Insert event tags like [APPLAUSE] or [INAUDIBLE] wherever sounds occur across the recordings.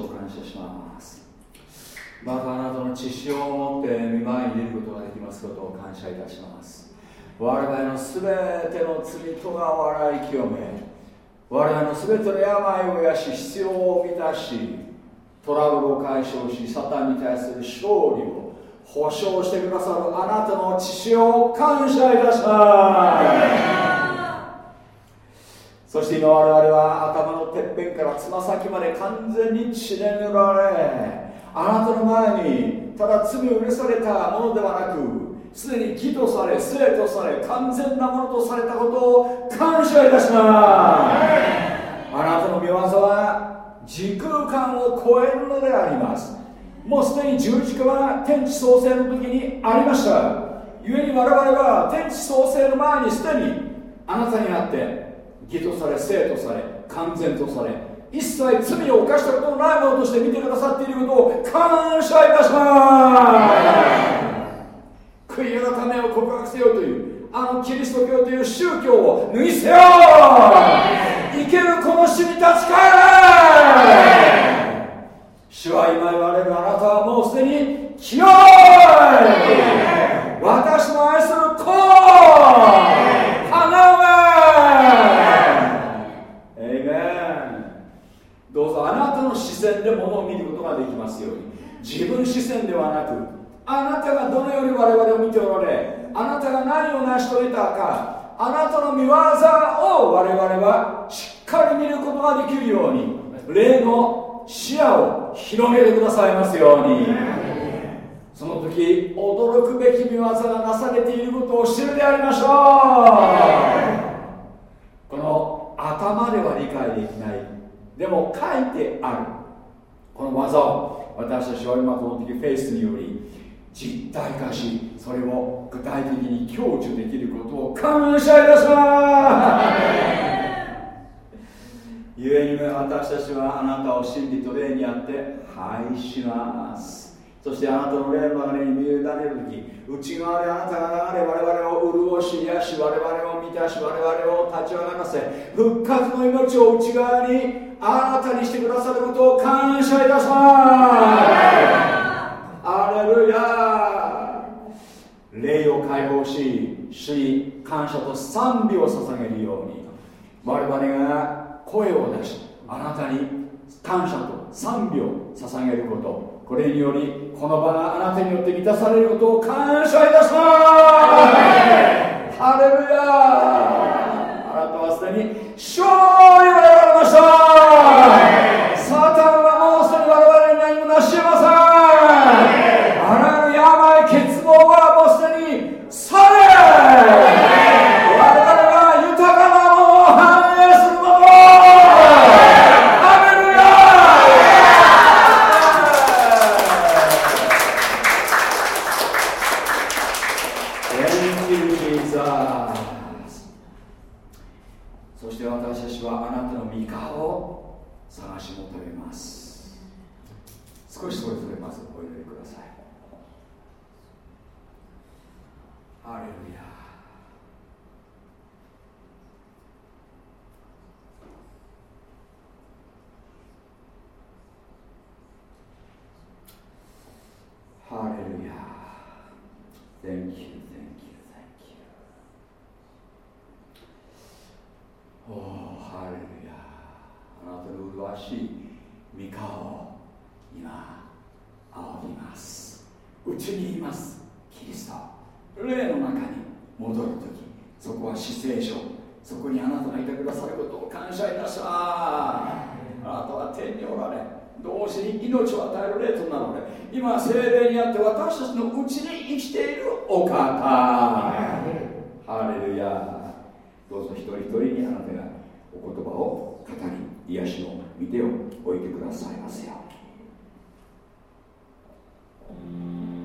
「感謝します。またあなたの知識を持って見舞いに出ることができますことを感謝いたします。我々の全ての罪とが笑い清め我々の全ての病を癒し必要を満たしトラブルを解消しサタンに対する勝利を保証してくださるあなたの知識を感謝いたします。そして今我々は頭のてっぺんからつま先まで完全に血で塗られあなたの前にただ罪を許されたものではなくすでに義とされ生とされ完全なものとされたことを感謝いたします。あなたの御業は時空間を超えるのであります。もうすでに十字架は天地創生の時にありました。故に我々は天地創生の前にすでにあなたにあって義とされ生とされ完全とされ一切罪を犯したことのないものとして見てくださっていることを感謝いたします。悔い改めを告白せよというあのキリスト教という宗教を脱ぎせよ生けるこの主に立ち返れ。主は今言われるあなたはもうすでに清い。私の愛する子花めエイメンどうぞあなたの視線でものを見ることができますように自分視線ではなくあなたがどのように我々を見ておられあなたが何を成し遂げたかあなたの見業を我々はしっかり見ることができるように霊の視野を広げてくださいますように。その時驚くべき見業がなされていることを知るでありましょう。この頭では理解できない。でも書いてある。この技を私たちは今この時フェイスにより実体化しそれを具体的に享受できることを感謝いたします。故に私たちはあなたを真理と礼にあって拝します。そしてあなたの霊の流れに身を委ねる時内側であなたが流れ我々を潤し癒し我々を満たし我々を立ち上がらせ復活の命を内側にあなたにしてくださることを感謝いたします。アレルヤ霊を解放し主に感謝と賛美を捧げるように我々が声を出しあなたに感謝と賛美を捧げることこれによりこの場があなたによって満たされることを感謝いたします。ハレルヤあなたはすでに勝利そして私たちはあなたの御顔を探し求めます。少しそれぞれまずお祈りください。ハレルヤハレルヤ Thank you, thank you, thank you おおハレルヤあなたの麗しい御顔を今仰ぎますうちにいます。キリスト。霊の中に戻るときそこは死聖所そこにあなたがいてくださることを感謝いたします。あなたは天におられ。同時に命を与える霊となので今精霊にあって私たちのうちに生きているお方。ハレルヤ。どうぞ一人一人にあなたがお言葉を語り癒しの御手を置いてくださいますよ。主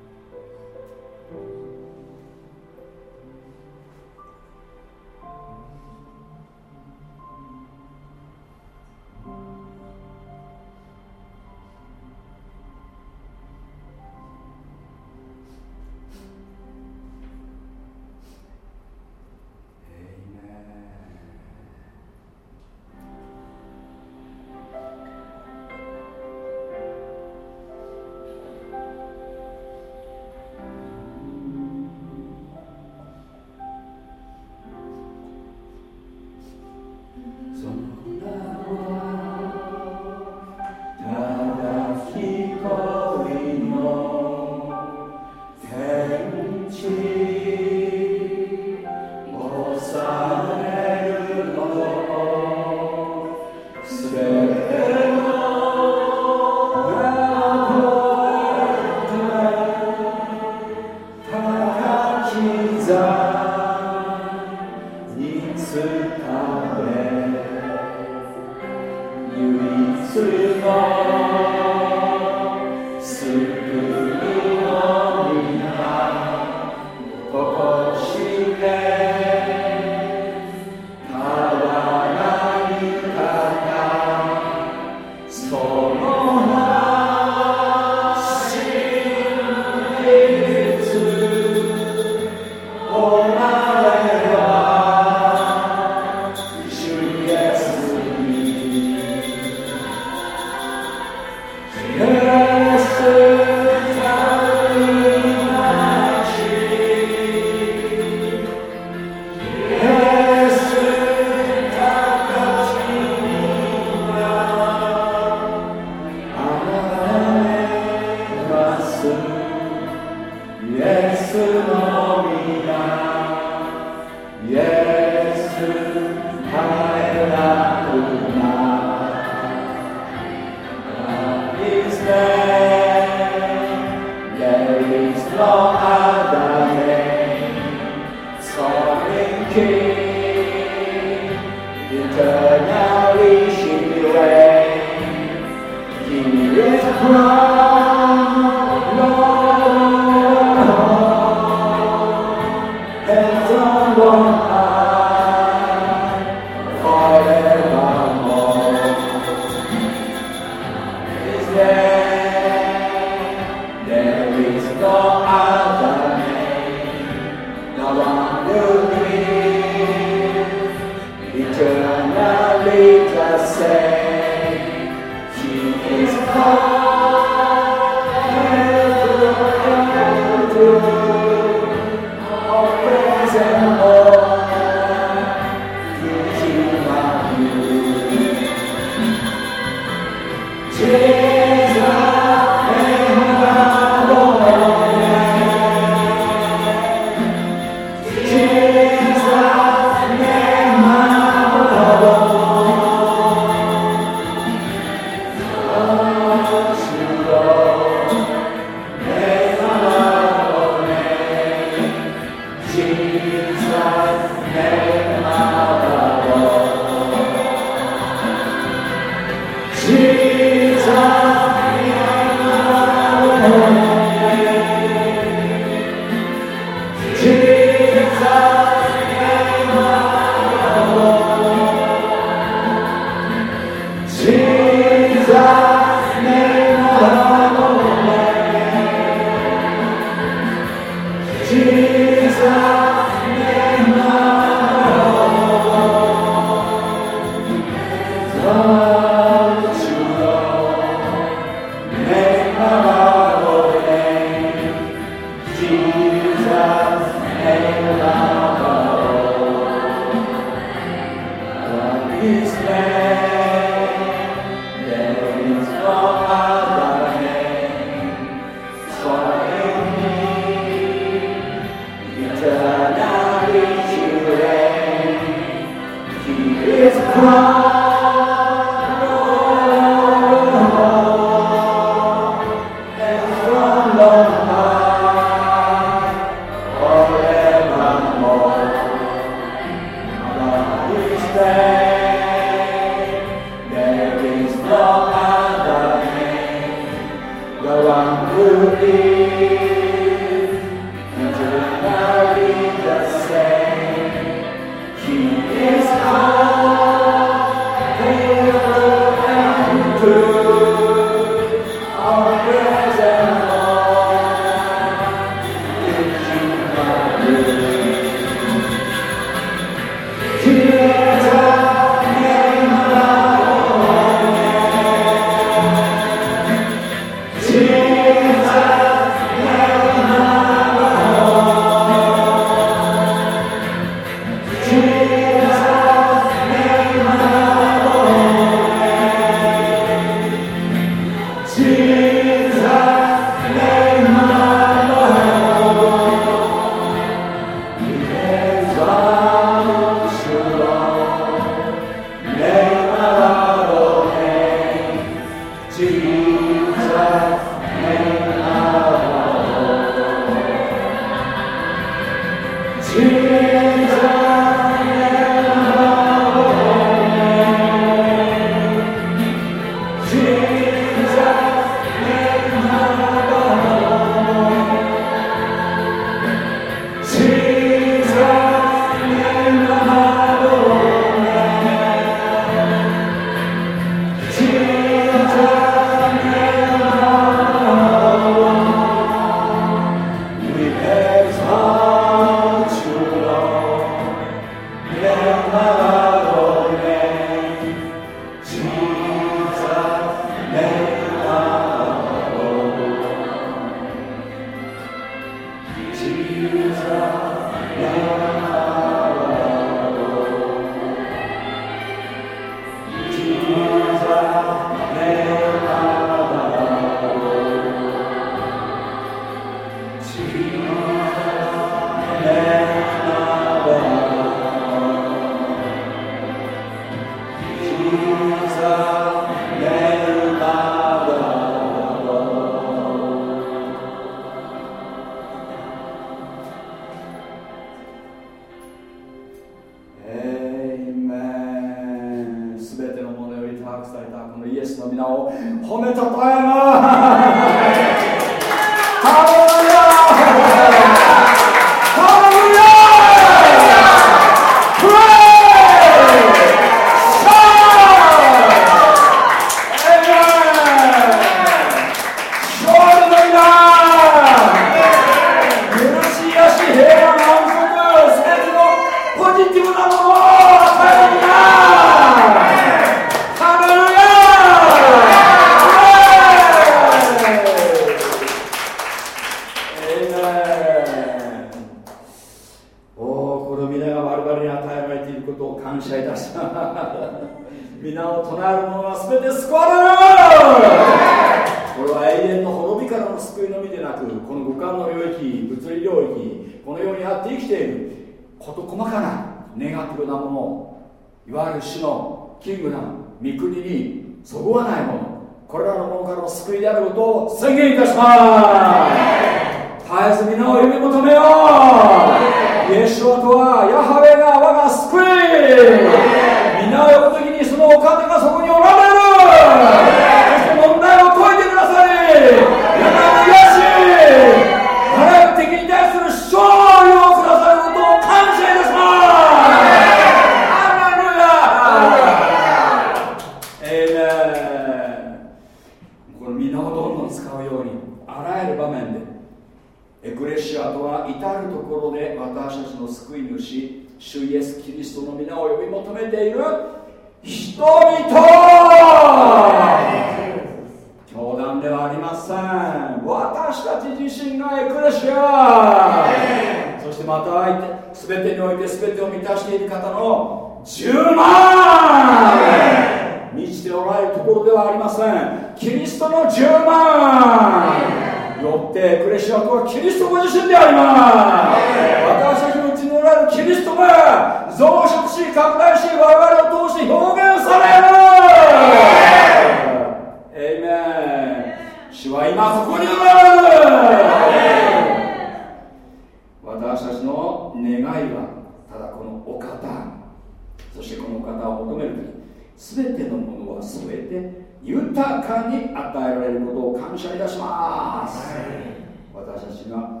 私が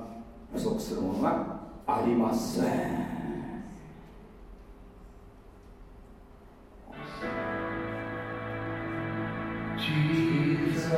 不足するものがありません「Jesus,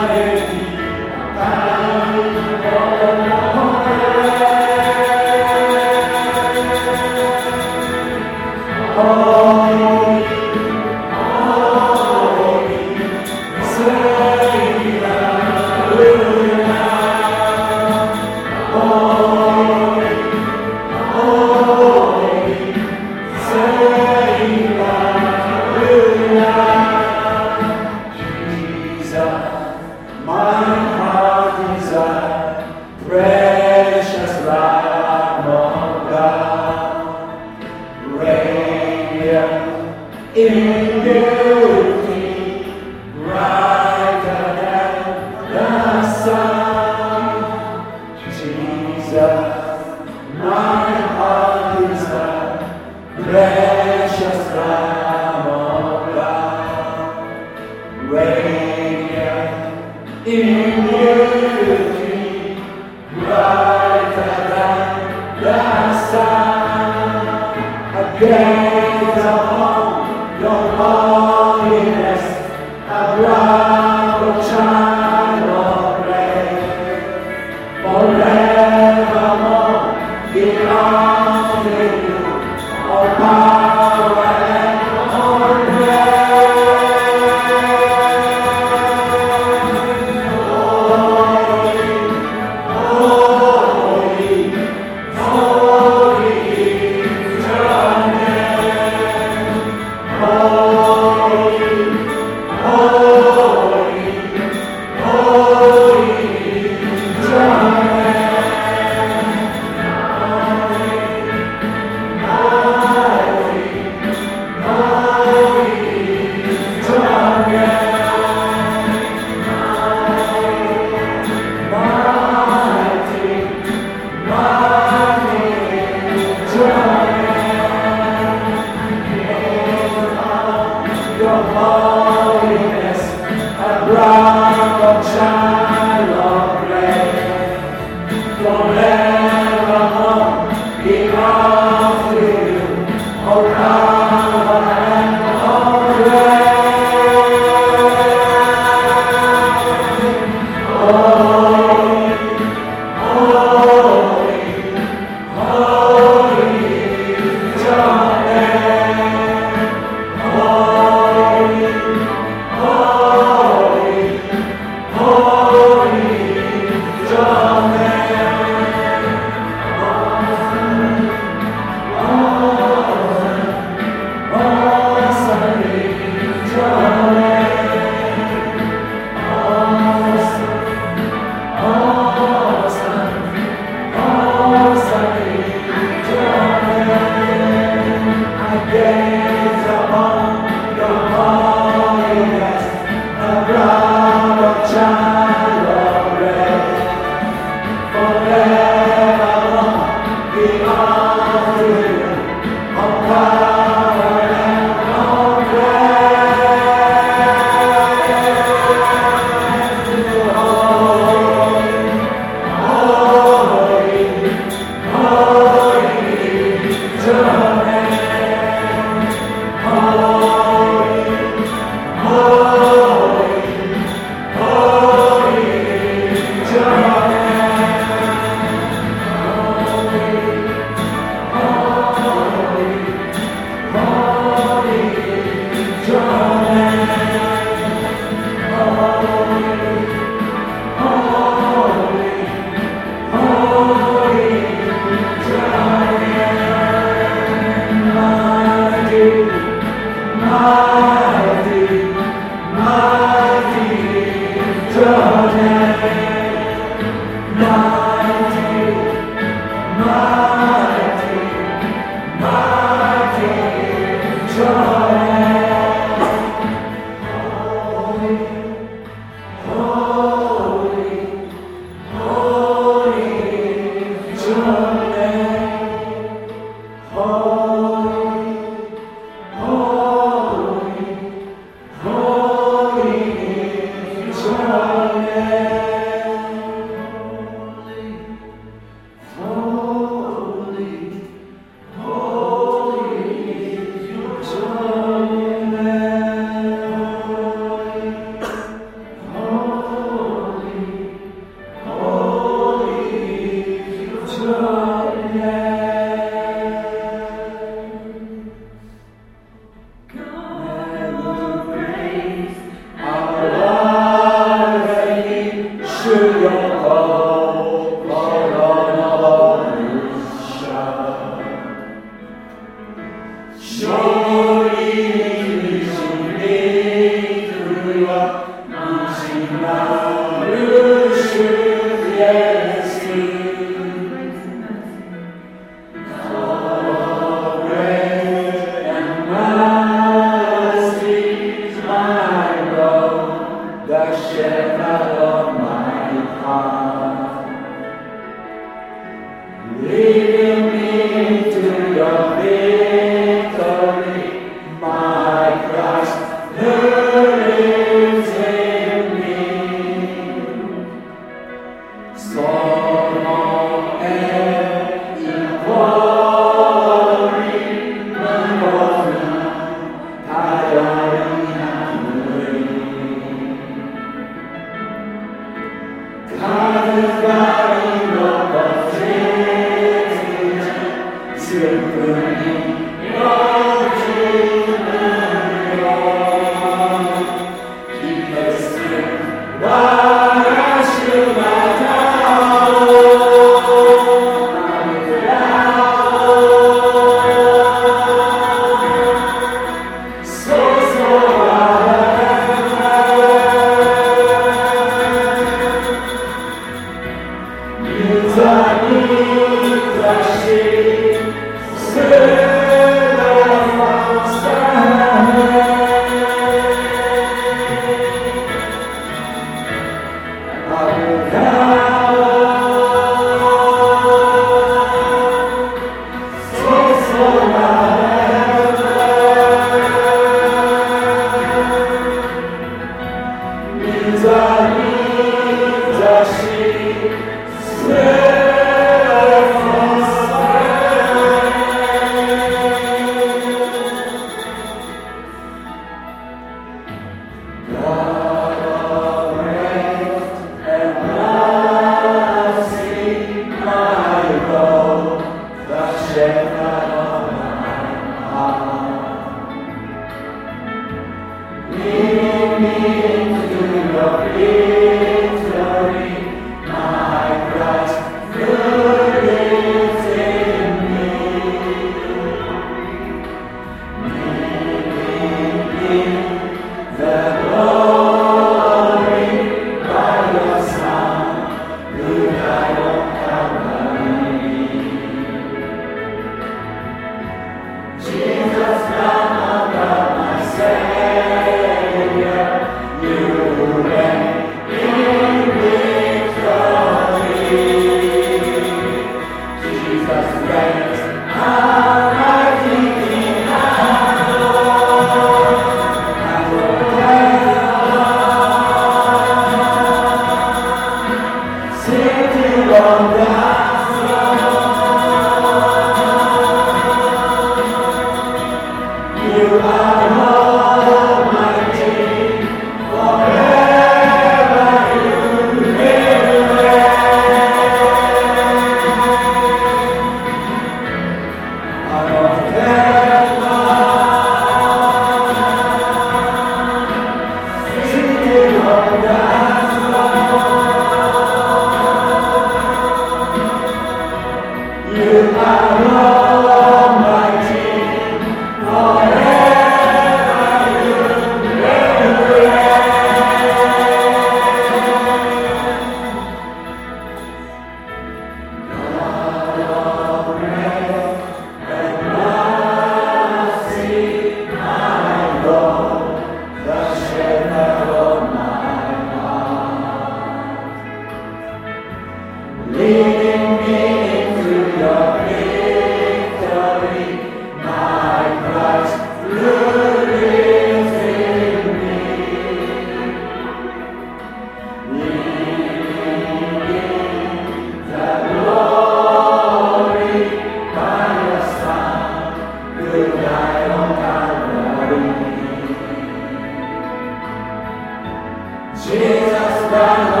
Jesus, the Lord.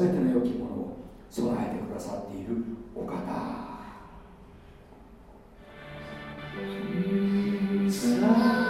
全ての良きものを備えてくださっているお方。つらい。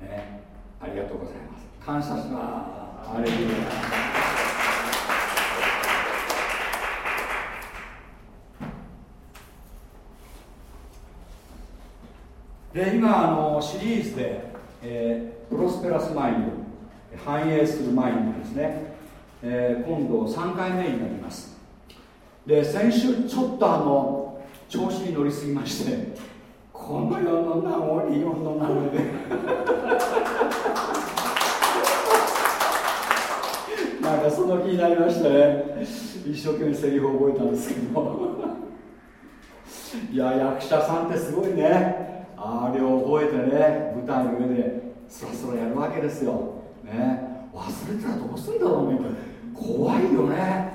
ね、ありがとうございます。感謝します。あれで今あのシリーズで、えー、プロスペラスマインド繁栄するマインドですね、えー、今度3回目になります。で先週ちょっとあの調子に乗りすぎましてこの世の名残世の名残で。[LAUGHS] なんかその気になりましたね。一生懸命セリフを覚えたんですけど。いや役者さんってすごいね。あれを覚えてね舞台の上でそろそろやるわけですよ、ね、忘れたらどうするんだろうね怖いよね。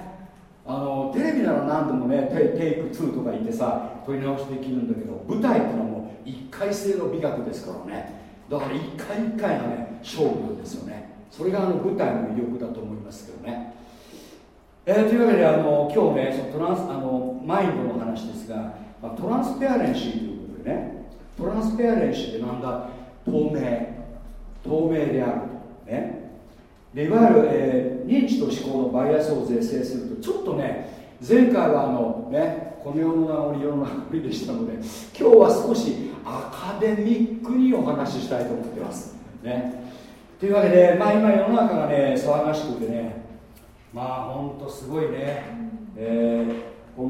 あのテレビなら何でもねテイク2とか言ってさ撮り直しできるんだけど舞台ってのはもう一回性の美学ですからね。だから一回一回がね勝負ですよね。それがあの舞台の魅力だと思いますけどね。えー、というわけであの今日ねそのトランスあのマインドの話ですが、トランスペアレンシーということでねトランスペアレンシーってなんだ？透明。透明であるね。でいわゆる、えー、認知と思考のバイアスを是正するとちょっとね前回はあのねこの世の名残世の名残でしたので今日は少しアカデミックにお話ししたいと思ってます。ね。というわけで、まあ、今世の中がね騒がしくてね。まあほんとすごいね、えーホ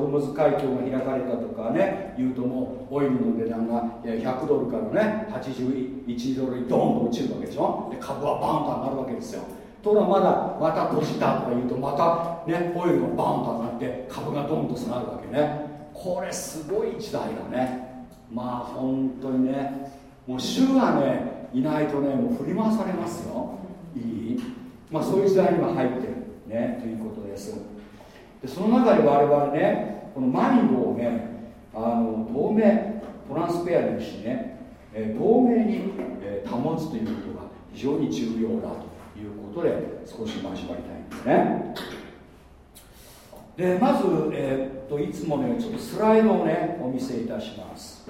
ルムズ海峡が開かれたとかね言うともうオイルの値段が100ドルからね81ドルにドーンと落ちるわけでしょ。で株はバーンと上がるわけですよ。ところがまだまた閉じたとか言うとまたねオイルがバーンと上がって株がドンと下がるわけね。これすごい時代だねまあ本当にねもう主がねいないとねもう振り回されますよ。いい？まあそういう時代には入ってるねということです。でその中で我々ねこのマインドをねあの透明トランスペアレンシーね、えー、透明に、え、保つということが非常に重要だということで少し交わりたいんですね。でまず、えー、っといつもねちょっとスライドをねお見せいたします。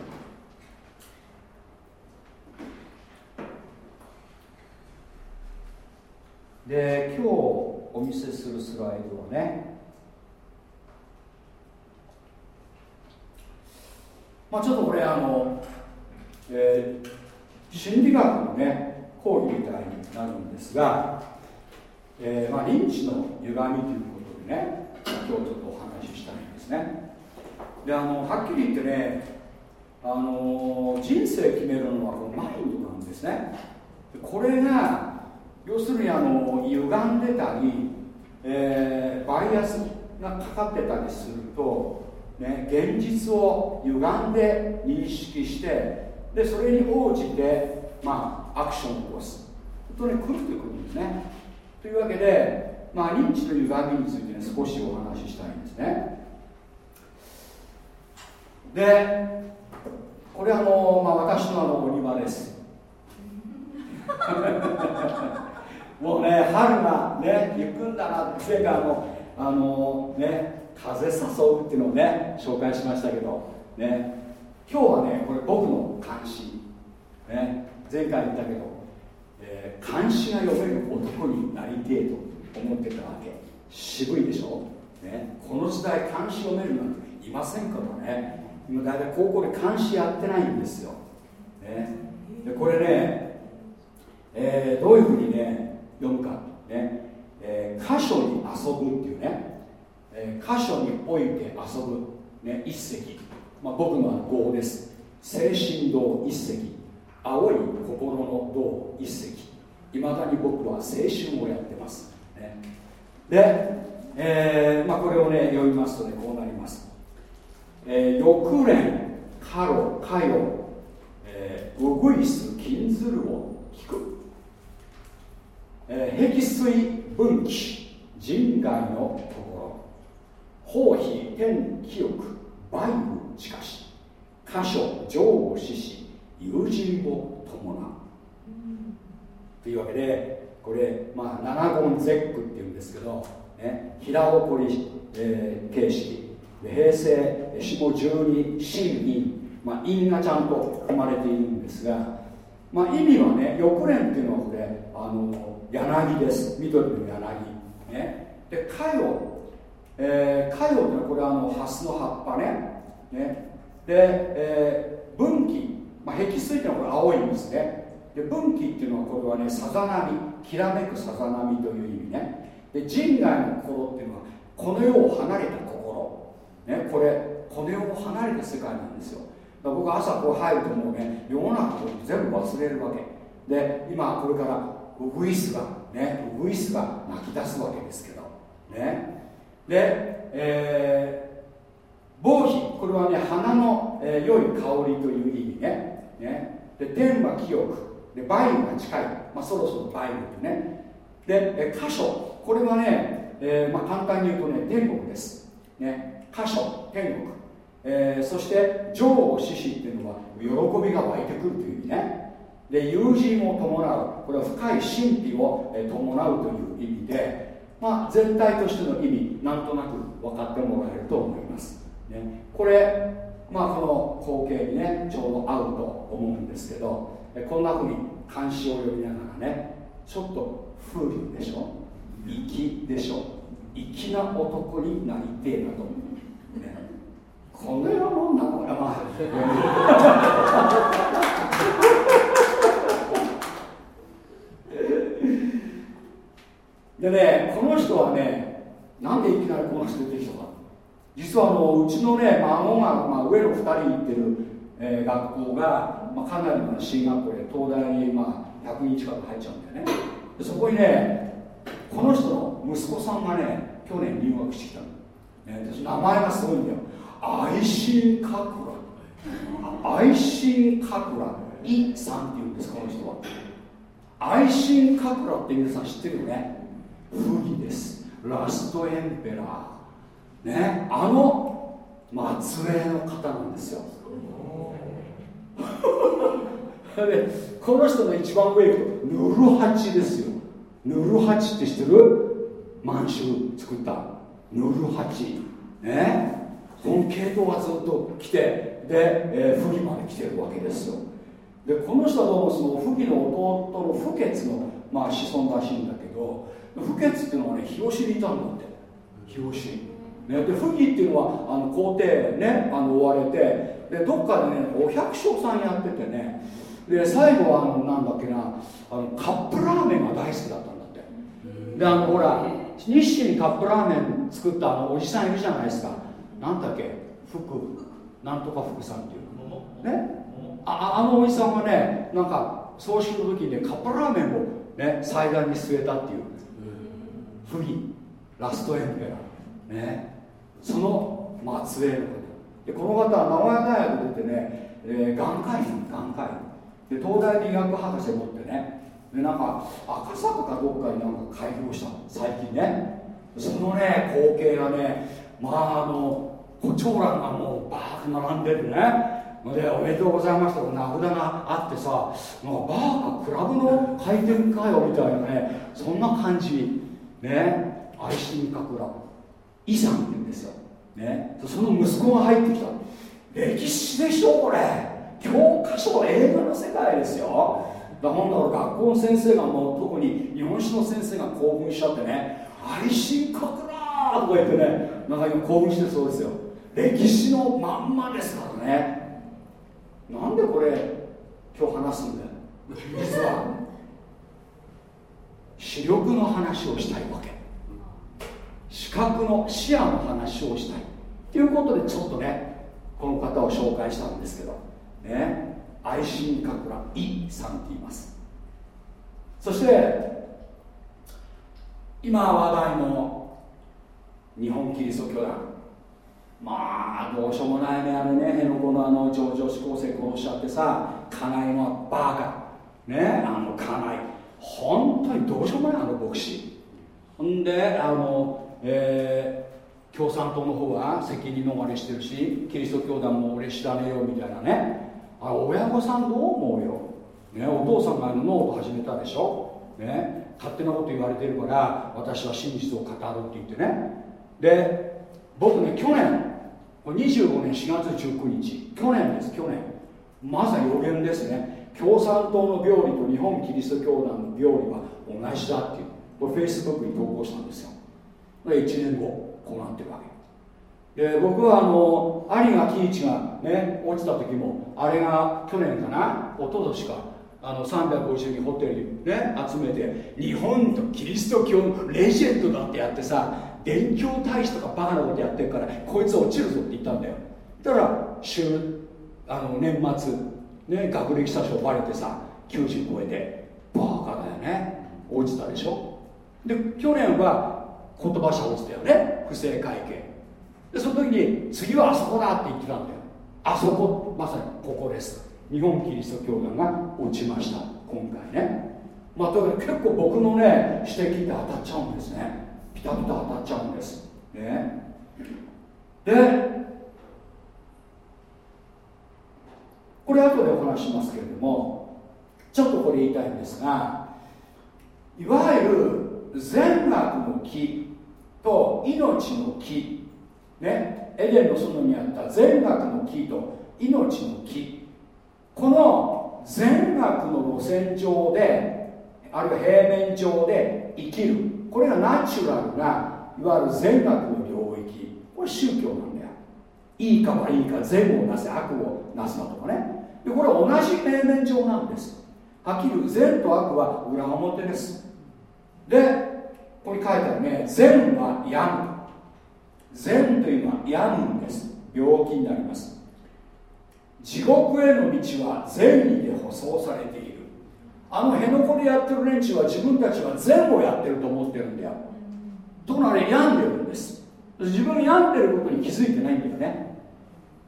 で今日お見せするスライドはねまあ、ちょっとこれあの、えー、心理学のね講義みたいになるんですが、えーまあ、認知の歪みということでね今日ちょっとお話ししたいんですね。であのはっきり言ってねあの人生決めるのはこのマインドなんですね。これが要するにあの歪んでたり、えー、バイアスがかかってたりするとね、現実を歪んで認識してでそれに応じて、まあ、アクションを起こす。本当に狂ってくるんですね。というわけで、まあ、認知の歪みについて、ね、少しお話ししたいんですね。でこれあの、まあ、私のあのお庭です。[LAUGHS] もうね春がね行くんだなってあのあのね風誘うっていうのをね紹介しましたけどね今日はねこれ僕の監視、ね、前回言ったけど、えー、監視が読める男になりてえと思ってたわけ。渋いでしょ、ね、この時代監視読めるなんていませんからね。今大体高校で監視やってないんですよ、ね、でこれね、えー、どういうふうにね読むかね、えー、箇所に遊ぶっていうね。えー、箇所において遊ぶ、ね、一石、まあ、僕の号です。精神道一石青い心の道一石いまだに僕は青春をやってます、ね、で、えーまあ、これをね読みますとねこうなります、えー、翼連カロカヨ、えー、ウグイス金鶴を聞く、えー、壁水分岐人外のところ。包皮天清く梅雨近し箇所情を死し友人を伴う、というわけでこれ、まあ、七言絶句っていうんですけど、ね、平送り、えー形式平成下十二真に、まあ、意味がちゃんと含まれているんですが、まあ、意味はね翼蓮っていうのはこれあの柳です。緑の柳、ね、でかよ、えー、かよってのはこれはあのハスの葉っぱね。ね。で、えー分岐、まあ、壁水っていうのはこれ青いんですね。で分岐っていうのはこれはねさざ波。きらめくさざ波という意味ね。で人外の心っていうのはこの世を離れた心。ねこれこの世を離れた世界なんですよ。だから僕朝こう入るともうね世の中のこと全部忘れるわけ。で今これからウグイスがねウグイスが泣き出すわけですけどね。で、えー防避これはね花の、えー良い香りという意味ね。ね。で天は清くで梅雨が近い、まあ、そろそろ梅雨ってね。でえ箇所これはね、えーまあ、簡単に言うとね天国です。ね。箇所天国、えーそして情を獅子っていうのは喜びが湧いてくるという意味ね。で友人を伴うこれは深い神秘を伴うという意味でまあ全体としての意味なんとなく分かってもらえると思います。ね、これ、まあ、この光景にねちょうど合うと思うんですけどこんなふうに監視を呼びながらねちょっと風流でしょ？粋でしょ？粋な男になりてえなと、ね、この野郎なのまあでねこの人はねなんでいきなりこの人出てきたか。実はあのうちのね孫が、まあ、上の2人行ってる、えー学校が、まあ、かなりの進学校で東大に、まあ、100人近く入っちゃうんだよね。でそこにねこの人の息子さんがね去年入学してきたの、ね、で名前がすごいんだよ。愛心かくら愛心かくらいさんっていうんですこの人は。愛心かくらって皆さん知ってるよね不義です。ラストエンペラー。ね。あの末裔の方なんですよ。[LAUGHS] でこの人の一番上行くとヌルハチですよ。ヌルハチって知ってる？満州作った。ヌルハチ。ね。この系統がずっと来てで、えー、不義まで来てるわけですよ。でこの人はどうもその不義の弟の不潔の、まあ、子孫らしいんだけど不潔っていうのはね日吉にいたんだって。日吉ね、で不義っていうのはあの皇帝ねあの追われてでどっかでねお百姓さんやっててねで最後はあのなんだっけなあのカップラーメンが大好きだったんだって。であのほら日清にカップラーメン作ったあのおじさんいるじゃないですか。なんだっけ？福なんとか福さんっていうね？ああのおじさんがねなんか葬式の時にねカップラーメンをね祭壇に据えたっていう不義ラストエンペラー。ね。その末裔の方でこの方は名古屋大学出てね、えー、眼科医眼科医。で東大理学博士持ってね。でなんか赤坂かどっかになんか開業した最近ね。そのね光景がねまああの胡蝶蘭がもうバーッと並んでてね。でおめでとうございますと名札があってさなんかバーかクラブの開店かよみたいなね。そんな感じ。ね。愛心かくら。イさんって言うんですよ、ね、その息子が入ってきた。歴史でしょこれ。教科書映画の世界ですよ。だからほんだら学校の先生がもう特に日本史の先生が興奮しちゃってね。愛心かくらとか言ってね。なんか今興奮してそうですよ。歴史のまんまですからね。なんでこれ今日話すんだよ。実は。視力の話をしたいわけ。視覚の視野の話をしたい。ということでちょっとねこの方を紹介したんですけど。ね。愛心かくらいさんって言います。そして今話題の日本キリスト教団。まあどうしようもないねあれね。辺野古のあの上場志向生殺しちゃってさ家内のバカ。ね。あの家内。本当にどうしようもないあの牧師。ほんであの、えー共産党の方は責任逃れしてるしキリスト教団も俺知らねえよみたいなね。あ親御さんどう思うよ、ね、お父さんがノート始めたでしょ、ね、勝手なこと言われてるから私は真実を語るって言ってね。で僕ね去年25年4月19日。去年です去年。まさに予言ですね。共産党の病理と日本キリスト教団の病理は同じだっていう。これフェイスブックに投稿したんですよ。で1年後こうなってるわけ。で僕はあの有賀喜一がね落ちた時もあれが去年かな一昨年かあの350人ホテルにね集めて日本とキリスト教のレジェンドだってやってさ伝教大使とかバカなことやってるからこいつ落ちるぞって言ったんだよ。だから週あの年末ね学歴詐称バレてさ90超えてバカだよね。落ちたでしょ？で去年は言葉者落ちたよね。不正会計。でその時に次はあそこだって言ってたんだよ。あそこまさにここです。日本キリスト教団が落ちました。今回ね。まあ、だから結構僕のね指摘って当たっちゃうんですね。ピタピタ当たっちゃうんです。ね。でこれ後でお話しますけれどもちょっとこれ言いたいんですがいわゆる善悪の木と命の木ねエデンの園にあった善悪の木と命の木この善悪の路線上であるいは平面上で生きる。これがナチュラルないわゆる善悪の領域。これ宗教なんだよ。いいか悪いか善をなせ悪をなすなとかね。でこれは同じ平面上なんです。はっきり言う善と悪は裏表です。でここに書いてあるね善は病。む善というのは病むんです。病気になります。地獄への道は善意で舗装されている。あの辺野古でやってる連中は自分たちは善をやってると思ってるんだよ。ところがね病んでるんです。自分病んでることに気づいてないんだよね。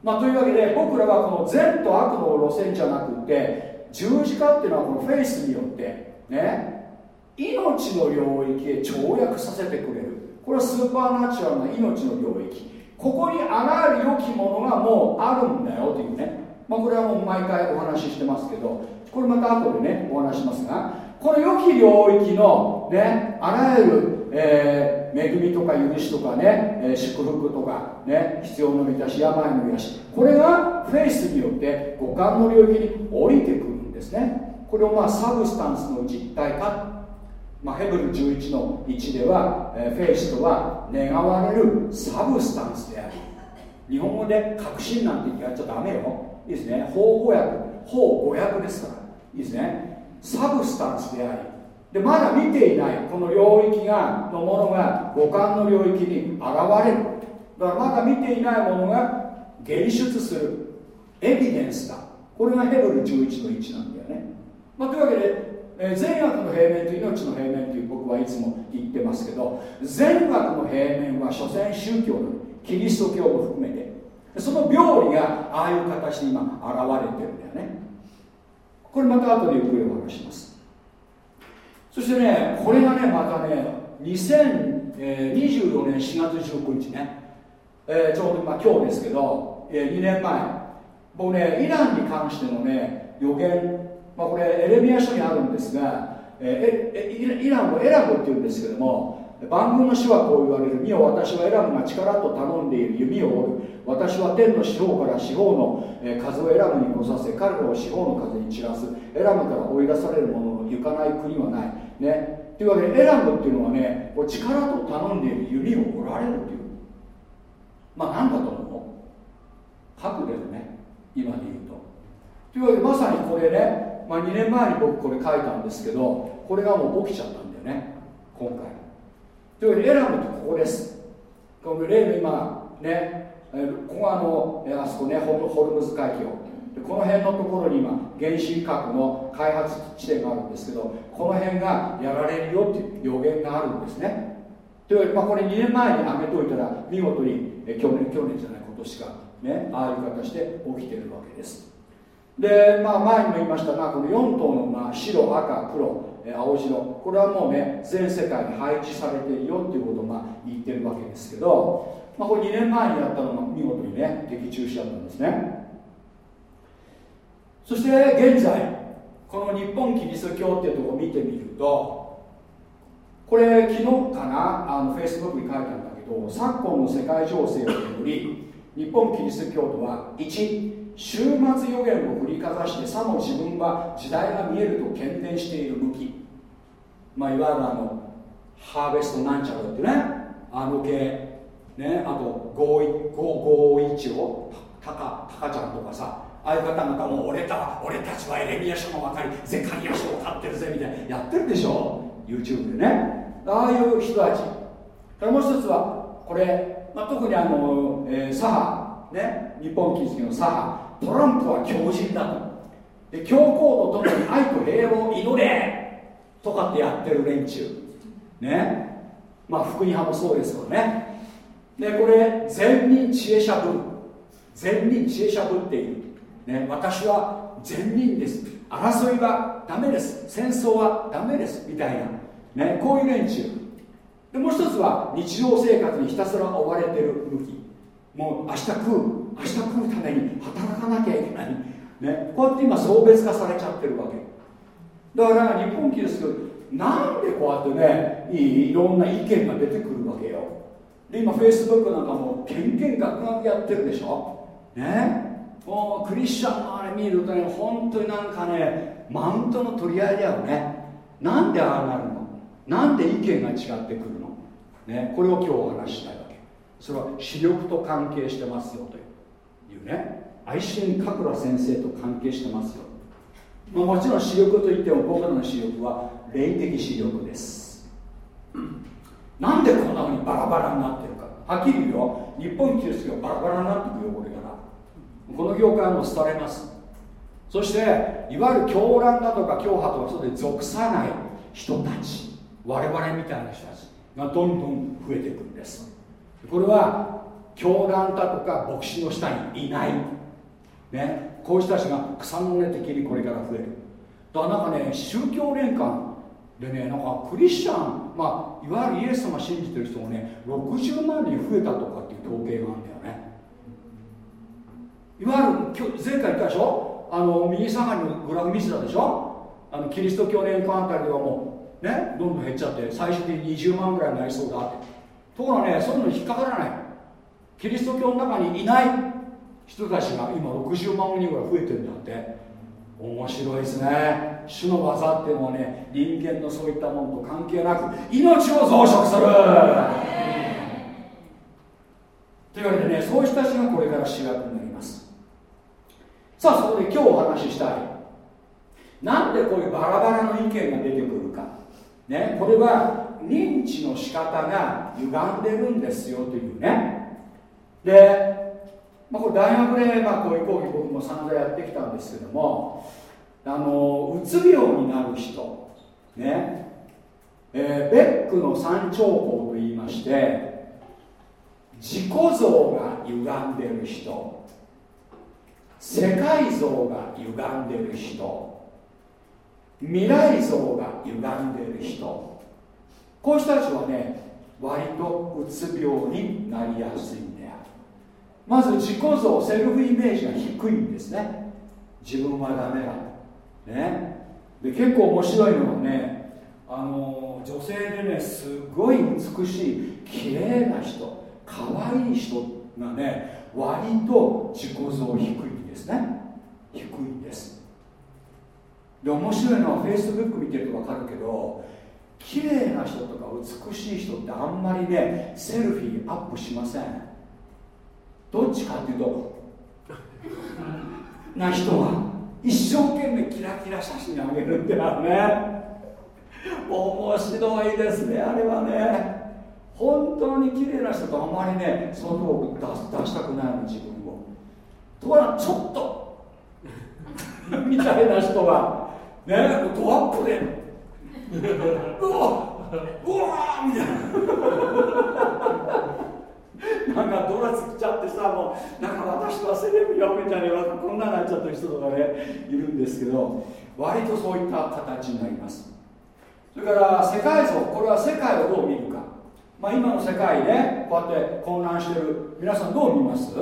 まあというわけで僕らはこの善と悪の路線じゃなくて十字架っていうのはこのフェイスによってね命の領域へ跳躍させてくれる。これはスーパーナチュラルな命の領域。ここにあらゆる良きものがもうあるんだよというね。まあこれはもう毎回お話ししてますけどこれまた後でねお話しますがこの良き領域のねあらゆる、えー恵みとか許しとかね、えー祝福とかね必要の満たし病の癒しこれがフェイスによって五感の領域に降りてくるんですね。これをまあ substance の実体化。まあ、ヘブル11の1では、えーフェイスとは願われる substance である。日本語で確信なんてやっちゃダメよ。いいですね。法語訳。法語訳ですから。いいですね。サブスタンスでありでまだ見ていないこの領域がのものが五感の領域に現れる。だからまだ見ていないものが現出する。エビデンスだ。これがヘブル11の1なんだよね、まあ、というわけでえー善悪の平面と命の平面という僕はいつも言ってますけど善悪の平面は所詮宗教の。キリスト教も含めて。その病理がああいう形に今現れてるんだよね。これまた後でゆっくりお話します。そしてねこれがねまたね2024年4月19日ね、えーちょうど、まあ、今日ですけど、え2年前。僕ねイランに関してのね予言。まあ、これエレミア書にあるんですが、えーえイランをエラムっていうんですけども万軍の主はこう言われる。見よ私はエラムが力と頼んでいる弓を折る私は天の四方から四方の、風をエラムに来させ彼らを四方の風に散らす。エラムから追い出される者の行かない国はない。ね。というわけでエラムっていうのはね力と頼んでいる弓を折られるっていう。まあ何だと思う？核だよね。今で言うと。というわけでまさにこれね、まあ、2年前に僕これ書いたんですけどこれがもう起きちゃったんだよね。今回。というわけでエラムってここです。この例の今ねここがあのあそこねホルムズ海峡。この辺のところに今原子核の開発地点があるんですけどこの辺がやられるよっていう予言があるんですね。というわけで、まあ、これ2年前に挙げといたら見事にえ去年去年じゃない今年かねああいう形で起きてるわけです。で、まあ、前にも言いましたがこの4頭の馬白赤黒青白。これはもうね全世界に配置されているよっていうことをまあ言ってるわけですけど、まあ、これ2年前にやったのが見事にね的中しちゃったんですね。そして現在この日本キリスト教っていうとこを見てみるとこれ昨日かなあのフェイスブックに書いたんだけど昨今の世界情勢をめぐり日本キリスト教徒は1終末予言を振りかざしてさも自分は時代が見えると懸念している向き。まあいわゆるあのハーベストなんちゃらってね。あの系。ね。あとゴーゴー一郎タカタカちゃんとかさ。ああいう方々も俺た俺たちはエレミア書の分かりゼカリア書を買ってるぜみたいな。やってるでしょ。YouTube でね。ああいう人たち。からもう一つはこれ、まあ、特にあの、えー、左派。ね。日本キリスト教の左派。トランプは強人だと。で教皇とともに愛と平和を祈れとかってやってる連中。ね。まあ福音派もそうですよね。でこれ善人知恵者分。善人知恵者分っていう。ね私は善人です。争いはダメです。戦争はダメです。みたいな。ねこういう連中。でもう一つは日常生活にひたすら追われてる向き。もう明日食う明日食うために働かなきゃいけない、ね、こうやって今送別化されちゃってるわけ。だから日本キリストなんでこうやってねいろんな意見が出てくるわけよ。で今フェイスブックなんかもけんけんがくがくやってるでしょ。ね。もうクリスチャンのあれ見るとね本当になんかねマウントの取り合いだよね。なんでああなるの？なんで意見が違ってくるの？ねこれを今日お話ししたいそれは視力と関係してますよというね。愛心神楽先生と関係してますよ、まあ、もちろん視力といっても僕らの視力は霊的視力です。なんでこんなふうにバラバラになってるか。はっきり言うよ。日本キリスト教バラバラになってくるよこれから。この業界も廃れます。そしていわゆる狂乱だとか教派とかそうで属さない人たち。我々みたいな人たちがどんどん増えていくんです。これは教団だとか牧師の下にいない、ね、こういう人たちが草の根的にこれから増える。だからなんかね宗教連関でねなんかクリスチャン、まあ、いわゆるイエス様信じてる人もね60万人増えたとかっていう統計があるんだよね。いわゆる前回言ったでしょ？あの右下がりのグラフ見せたでしょ？あのキリスト教連関あたりではもうねどんどん減っちゃって最終的に20万ぐらいになりそうだって。ところがねそういうのに引っかからない。キリスト教の中にいない人たちが今60万人ぐらい増えてるんだって。面白いですね。主の技っていうのはね人間のそういったものと関係なく命を増殖する。というわけでねそういう人たちがこれから主役になります。さあそこで今日お話ししたい。なんでこういうバラバラの意見が出てくるか。ねこれは認知の仕方が歪んでるんですよというね。で、まあ、これ大学で、まあ、こういう講義僕も散々やってきたんですけどもあのうつ病になる人ね。えー、ベックの三兆法と言いまして自己像が歪んでる人世界像が歪んでる人未来像が歪んでる人。こういう人たちはね割とうつ病になりやすいんだよ。まず自己像セルフイメージが低いんですね。自分はダメだ。ね。で結構面白いのはねあの女性でねすごい美しい綺麗な人可愛い人がね割と自己像低いんですね。低いんです。で面白いのはフェイスブック見てると分かるけど綺麗な人とか美しい人ってあんまりねセルフィーアップしません。どっちかっていうとな人は一生懸命キラキラ写真あげるってのはね面白いですねあれはね。本当に綺麗な人とあんまりねそのとこ出出したくないの自分を。ところがちょっとみたいな人はねドアップでうわうわみたいな。なんかドラつっちゃってさもうなんか私はセレブよみたいなこんなになっちゃってる人とかねいるんですけど割とそういった形になります。それから世界像これは世界をどう見るか。まあ今の世界ねこうやって混乱してる皆さんどう見ます？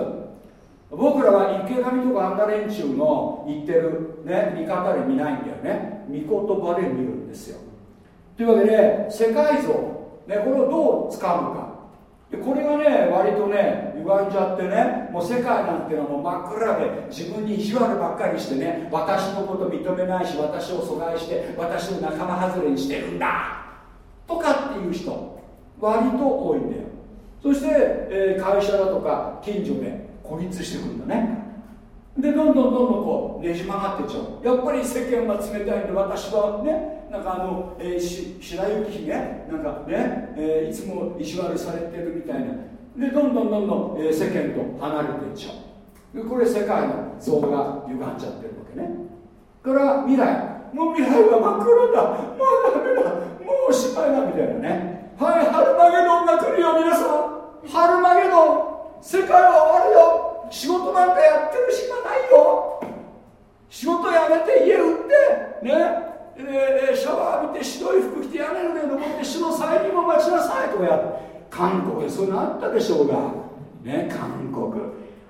僕らは池上とかあんな連中の言ってる、ね、見方で見ないんだよね。見言葉で見るんですよ。というわけで世界像、ね、これをどう使うのか。でこれがね割とね歪んじゃってねもう世界なんていうのはもう真っ暗で自分に意地悪ばっかりしてね私のこと認めないし私を阻害して私を仲間外れにしてるんだとかっていう人割と多いんだよ。そして、えー会社だとか近所で孤立してくるんだね。でどんどんどんどんこうねじ曲がってっちゃう。やっぱり世間は冷たいんで私はねなんかあの、えーし白雪姫？なんかね、えーいつも意地悪されてるみたいな。でどんどんどんどん、えー世間と離れていっちゃう。でこれ世界の像が歪んじゃってるわけね。から未来。もう未来は真っ黒だ。もうダメだもうおしまいだみたいなね。はいハルマゲドンが来るよ皆さん。ハルマゲドン。世界は終わるよ。仕事なんかやってる暇ないよ。仕事辞めて家売って。ね。えーシャワー浴びて白い服着て屋根の上に登って死の再臨を待ちなさいとかやって韓国でそういうのあったでしょうが。ね韓国。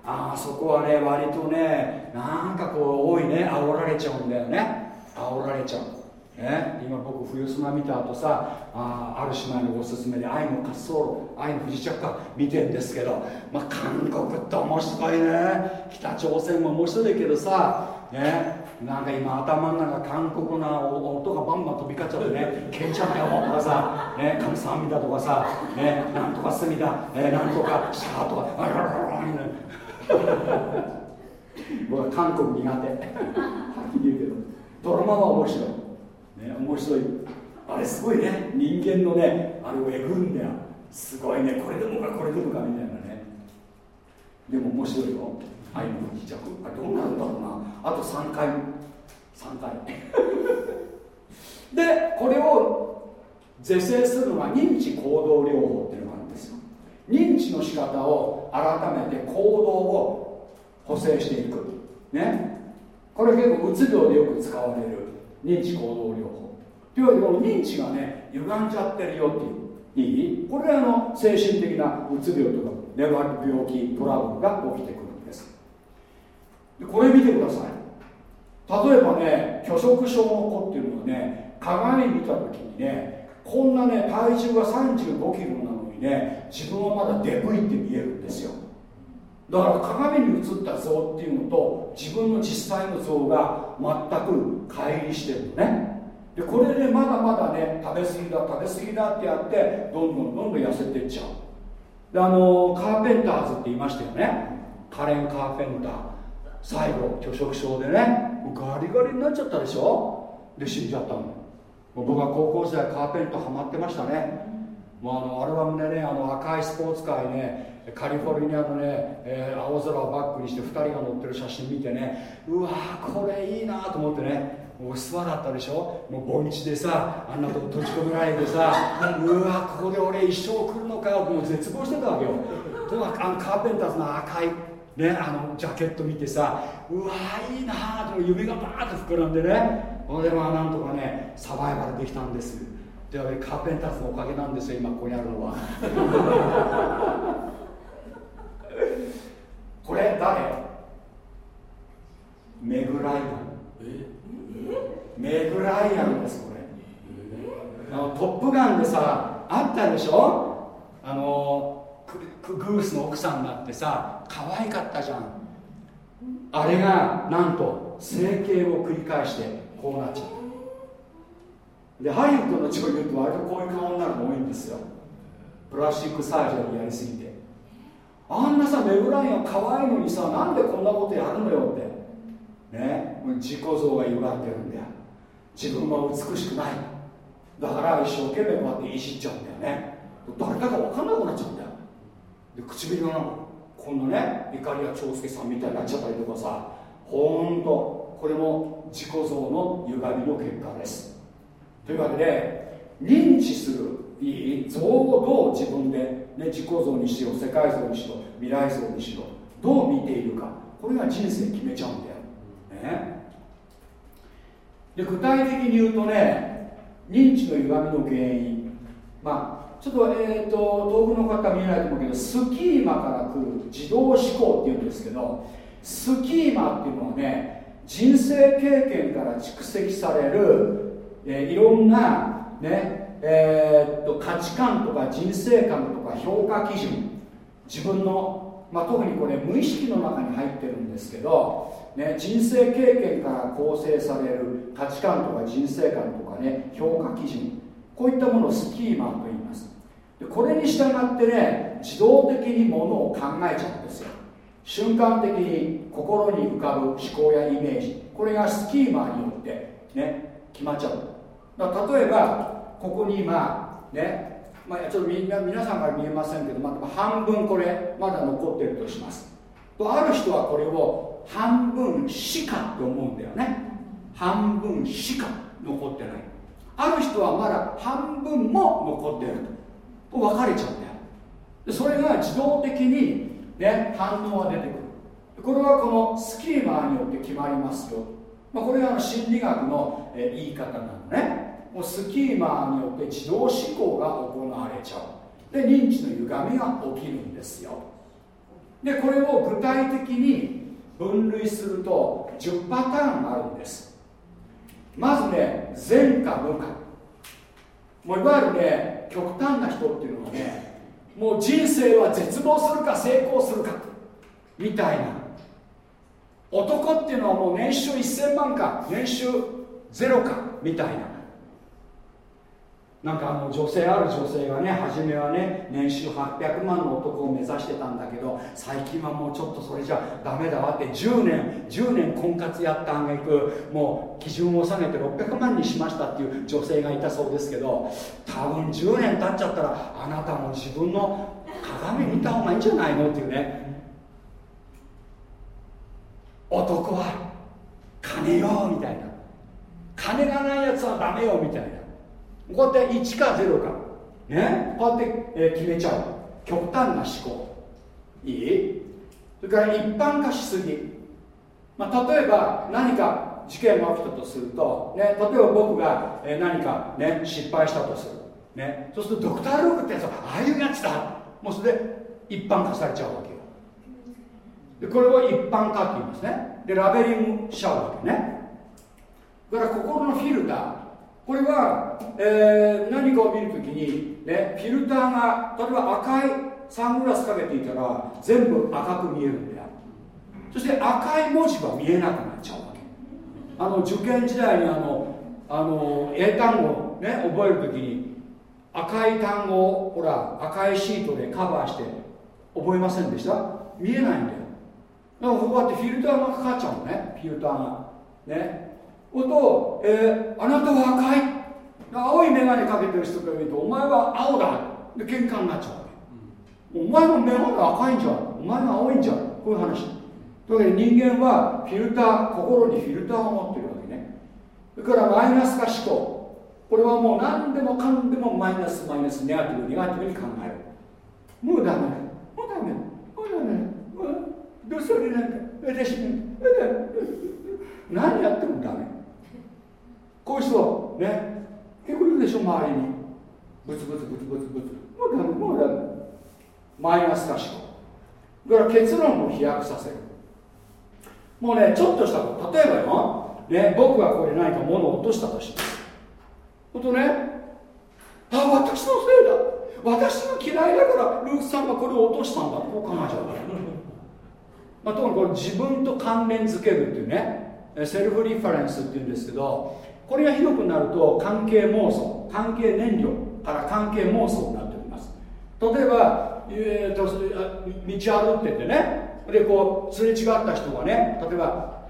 ああそこはね割とねなんかこう多いね。煽られちゃうんだよね。煽られちゃう。ね、今僕冬島見た後さあある姉妹のおすすめで愛の滑走路愛の不時着か見てんですけど、まあ、韓国って面白いね。北朝鮮も面白いけどさねなんか今頭の中韓国の音がバンバン飛び交っちゃってね「ケンちゃんだよ」とかさ「ね神さん見た」とかさ「ねなんとかすみだ」えーなんとか「シャー」とか「あらららら」みたいな僕は韓国苦手。はっきり言うけどドラマは面白い。ね面白い。あれすごいね。人間のねあれをえぐるんだよ。すごいね。これでもかこれでもかみたいなね。でも面白いよ愛の不時着あれどうなるんだろうな。あと3回。3回。[LAUGHS] でこれを是正するのが認知行動療法っていうのがあるんですよ。認知の仕方を改めて行動を補正していく。ね。これ結構うつ病でよく使われる認知行動療法。というわけでこの認知がね歪んじゃってるよっていう。いい？これはあの精神的なうつ病とか粘る病気トラブルが起きてくる。これ見てください。例えばね拒食症の子っていうのはね鏡見た時にねこんなね体重が3 5キロなのにね自分はまだデブいって見えるんですよ。だから鏡に映った像っていうのと自分の実際の像が全く乖離してるのね。でこれでまだまだね食べ過ぎだ食べ過ぎだってやってどんどんどんどん痩せてっちゃう。であのカーペンターズって言いましたよね。カレン・カーペンター。最後拒食症でねガリガリになっちゃったでしょ？で死んじゃったの。僕は高校時代カーペンターハマってましたね。もうあのアルバムでねあの赤いスポーツカーにねカリフォルニアのね、えー青空をバックにして2人が乗ってる写真見てねうわこれいいなと思ってねもう諏訪だったでしょ？もう盆地でさあんなとこ閉じ込められてさうわここで俺一生来るのかもう絶望してたわけよ。とにかくあのカーペンターズの赤いね、あのジャケット見てさうわいいなーと夢がバーッと膨らんでねこれはなんとかねサバイバルできたんです。というわけでカーペンターズのおかげなんですよ今ここにあるのは。[LAUGHS] これ誰？メグライアン。メグライアンですこれ。あのトップガンでさあったでしょ？あのグースの奥さんになってさ可愛かったじゃん。あれがなんと整形を繰り返してこうなっちゃった。でハリウッドの女優って割とこういう顔になるの多いんですよ。プラスチックサージャリーやりすぎて。あんなさメグライアン可愛いのにさなんでこんなことやるのよって。ね自己像が歪んでるんだよ。自分は美しくない。だから一生懸命こうやっていじっちゃうんだよね。誰だか分かんなくなっちゃうんだよ。で唇がなんかこんなね怒りや長介さんみたいになっちゃったりとかさほんとこれも自己像の歪みの結果です。というわけで認知するいい像をどう自分で、ね、自己像にしろ世界像にしろ未来像にしろどう見ているか。これが人生決めちゃうんだよ、ね、で具体的に言うとね認知の歪みの原因。まあちょっと,、えー、と遠くの方見えないと思うけどスキーマから来る自動思考っていうんですけどスキーマっていうのはね人生経験から蓄積される、えーいろんなねえーっと価値観とか人生観とか評価基準自分の、まあ、特にこれ無意識の中に入ってるんですけど、ね、人生経験から構成される価値観とか人生観とかね評価基準こういったものをスキーマと言います。これに従ってね自動的にものを考えちゃうんですよ。瞬間的に心に浮かぶ思考やイメージ。これがスキーマーによってね決まっちゃう。だ例えばここに今ねまあ、ちょっとみんな皆さんから見えませんけど、まあ、半分これまだ残ってるとします。とある人はこれを半分しかって思うんだよね。半分しか残ってない。ある人はまだ半分も残ってると。分かれちゃうんだよ。でそれが自動的に、ね、反応が出てくる。これはこのスキーマーによって決まりますよ、まあ、これが心理学の、え言い方なのね。もうスキーマーによって自動思考が行われちゃう。で認知の歪みが起きるんですよ。でこれを具体的に分類すると10パターンあるんです。まずね前科無かもういわゆるね極端な人っていうのはねもう人生は絶望するか成功するかみたいな。男っていうのはもう年収1000万か年収ゼロかみたいな。なんかあの女性ある女性がね初めはね年収800万の男を目指してたんだけど最近はもうちょっとそれじゃダメだわって10年10年婚活やったあげくもう基準を下げて600万にしましたっていう女性がいたそうですけど多分10年経っちゃったらあなたも自分の鏡見た方がいいんじゃないのっていうね。男は金よみたいな。金がないやつはダメよみたいな。こうやって1か0か。ね？こうやって、え決めちゃう。極端な思考。いい？それから一般化しすぎ、まあ、例えば何か事件が起きたとすると、ね、例えば僕が、え何か、ね、失敗したとする、ね、そうするとドクター・ルークってやつはああいうやつだ。もうそれで一般化されちゃうわけよ。でこれを一般化って言いますね。でラベリングしちゃうわけね。だから心のフィルター。これは、えー何かを見るときに、ね、フィルターが例えば赤いサングラスかけていたら全部赤く見えるんだよ。そして赤い文字は見えなくなっちゃうわけ。あの受験時代にあのあの英単語ね覚えるときに赤い単語をほら赤いシートでカバーして覚えませんでした？見えないんだよ。だからこうやってフィルターがかかっちゃうのね。フィルターが。ね。こと、えーあなたは赤い。青い眼鏡かけてる人から見るとお前は青だ。で喧嘩になっちゃうわけ。お前の眼鏡赤いんじゃん。お前の青いんじゃん。こういう話。というわけで人間はフィルター心にフィルターを持ってるわけね。それからマイナス化思考。これはもう何でもかんでもマイナスマイナスネガティブネガティブに考える。もうダメもうダメもうダメもうどうそれなんか私何やってもダメ。こういう人ね結構いるでしょ周りに。ブツブツブツブツブツ。もうダメもうダメマイナス化思考だから結論を飛躍させる。もうねちょっとしたこと。例えばよ、ね、僕がこれ何か物を落としたとします。ほんとねあ私のせいだ。私が嫌いだからルークさんがこれを落としたんだ。こう考えちゃうまあ、特にこれ自分と関連づけるっていうねセルフリファレンスっていうんですけどこれがひどくなると関係妄想関係燃料から関係妄想になっております。例えば、えーと道歩っててねでこうすれ違った人がね例えば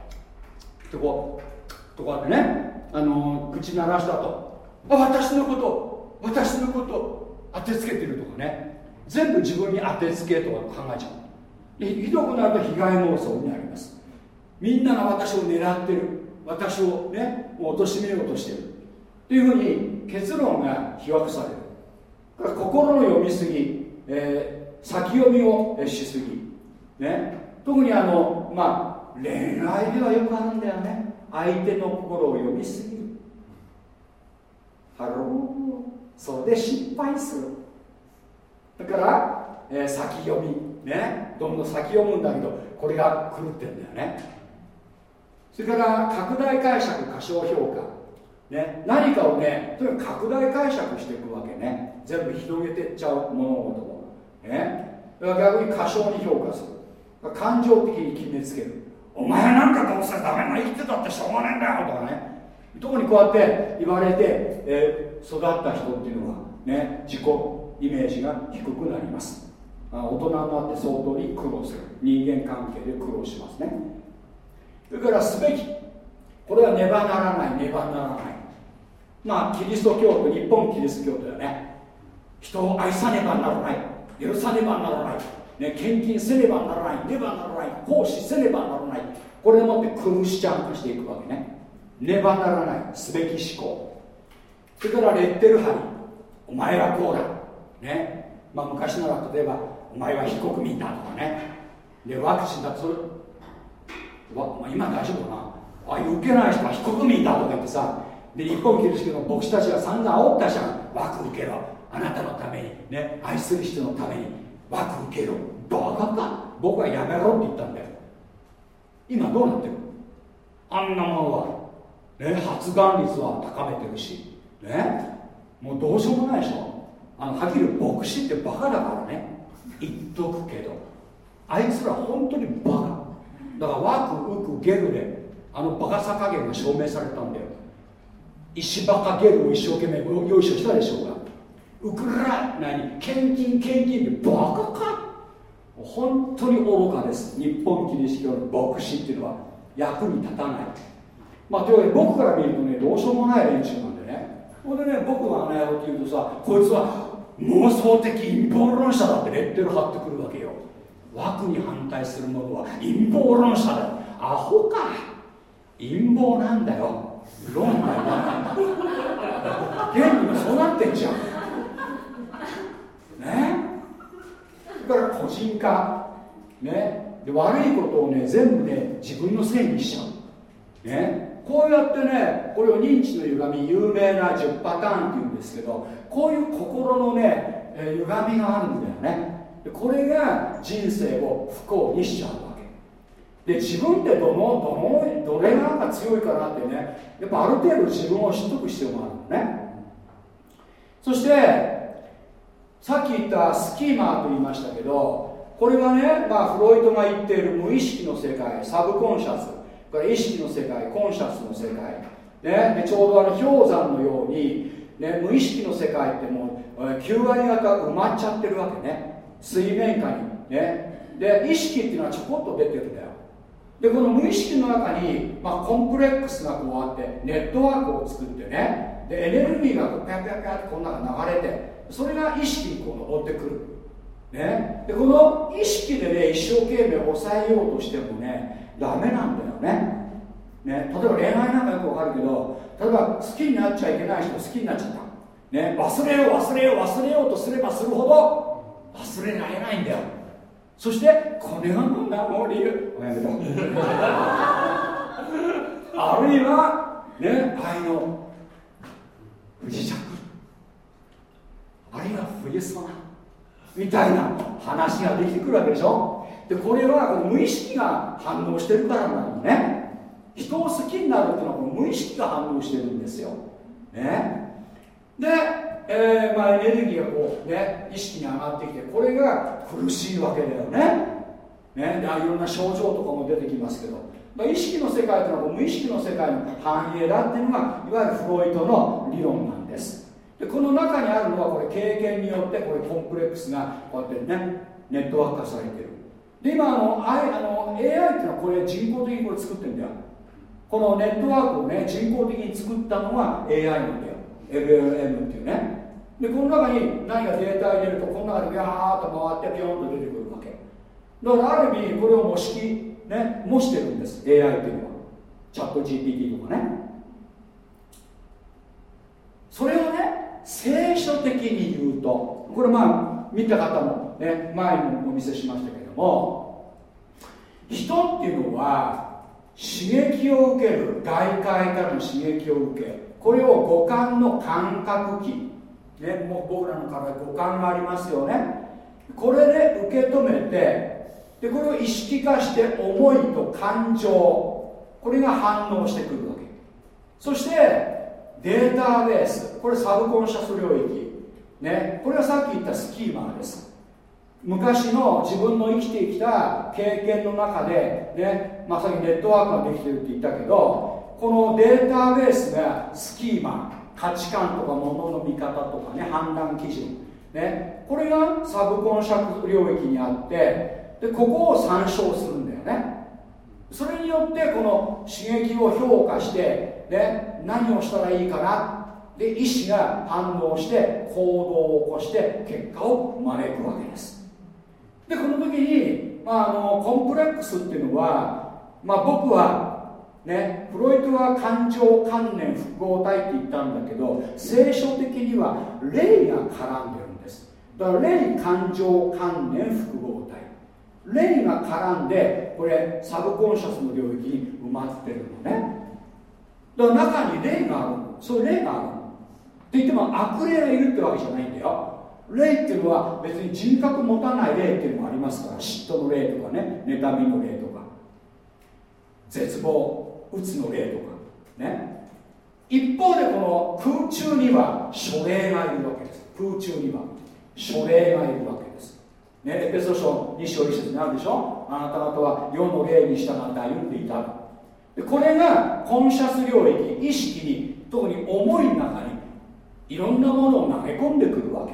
とこうとこうやってねあの口鳴らしたと。あ私のこと私のこと当てつけてるとかね。全部自分に当てつけとか考えちゃう。ひどくなると被害妄想になります。みんなが私を狙ってる。私をねもう貶めようとしてる。っていうふうに結論が被爆される。心の読みすぎ、えー先読みをしすぎ、ね、特にあのまあ恋愛ではよくあるんだよね。相手の心を読みすぎる。ハロー。それで失敗する。だから、えー先読み。ね。どんどん先読むんだけどこれが狂ってんだよね。それから拡大解釈過小評価。ね、何かをねとにかく拡大解釈していくわけね。全部広げていっちゃう物事を、ね、だから逆に過小に評価する。感情的に決めつける。お前なんかどうせダメな生きてたってしょうがねえんだよとかね。特にこうやって言われて、えー、育った人っていうのはね自己イメージが低くなります。大人になって相当に苦労する。人間関係で苦労しますね。それからすべき。これはねばならないねばならない。まあキリスト教徒日本キリスト教徒だね。人を愛さねばならない。許さねばならない、ね、献金せねばならない。ねばならない。奉仕せねばならない。これでもってクリスチャン化していくわけね。ねばならない。すべき思考。それからレッテル貼り。お前はこうだ。ね。まあ昔なら例えばお前は非国民だとかね。でワクチンだとそれわ、まあ、今大丈夫かな？あ受けない人は非国民だとか言ってさで日本キリスト教の牧師たちが散々煽ったじゃん。枠受けろ。あなたのために。ね愛する人のために。枠受けろ。バカか？僕はやめろって言ったんだよ。今どうなってる？あんなものは、ね、発がん率は高めてるし。ねもうどうしようもないでしょ。あのはっきり牧師ってバカだからね。言っとくけど。あいつら本当にバカ。だから枠ウクゲルであのバカさ加減が証明されたんだよ。石バカゲルを一生懸命用意したでしょうが。ウクライナに献金献金でバカか？本当に愚かです。日本キリスト教の牧師っていうのは役に立たない。まあというわけで僕から見るとねどうしようもない連中なんでね。ほんでね僕がねって言うとさこいつは妄想的陰謀論者だってレッテル貼ってくるわけよ。枠に反対する者は陰謀論者だよ。アホか。陰謀なんだよ。論だよ。現にもそうなってんじゃん。ね？だから個人化。ね？で悪いことをね全部ね自分のせいにしちゃう。ね？こうやってねこれを認知の歪み有名な10パターンっていうんですけどこういう心のね、え歪みがあるんだよね。これが人生を不幸にしちゃうわけ。で自分ってどのどのどれが強いかなってねやっぱある程度自分を知っとく必要があるのね。そしてさっき言ったスキーマーと言いましたけどこれはね、まあ、フロイトが言っている無意識の世界サブコンシャスこれ意識の世界コンシャスの世界、ね、でちょうどあの氷山のように、ね、無意識の世界ってもう9割方埋まっちゃってるわけね。水面下にね。で意識っていうのはちょこっと出てるんだよ。でこの無意識の中に、まあ、コンプレックスがこうあってネットワークを作ってね。でエネルギーがこうピャピャピャってこの中流れてそれが意識にこう登ってくる、ね、でこの意識でね一生懸命抑えようとしてもねダメなんだよね。ね、例えば恋愛なんかよくわかるけど例えば好きになっちゃいけない人好きになっちゃった、ね、忘れよう忘れよう忘れようとすればするほど忘れられないんだよ。そしてこれがもう名理由。[LAUGHS] あるいはね愛の不時着。あるいは冬空みたいな話ができてくるわけでしょ。でこれはこの無意識が反応してるからなのね。人を好きになるっていうのはこの無意識が反応してるんですよ、ね、で、えーまあ、エネルギーがこうね意識に上がってきてこれが苦しいわけだよね。ねでいろんな症状とかも出てきますけど。意識の世界というのは無意識の世界の反映だっていうのがいわゆるフロイトの理論なんです。でこの中にあるのはこれ経験によってこれコンプレックスがこうやってねネットワーク化されてる。で今あのあの AI っていうのはこれ人工的にこれ作ってるんだよ。このネットワークをね人工的に作ったのが AI なんだよ。LLM っていうね。でこの中に何かデータ入れるとこの中でビャーっと回ってピョンと出てくるわけ。だからある意味これを模式ね模してるんです。AI っていうのは。チャット GPT とかね。それをね聖書的に言うとこれまあ見た方もね前にもお見せしましたけども人っていうのは刺激を受ける外界からの刺激を受けこれを五感の感覚器、ね、もう僕らの体五感がありますよね。これで受け止めてでこれを意識化して思いと感情これが反応してくるわけ。そしてデータベース。これサブコンシャス領域。ねこれはさっき言ったスキーマーです。昔の自分の生きてきた経験の中でね、ま、さっきネットワークができてるって言ったけどこのデータベースがスキーマ価値観とか物の見方とかね判断基準ねこれがサブコンシャス領域にあってでここを参照するんだよね。それによってこの刺激を評価してで何をしたらいいかな。で意思が反応して行動を起こして結果を招くわけです。でこの時に、まあ、あのコンプレックスっていうのは、まあ、僕はね、フロイトは感情観念複合体って言ったんだけど聖書的には霊が絡んでるんです。だから霊感情観念複合体。霊が絡んでこれサブコンシャスの領域に埋まってるのね。だから中に霊があるそういう霊があるって言っても悪霊がいるってわけじゃないんだよ。霊っていうのは別に人格持たない霊っていうのもありますから嫉妬の霊とかね妬みの霊とか。絶望。うつの霊とかね。一方でこの空中には書霊がいるわけです。空中には書霊がいるわけです。ねエペソ書2章1節にあるでしょ？あなた方は世の霊に従って歩んでいたでこれがコンシャス領域意識に特に思いの中にいろんなものを投げ込んでくるわけ。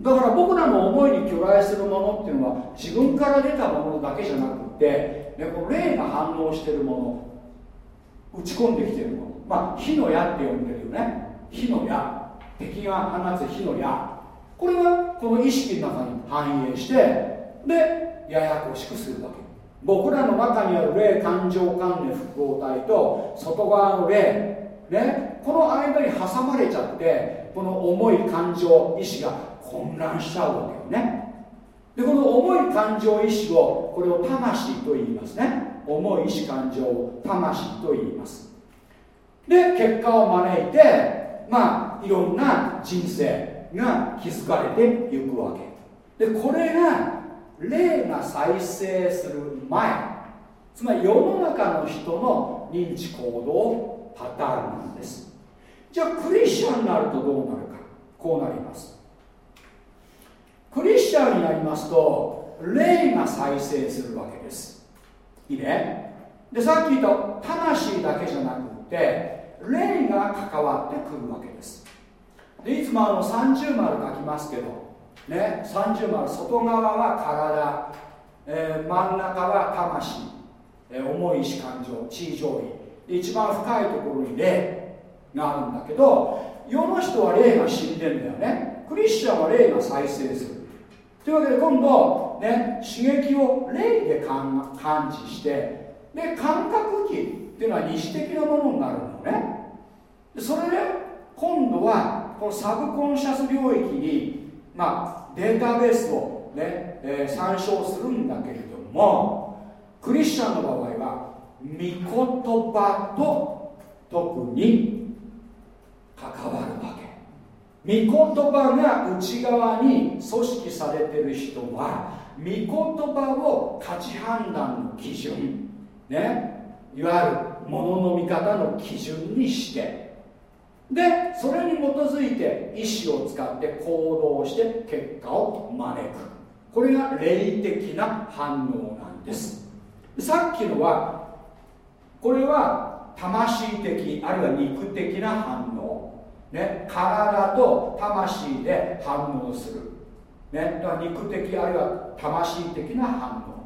だから僕らの思いに巨来するものっていうのは自分から出たものだけじゃなくって、ね、この霊が反応してるもの打ち込んできてるの。まあ火の矢って呼んでるよね。火の矢。敵が放つ火の矢。これがこの意識の中に反映してでややこしくするわけ。僕らの中にある霊感情観念複合体と外側の霊ね。この間に挟まれちゃってこの重い感情意志が混乱しちゃうわけよね。でこの重い感情意志をこれを魂と言いますね。重い意志感情魂と言います。で結果を招いてまあいろんな人生が築かれていくわけ。でこれが霊が再生する前つまり世の中の人の認知行動パターンなんです。じゃあクリスチャンになるとどうなるか。こうなります。クリスチャンになりますと霊が再生するわけです。いいね。でさっき言った魂だけじゃなくて霊が関わってくるわけです。でいつもあの30丸書きますけどね30丸外側は体、えー真ん中は魂、えー重い意志感情地位上位。で一番深いところに霊があるんだけど世の人は霊が死んでんだよね。クリスチャンは霊が再生する。というわけで今度ね刺激を霊で感感知してで感覚器っていうのは二次的なものになるのね。それで今度はこのサブコンシャス領域に、まあ、データベースをね、えー参照するんだけれどもクリスチャンの場合は御言葉と特に関わるわけ。御言葉が内側に組織されてる人は御言葉を価値判断の基準。ね。いわゆるものの見方の基準にして。でそれに基づいて意思を使って行動して結果を招く。これが霊的な反応なんです。さっきのはこれは魂的あるいは肉的な反応、ね、体と魂で反応する、ね、だから肉的あるいは魂的な反応。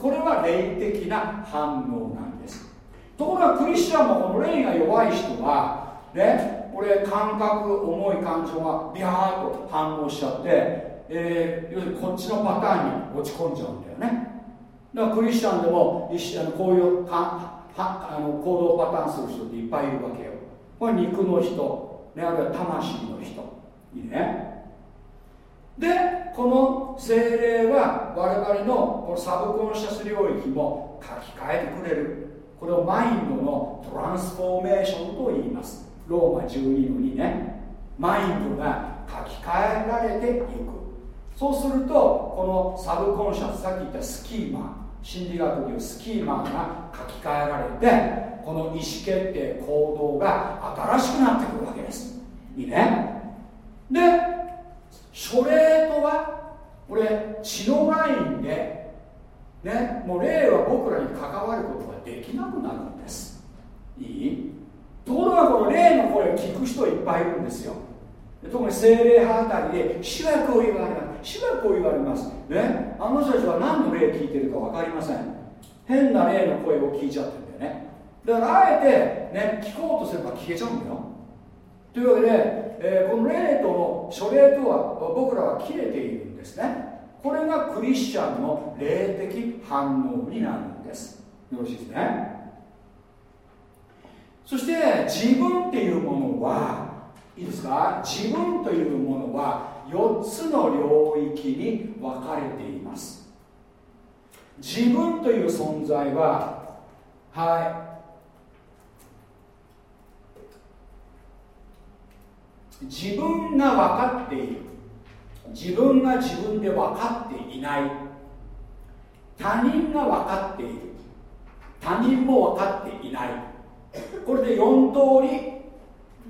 これは霊的な反応なんです。ところがクリスチャンもこの霊が弱い人はねこれ感覚重い感情がビャーっと反応しちゃって、えー要するにこっちのパターンに落ち込んじゃうんだよね。だからクリスチャンでも一緒あのこういうかはあの行動パターンする人っていっぱいいるわけよ。これ肉の人、ね、あるいは魂の人。いいね。でこの精霊は我々のこのサブコンシャス領域も書き換えてくれる。これをマインドのトランスフォーメーションと言います。ローマ12の2ね。マインドが書き換えられていく。そうするとこのサブコンシャスさっき言ったスキーマ心理学というスキーマが書き換えられてこの意思決定行動が新しくなってくるわけです。いいね。で書霊とはこれ血のラインでねもう霊は僕らに関わることができなくなるんです。いい？ところがこの霊の声を聞く人いっぱいいるんですよ。特に精霊派あたりで主はこう言われます。主はこう言われます。ね？あの人たちは何の霊聞いてるか分かりません。変な霊の声を聞いちゃってるんだよね。だからあえてね聞こうとすれば聞けちゃうんだよ。というわけで、えー、この霊との書霊とは僕らは切れているんですね。これがクリスチャンの霊的反応になるんです。よろしいですね。そして自分っていうものはいいですか？自分というものは4つの領域に分かれています。自分という存在ははい。自分が分かっている。自分が自分で分かっていない。他人が分かっている。他人も分かっていない。これで4通り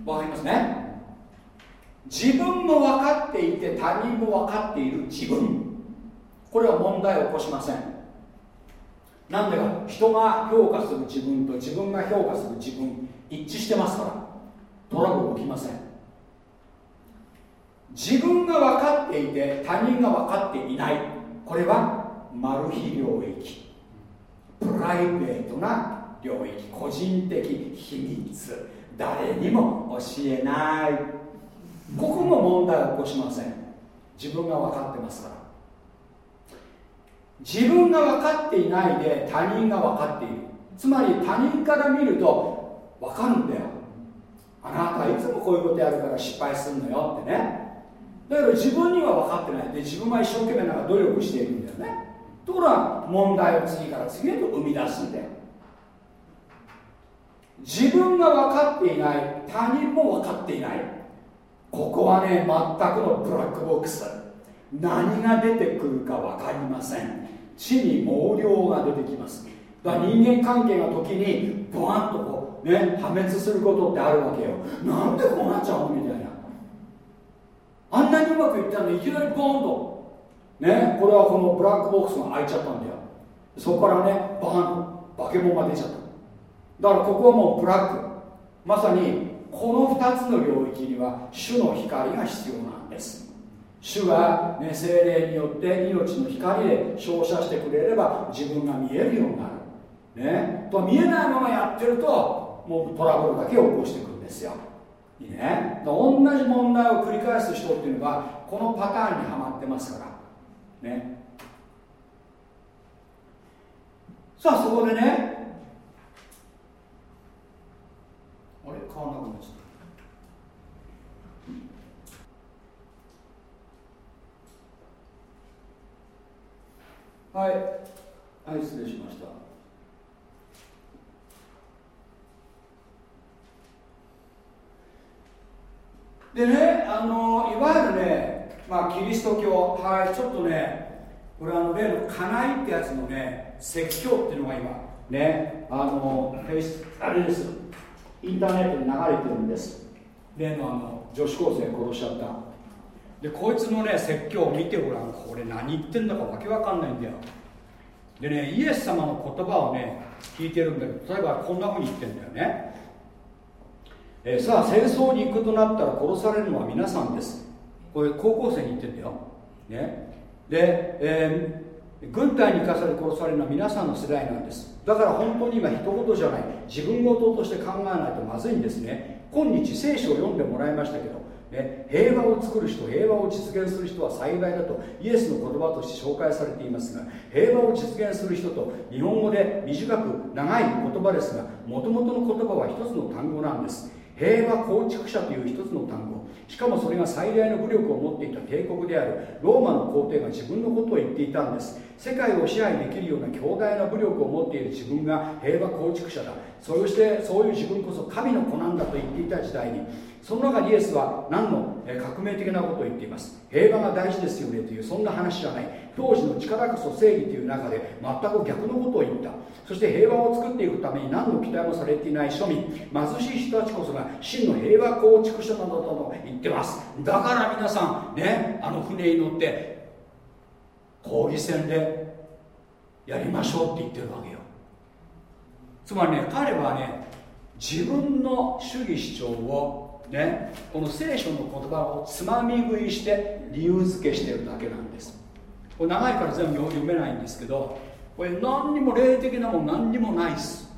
分かりますね。自分も分かっていて他人も分かっている。自分。これは問題を起こしません。なんでか。人が評価する自分と自分が評価する自分一致してますから。トラブル起きません。自分が分かっていて他人が分かっていない。これはマル秘領域。プライベートな領域。個人的秘密。誰にも教えない。ここも問題を起こしません。自分が分かってますから。自分が分かっていないで他人が分かっている。つまり他人から見ると分かるんだよ。あなたはいつもこういうことやるから失敗するのよってね。だけど自分には分かってない。で自分は一生懸命なんか努力しているんだよね。ところが問題を次から次へと生み出すんだよ。自分が分かっていない。他人も分かっていない。ここはね全くのブラックボックス。何が出てくるか分かりません。地に毛量が出てきます。だから人間関係の時にボワンとこうね破滅することってあるわけよ。なんでこうなっちゃうの？みたいな。あんなにうまくいったのにいきなりボーンと。ねこれはこのブラックボックスが開いちゃったんだよ。そこからねバーンと化け物が出ちゃった。だからここはもうブラック。まさにこの2つの領域には主の光が必要なんです。主が、ね、精霊によって命の光で照射してくれれば自分が見えるようになる。ねと見えないままやってるともうトラブルだけを起こしていくんですよ。いいね。同じ問題を繰り返す人っていうのはこのパターンにはまってますから。ね。さあそこでね。あれ？変わんなくなっちゃった。はい、はい、失礼しました。でね、あのいわゆるね、まあ、キリスト教、はい、ちょっとね、これあの例の家内ってやつのね、説教っていうのが今、ね、あのフェイス、あれです、インターネットに流れてるんです。例のあの女子高生殺しちゃった。でこいつのね説教を見てごらんこれ何言ってんだかわけわかんないんだよでねイエス様の言葉をね聞いてるんだけど例えばこんなふうに言ってんだよね、えーさあ戦争に行くとなったら殺されるのは皆さんです。これ高校生に言ってんだよ、ね、で、えー軍隊に行かされ殺されるのは皆さんの世代なんです。だから本当に今一言じゃない。自分事として考えないとまずいんですね。今日聖書を読んでもらいましたけどね、平和を作る人平和を実現する人は幸いだとイエスの言葉として紹介されていますが平和を実現する人と日本語で短く長い言葉ですがもともとの言葉は一つの単語なんです。平和構築者という一つの単語。しかもそれが最大の武力を持っていた帝国である。ローマの皇帝が自分のことを言っていたんです。世界を支配できるような強大な武力を持っている自分が平和構築者だ。そしてそういう自分こそ神の子なんだと言っていた時代にその中にイエスは何の革命的なことを言っています。平和が大事ですよねというそんな話じゃない。当時の力こそ正義という中で全く逆のことを言った。そして平和を作っていくために何の期待もされていない庶民貧しい人たちこそが真の平和構築者などだと言ってます。だから皆さんねあの船に乗って抗議戦でやりましょうって言ってるわけよ。つまりね彼はね自分の主義主張をねこの聖書の言葉をつまみ食いして理由付けしてるだけなんです。これ長いから全部読めないんですけどこれ何にも霊的なもん何にもないです。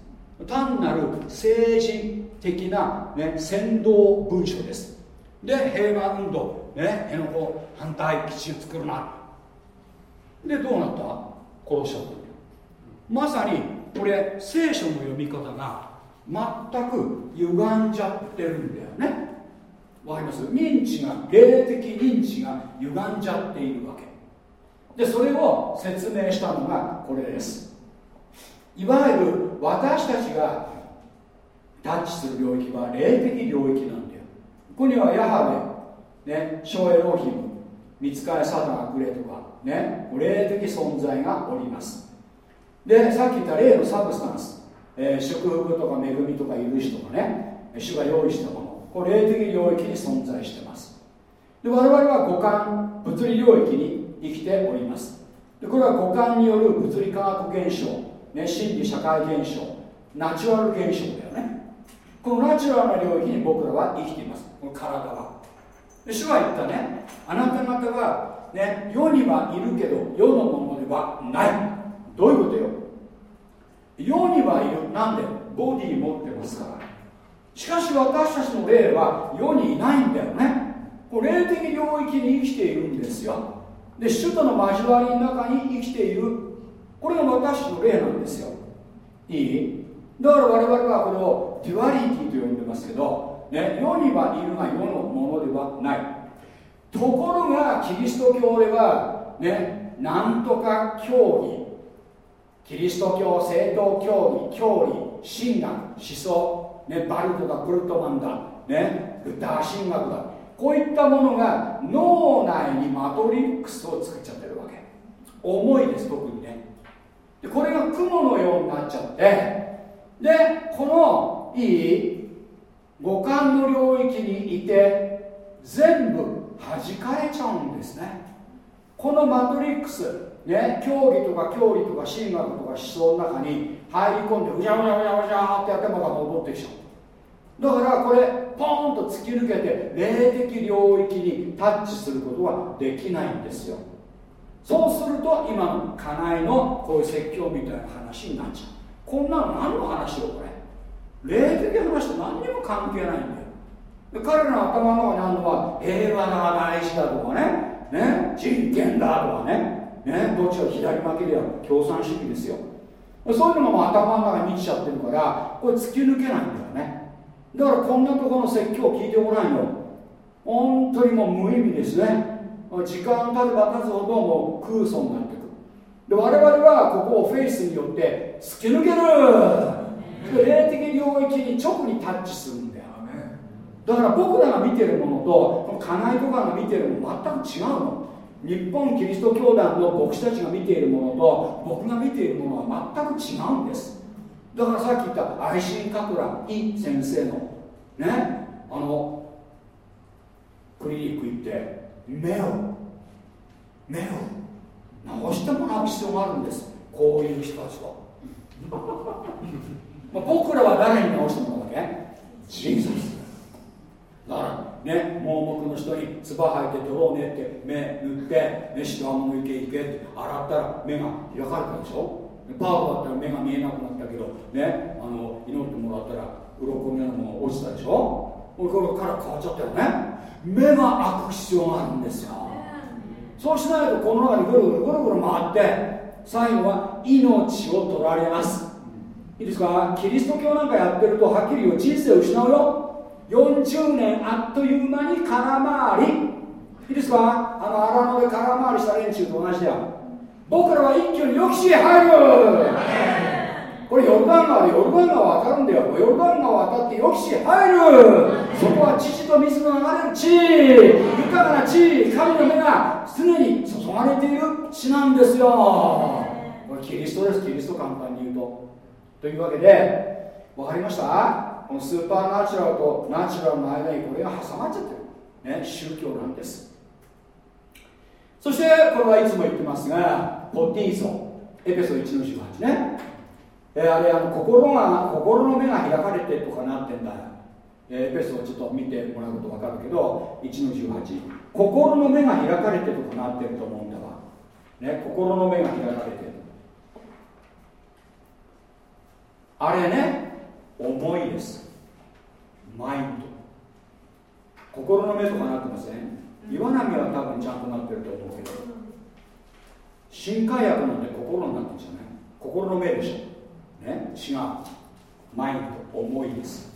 単なる政治的な、ね、先導文書です。で平和運動ね辺野古反対基地を作るな。でどうなった？殺しちゃった。まさにこれ聖書の読み方が全く歪んじゃってるんだよね。わかります？認知が霊的認知が歪んじゃっているわけ。でそれを説明したのがこれです。いわゆる私たちがタッチする領域は霊的領域なんだよ。ここにはヤハベ、ね、ショエロヒム見つかりサタングレとかね霊的存在がおります。でさっき言った霊のサブスタンス、えー祝福とか恵みとか許しとかね主が用意したもの。これ霊的領域に存在してます。で我々は五感物理領域に生きております。でこれは五感による物理科学現象、ね、心理社会現象ナチュラル現象だよね。このナチュラルな領域に僕らは生きています。この体は。で主は言ったねあなた方は、ね、世にはいるけど世のものではない。どういうことよ？世にはいる。なんで？ボディ持ってますから。しかし私たちの霊は世にいないんだよね。これ霊的領域に生きているんですよ。で主との交わりの中に生きている。これが私の霊なんですよ。いい？だから我々はこれを duality と呼んでますけど、ね、世にはいるが世のものではない。ところがキリスト教ではねなんとか教義。キリスト教正統教義教理神学思想、ね、バルトだブルトマンだ、ね、ルター神学だ。こういったものが脳内にマトリックスを作っちゃってるわけ。重いです特にね。でこれが雲のようになっちゃってでこのいい五感の領域にいて全部弾かれちゃうんですね。このマトリックスね、教義とか教理とか神学とか思想の中に入り込んでうじゃうじゃうじゃうじゃって頭が戻ってきちゃうだからこれポーンと突き抜けて霊的領域にタッチすることはできないんですよ。そうすると今の家内のこういう説教みたいな話になっちゃう。こんなの何の話よこれ。霊的話と何にも関係ないんだよ。で彼らの頭の中にあるのは平和が大事だとかね。ね。人権だとかね。ね、どっちが左負けりゃ共産主義ですよ。そういうのも頭の中に満ちちゃってるからこれ突き抜けないんだよね。だからこんなところの説教を聞いてごらんよ本当にもう無意味ですね。時間経てば経つほどもう空想になってくる。で我々はここをフェイスによって突き抜ける。霊的領域に直にタッチするんだよね。だから僕らが見てるものとこの家内とかが見てるもの全く違うの。日本キリスト教団の牧師たちが見ているものと僕が見ているものは全く違うんです。だからさっき言った愛心カクライ先生のねあのクリニック行って目を目を直してもらう必要があるんです。こういう人たちは [LAUGHS] まあ僕らは誰に直してもらうわけ？ジーザス。だからね盲目の人に唾吐いて泥を練って目塗ってね白浜の池行けって洗ったら目が開かれたでしょ？パートだったら目が見えなくなったけどねあの祈ってもらったら鱗のようなものが落ちたでしょ？これから変わっちゃったよね。目が開く必要があるんですよ。そうしないとこの中にぐるぐるぐるぐる回って最後は命を取られます。いいですか？キリスト教なんかやってるとはっきり言う人生を失うよ40年あっという間に空回り。いいですか？あの荒野で空回りした連中と同じだよ。僕らは一挙に予期しへ入る。これヨルダン川でヨルダン川渡るんだよ。ヨルダン川渡って予期しへ入る。そこは父と水の流れる地。豊かな地神の目が常に注がれている。地なんですよ。これキリストです。キリスト簡単に言うと。というわけで分かりました？このスーパーナチュラルとナチュラルの間にこれが挟まっちゃってる、ね、宗教なんです。そしてこれはいつも言ってますがポティーソエペソ1の18ね、えー、あれあの心が心の目が開かれてとかなってんだえ、エペソをちょっと見てもらうと分かるけど1の18心の目が開かれてとかなってると思うんだわ、ね、心の目が開かれてる。あれね思いです。マインド。心の目とかなってません？岩波は多分ちゃんとなってると思うけど。新海薬なんて心になってるんじゃない？心の目でしょ。ね？違う。マインド思いです。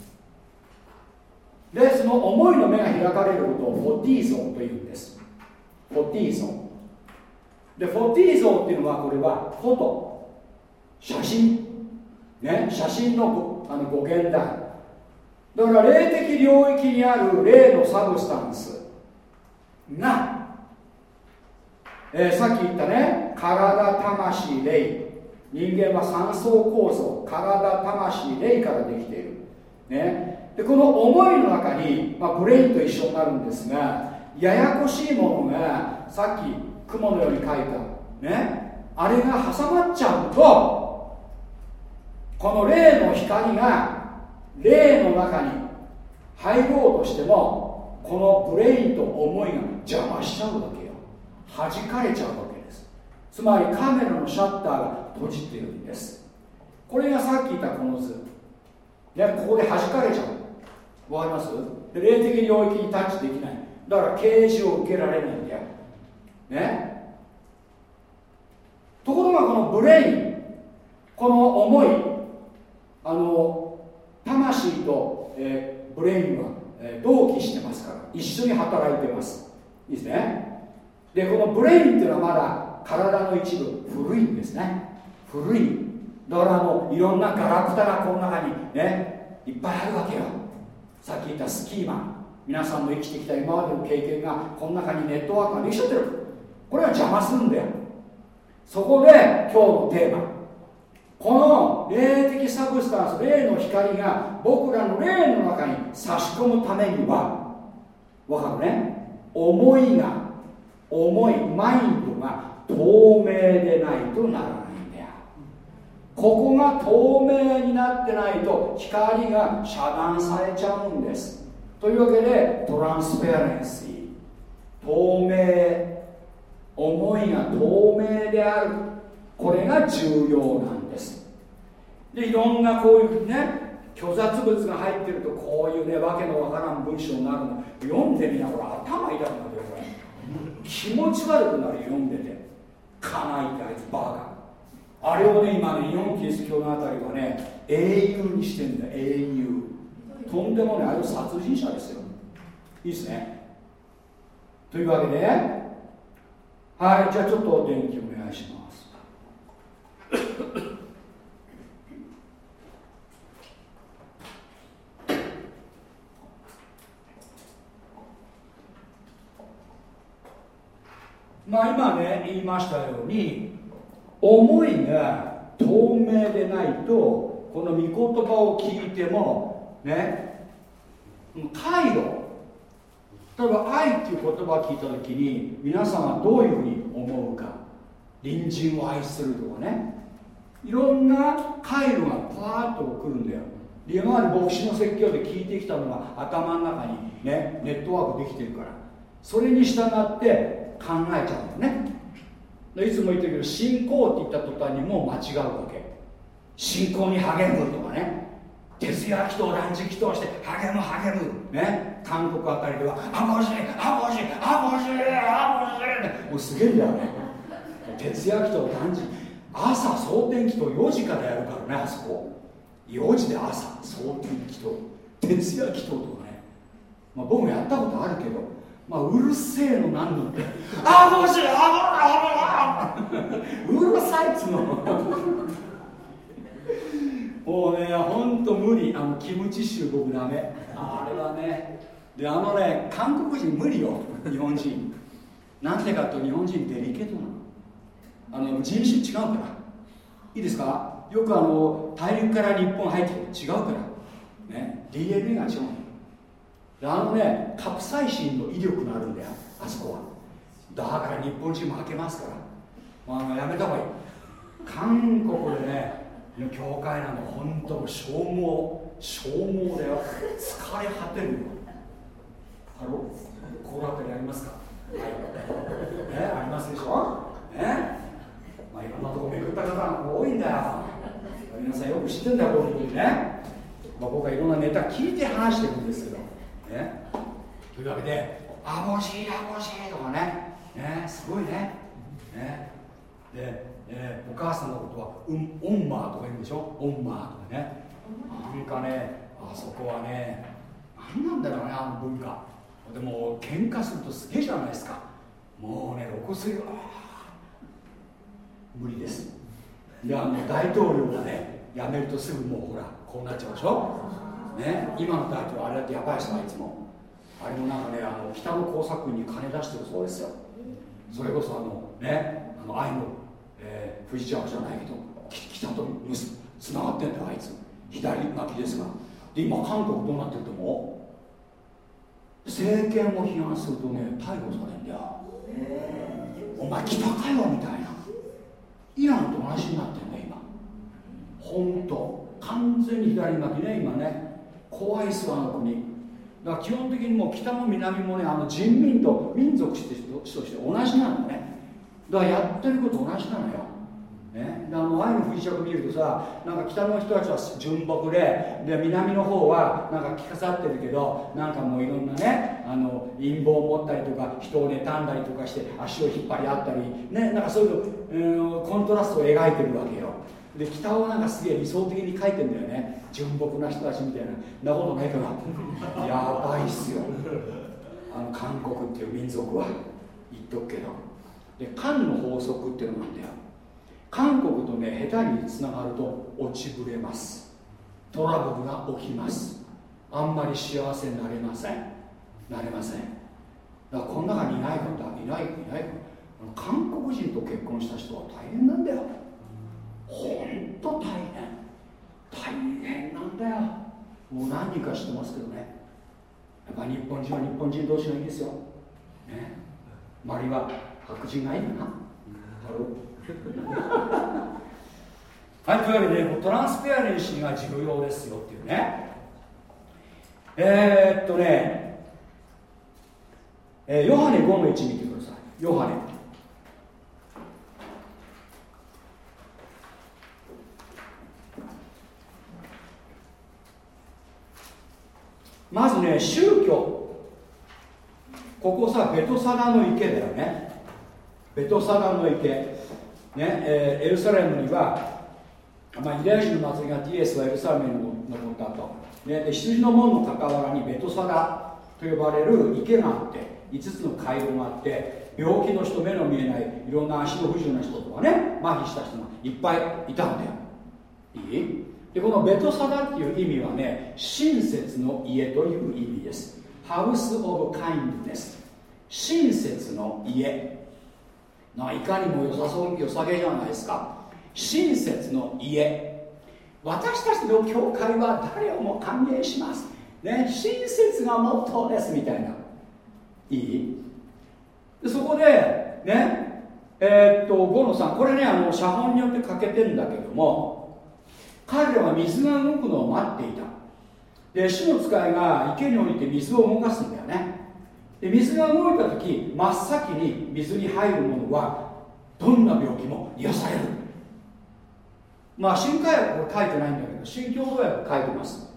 でその思いの目が開かれることをフォティーゾーというんです。フォティーゾーでフォティーゾーっていうのはこれはフォト写真。ね？写真のあの語源だだから霊的領域にある霊の substance が、えー、さっき言ったね。体魂霊。人間は三層構造。体魂霊からできている。ね。でこの思いの中に、まあ、 brain と一緒になるんですがややこしいものがさっき雲のように書いた。ね。あれが挟まっちゃうとこの霊の光が霊の中に入ろうとしてもこのブレインと思いが邪魔しちゃうわけよ。弾かれちゃうわけです。つまりカメラのシャッターが閉じてるんです。これがさっき言ったこの図。ねここで弾かれちゃう。わかります？で霊的領域にタッチできない。だから啓示を受けられないんだよ。ね？ところがこの brain この思いあの魂と、えー、 brain はえ同期してますから一緒に働いてます。いいですね。でこの brain っていうのはまだ体の一部古いんですね。古い。だからもういろんなガラクタがこの中にねいっぱいあるわけよ。さっき言ったスキーマ。皆さんの生きてきた今までの経験がこの中にネットワークができちゃってる。これは邪魔するんだよ。そこで今日のテーマ。この霊的サブスタンス霊の光が僕らの霊の中に差し込むためにはわかるね？思いが思いマインドが透明でないとならないんだよ。ここが透明になってないと光が遮断されちゃうんです。というわけでトランスペアレンシー。透明。思いが透明である。これが重要なんででいろんなこういうね虚雑物が入ってるとこういうねわけのわからん文章になるの。読んでみなこれ頭痛くなるよこれ。気持ち悪くなる読んでて。かないってあいつバカ。あれをね今ね日本キリスト教のあたりはね英雄にしてんだ英雄。とんでもない。あれ殺人者ですよ。いいっすね。というわけではいじゃあちょっとお天気お願いします。まあ今ね言いましたように思いが透明でないとこの御言葉を聞いてもね回路例えば愛っていう言葉を聞いた時に皆さんはどういうふうに思うか。隣人を愛するとかね。いろんな回路がパーッと来るんだよ。今まで牧師の説教で聞いてきたのが頭の中にねネットワークできてるから。それに従って考えちゃうのね。いつも言ってるけど信仰って言った途端にもう間違うわけ。信仰に励むとかね。徹夜祈祷ランチ祈祷して励む励む。ね。韓国あたりではあもしあもしあもしあもしもうすげえんだよね徹夜祈祷ランチ朝蒼天祈祷4時からやるからねあそこ4時で朝蒼天祈祷徹夜祈祷とかね、まあ、僕もやったことあるけどまあうるせえのなんのって。ああどうしよう。ああうるさいっつうの。もうねほんと無理。あのキムチ臭僕ダメ。あれはね。であのね韓国人無理よ日本人。なんでかと日本人デリケートなの。あの人種違うから。いいですか？よくあの大陸から日本入ってきて違うから。ね DNA が違うの。であのねカプサイシンの威力があるんだよあそこは。だから日本人も負けますから。あのやめた方がいい。韓国でね教会なの本当消耗消耗だよ。疲れ果てるよ。ハロ心当たりありますか？はい。ねありますでしょ？ねまあいろんなとこ巡った方が多いんだよ。皆さんよく知ってんだよこういうふうにね、まあ、僕はいろんなネタ聞いて話してるんですけど。ね。というわけで「あぼしいあぼしい」とかね。ねすごいね。ね。で、えーお母さんのことは、うん、オンマーとか言うんでしょ？オンマーとかね。なんかね。あそこはね何なんだろうねあの文化。でも喧嘩するとすげえじゃないですか。もうね露骨よ無理です。であの大統領がね辞めるとすぐもうほらこうなっちゃうでしょ？ね今の大統領あれだってやばいですよいつも。あれもなんかねあの北の工作員に金出してるそうですよ。それこそあのねあの愛の、えー、富士ちゃんじゃないけど北とつながってんだよあいつ。左巻きですが。で今韓国どうなってると思う？政権を批判するとね逮捕されるんだよお前来たかよみたいな。イランと同じになってんだよ今。本当。完全に左巻きね今ね。怖いっすわあの国。だから基本的にもう北も南もねあの人民と民族としてとして同じなのね。だからやってること同じなのよ。ね、であの愛の不時着見るとさなんか北の人たちは純朴でで南の方はなんか着飾ってるけどなんかもういろんなねあの陰謀を持ったりとか人を妬んだりとかして足を引っ張り合ったりね。なんかそういうの、う、コントラストを描いてるわけよ。で北をなんかすげえ理想的に描いてんだよね。純朴な人たちみたいな。なことないから [LAUGHS] やばいっすよ。あの韓国っていう民族は。言っとくけど。で漢の法則っていうのがあるんだよ。韓国とね下手につながると落ちぶれます。トラブルが起きます。あんまり幸せになれません。なれません。だからこの中にいない方いないいない韓国人と結婚した人は大変なんだよほんと大変。大変なんだよ。もう何人か知ってますけどね。やっぱ日本人は日本人同士がいいですよ。ね。周りは白人がいいか。なハローはい、というわけで transparency が重要ですよっていうね。えー、っとね、えー、ヨハネ5の1見てください。ヨハネまずね宗教。ここさベトサダの池だよね。ベトサダの池。ねえー、エルサレムには、まあ、ユダヤ人の祭りがあってイエスはエルサレムに登ったと、ね、で羊の門の傍らにベトサダと呼ばれる池があって5つの回廊があって病気の人目の見えないいろんな足の不自由な人とかね麻痺した人がいっぱいいたんだよ。いい？でこのベトサダっていう意味はね親切の家という意味です。ハウス・オブ・カインドです親切の家。ないかにも良さそう良さげじゃないですか。親切の家。私たちの教会は誰をも歓迎します？ね親切がモットーですみたいな。いい？でそこでねえー、っと5の3これねあの写本によって欠けてるんだけども彼らは水が動くのを待っていた。で主の使いが池に降りて水を動かすんだよね。で水が動いた時真っ先に水に入るものはどんな病気も癒される。まあ新海薬これ書いてないんだけど新共同薬書いてます。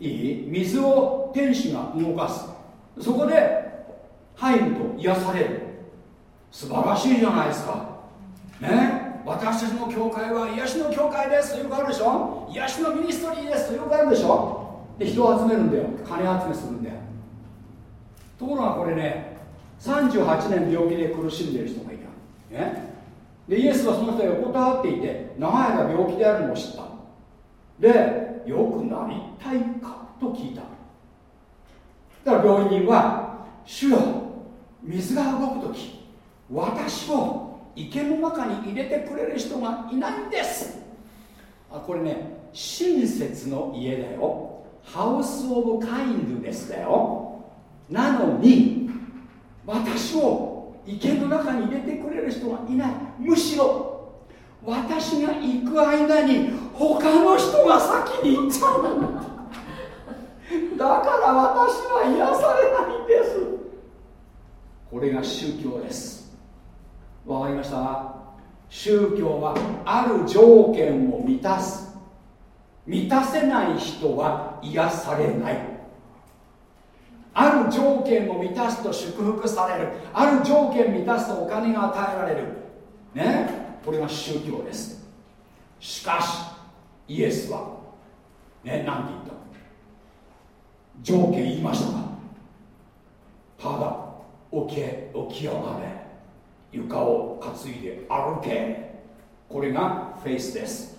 いい？水を天使が動かす。そこで入ると癒される。素晴らしいじゃないですか。ね？私たちの教会は癒しの教会ですとよくあるでしょ？癒しのミニストリーですとよくあるでしょ？で人を集めるんだよ。金集めするんだよ。ところがこれね38年病気で苦しんでいる人がいた、ね、でイエスはその人を横たわっていて長い間病気であるのを知った。でよくなりたいかと聞いた。だから病院人は「主よ水が動く時私を池の中に入れてくれる人がいないんです。あこれね親切の家だよ。ハウス・オブ・カインドネスだよ。なのに私を池の中に入れてくれる人がいない。むしろ私が行く間に他の人が先に行っちゃう。んだだから私は癒されないんです。これが宗教です。わかりました？宗教はある条件を満たす。満たせない人は癒されない。ある条件を満たすと祝福される。ある条件満たすとお金が与えられる。ね？これが宗教です。しかしイエスはね？何て言った？条件言いましたか？ただ起き起き上がれ。床を担いで歩け。これがフェイスです。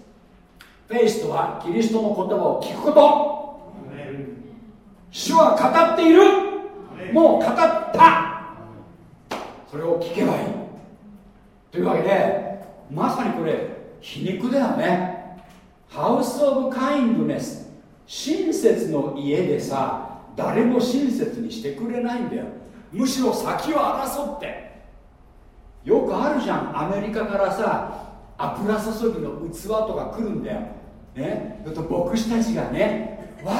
フェイスとはキリストの言葉を聞くこと。主は語っている。もう語った。それを聞けばいい。というわけでまさにこれ皮肉だよね。ハウス・オブ・カインドネス。親切の家でさ誰も親切にしてくれないんだよ。むしろ先を争ってよくあるじゃん。アメリカからさ油注ぎの器とか来るんだよ。ね。っと牧師たちがね我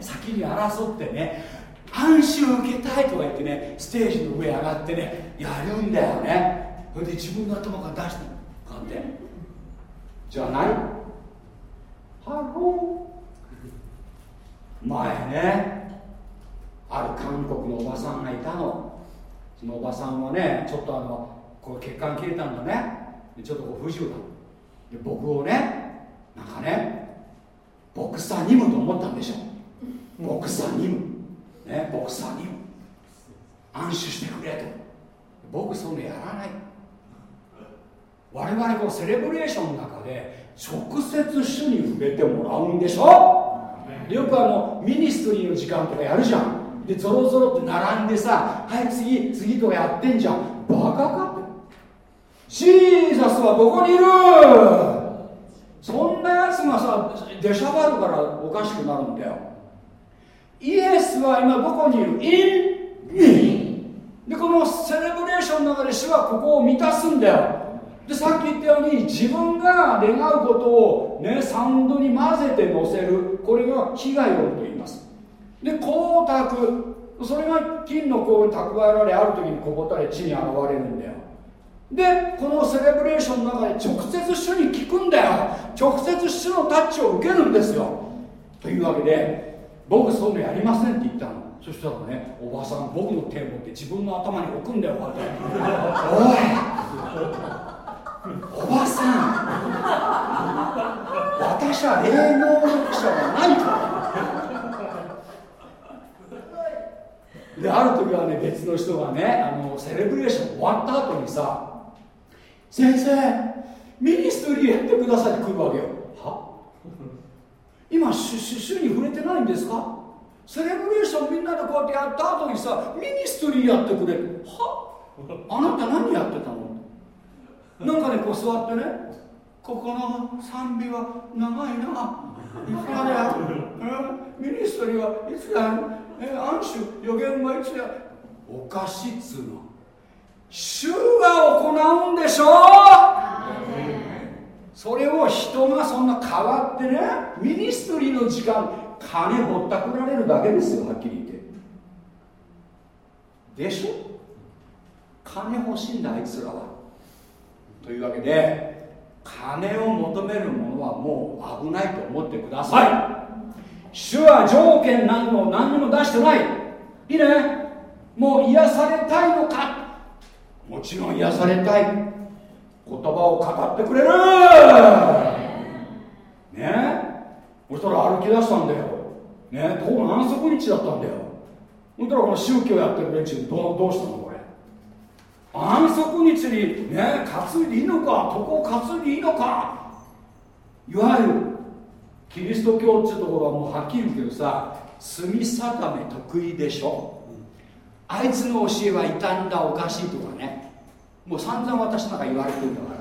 先に争ってね按手を受けたいとか言ってねステージの上上がってねやるんだよね。それで自分の頭から出してこうやって？じゃないハロ前ねある韓国のおばさんがいたの。そのおばさんはねちょっとあのこう血管切れたんだね。ちょっとこう不自由だ。で僕をねなんかねボクサーニムと思ったんでしょ。ボクサーニムねボクサーニム安心してくれと。僕そんなやらない。我々こうセレブレーションの中で直接主に触れてもらうんでしょ。よくあのミニストリーの時間とかやるじゃん。でゾロゾロって並んでさはい次次とかやってんじゃん。バカかってジーザスはどこにいる。そんなやつがさ出しゃばるからおかしくなるんだよ。イエスは今どこにいる ?in me でこのセレブレーションの中で主はここを満たすんだよ。でさっき言ったように自分が願うことをねサンドに混ぜて乗せる。これが被害論と言います。で光沢。それが金の甲に蓄えられある時にこぼったれ地に現れるんだよでこのセレブレーションの中で直接主に聞くんだよ。直接主のタッチを受けるんですよ。というわけで僕そういうのやりませんって言ったの。そしたらねおばさん僕の手を持って自分の頭に置くんだよこうやっておい。おばさん。私は霊能力者がないから。である時はね別の人がねあの celebration 終わった後にさ先生 ministry やってくださいって来るわけよ。は？今主主に触れてないんですか？ celebration みんなでこうやってやった後にさ ministry やってくれる。は？あなた何やってたの？なんかねこう座ってね。ここの賛美は長いな。いつまでや ministry はいつやるえ按手予言はいつやおかしっつうの。主が行うんでしょそれを人がそんな変わってね ministry の時間金ぼったくられるだけですよはっきり言って。でしょ？金欲しいんだあいつらは。というわけで金を求めるものはもう危ないと思ってください。主は条件何も何にも出してない。いいね？もう癒されたいのか？もちろん癒されたい。言葉を語ってくれる。ね？そしたら歩き出したんだよ。ね？どうも安息日だったんだよ。本当はこの宗教やってる連中どうどうしたの？これ。安息日にね？担いでいいのか？床を担いでいいのか？いわゆるキリスト教っていうところはもうはっきり言うけどさ罪定め得意でしょ。あいつの教えは傷んだおかしいとかね。もう散々私なんか言われてるんだから。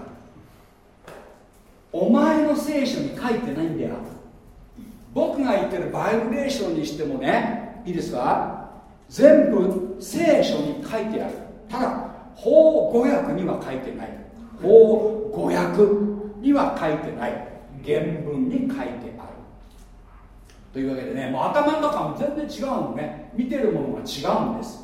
お前の聖書に書いてないんだよ。僕が言ってるバイブレーションにしてもねいいですか？全部聖書に書いてある。ただ法語訳には書いてない。法語訳には書いてない。原文に書いてある。というわけでねもう頭の中も全然違うのね。見てるものが違うんです。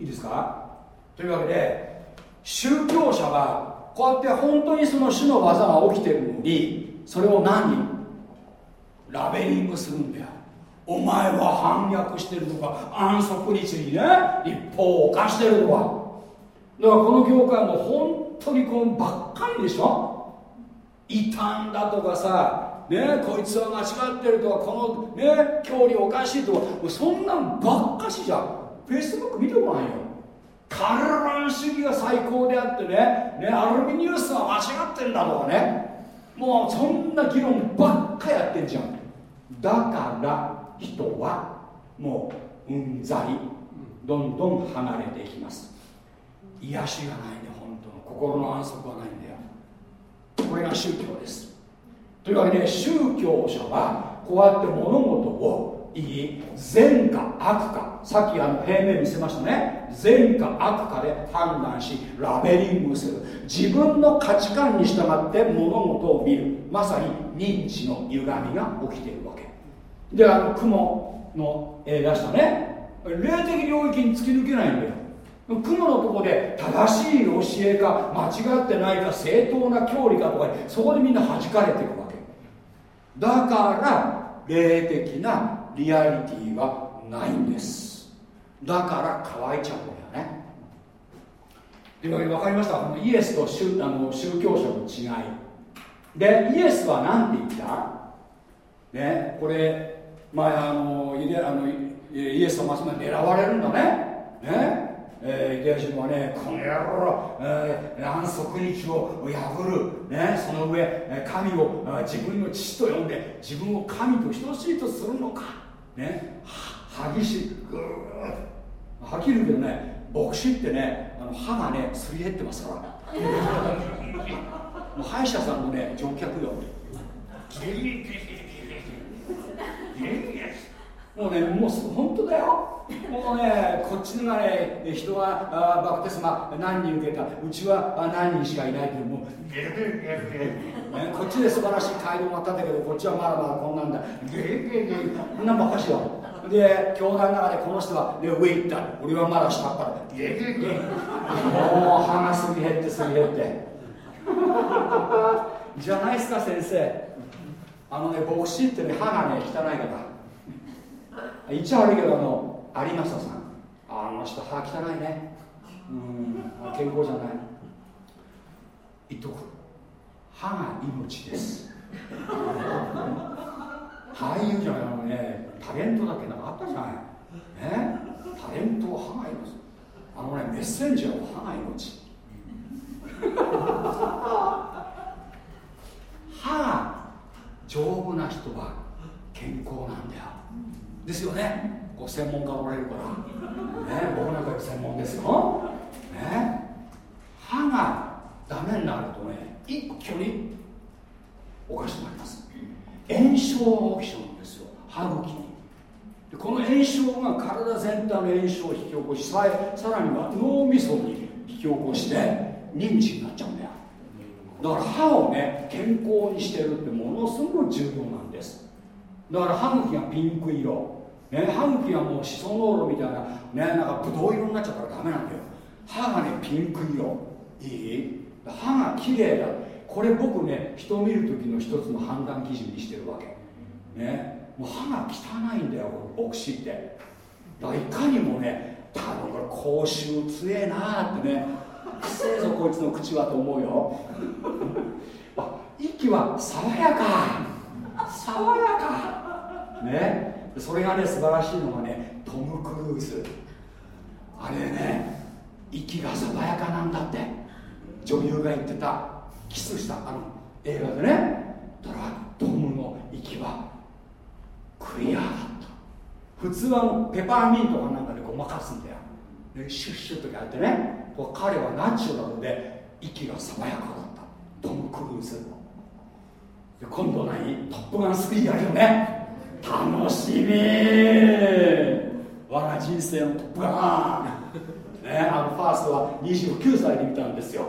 いいですか？というわけで宗教者はこうやって本当にその種の技が起きてるのにそれを何ラベリングするんだよ。お前は反逆してるとか？安息日にね立法を犯してるとか？だからこの業界も本当にこうばっかりでしょ？異端だとかさねこいつは間違ってるとかこのね教理おかしいとかそんなんばっかしじゃん。フェイスブック見てごらんよ。カルラン主義が最高であってね。ねアルミニウスは間違ってんだとかね。もうそんな議論ばっかやってんじゃん。だから人はもううんざりどんどん離れていきます。癒しがないね本当の。心の安息はないんだよ。これが宗教です。というわけで宗教者はこうやって物事をいい？善か悪かさっきあの平面見せましたね。善か悪かで判断しラベリングする。自分の価値観に従って物事を見る。まさに認知の歪みが起きているわけ。であの雲の絵出したね。霊的領域に突き抜けないんだよ。雲のとこで正しい教えか間違ってないか正当な教理かとかそこでみんな弾かれていくわけ。だから霊的なリアリティはないんです。だから乾いちゃうんだよね。というわけで分かりました。イエスと宗あの宗教者の違い。でイエスは何て言った？ねこれ前あのユダあのイエス様は狙われるんだね。ねえー、ユダヤ人はね、この野郎、えー、安息日を破る、ね、その上、神を自分の父と呼んで、自分を神と等しいとするのか、ね歯ぎしぐーはっきり言うけどね牧師ってねあの歯がねすり減ってますから。[LAUGHS] もう歯医者さんのね乗客よ。もうねもう本当だよ。もうねこっちのがね人はあバプテスマ何人受けた。うちは何人しかいないけどもうね、こっちで素晴らしい街道があったんだけどこっちはまだまだこんなんだ。ゲーゲーゲー。こんなんばっかしよ。で教団の中でこの人は、ね、上行った俺はまだ下っからゲーゲーゲー。もう歯がすり減ってすり減って。じゃないですか先生。あのね牧師ってね歯がね汚いから言っちゃ悪いけどあの有正さん。あの人歯汚いね。うん健康じゃない。言っとく歯が命です。俳優じゃないのねタレントだけなんかあったじゃない。ねタレントは歯が命。あのねメッセンジャーは歯が命。歯が丈夫な人は健康なんだよ。ですよね。ご専門家おられるから。ね僕なんか専門ですよ。ね。歯がダメになるとね一挙におかしくなります。炎症が起きちゃうんですよ。歯茎に。でこの炎症が体全体の炎症を引き起こしささらには脳みそに引き起こして認知になっちゃうんだよ。だから歯をね健康にしてるってものすごく重要なんです。だから歯茎がピンク色、ね、歯茎がもうシソノーロみたいなねなんかブドウ色になっちゃったらダメなんだよ。歯がねピンク色。いい？歯が綺麗だ。これ僕ね人を見る時の一つの判断基準にしてるわけ。ねもう歯が汚いんだよ牧師って。だからいかにもね多分これ口臭強えなってね。くせえぞこいつの口はと思うよ。あ息は爽やか。爽やか。ね。それがね素晴らしいのがねトム・クルーズ。あれね息が爽やかなんだって。女優が言ってたキスしたあの映画でね。だからトムの息はクリアだった。普通はペパーミントかなんかでごまかすんだよ。でシュッシュッとやってね。彼はナチュラルで息が爽やかだった。トム・クルーズ今度何？トップガン3やるよね。楽しみ。我が人生のトップガン。ねあのファーストは29歳で見たんですよ。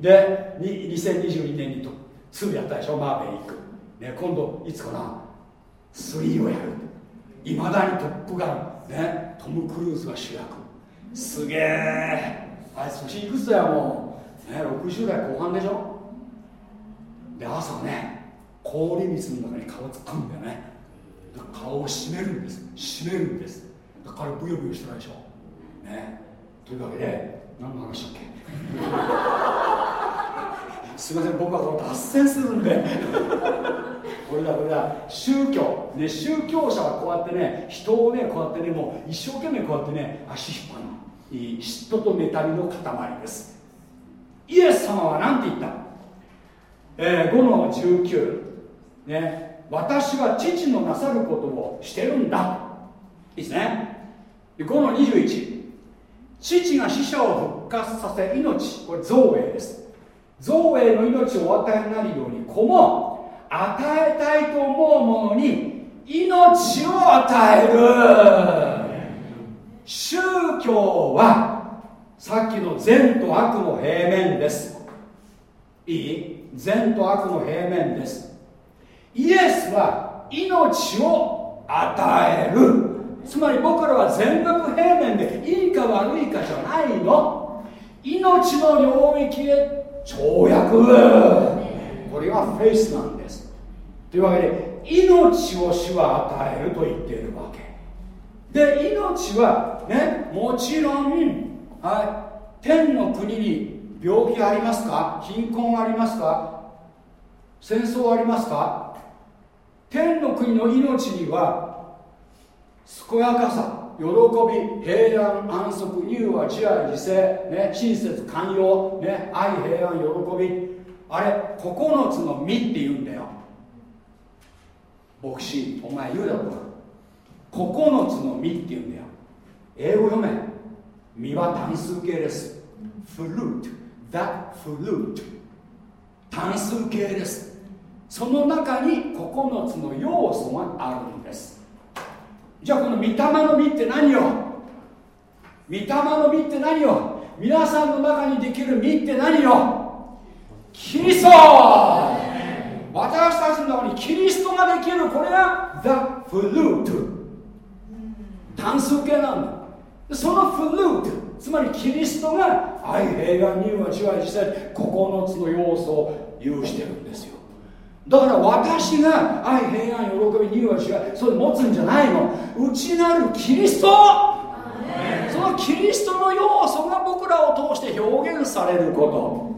で2022年に2やったでしょマーベリック、ね、今度いつかな3をやる。いまだにトップガン。ねトム・クルーズが主役。すげえ。あいつ年いくつだよもう、ね、60代後半でしょ。で朝ね氷水の中に顔突っ込んだよね。顔を締めるんです。締めるんです。だからブヨブヨしてないでしょ。ね。というわけで何の話だっけ？[LAUGHS] すいません。僕はこの脱線するんで。これだこれだ。宗教。ね宗教者はこうやってね人をねこうやってねもう一生懸命こうやってね足引っ張るの。嫉妬と妬みの塊です。イエス様は何て言った？えー、5の19、ね、私は父のなさることをしてるんだ。いいですね。5の21父が死者を復活させ命これ造営です。造営の命をお与えになるように子も与えたいと思うものに命を与える。宗教はさっきの善と悪の平面です。いい？善と悪の平面です。イエスは命を与える。つまり僕らは全額平面でいいか悪いかじゃないの。命の領域へ跳躍。これがフェイスなんです。というわけで命を主は与えると言っているわけ。で命はねもちろん、はい、天の国に病気ありますか？貧困ありますか？戦争ありますか？天の国の命には健やかさ喜び平安安息乳和慈愛自制、ね、親切寛容、ね、愛平安喜び。あれ9つの実って言うんだよ。牧師お前言うだろうか9つの実って言うんだよ。英語読め。実は単数形です。フルート that fruit 単数形です。その中に9つの要素があるんです。じゃあこの御霊の実って何よ？御霊の実って何よ？皆さんの中にできる実って何よ？キリスト！私たちの中にキリストができる。これが The Fruit 単数形なんだ。そのフルートつまりキリストが愛平安には自愛自体9つの要素を有してるんですよ。だから私が愛平安喜びには自愛それ持つんじゃないの内なるキリストそのキリストの要素が僕らを通して表現されるこ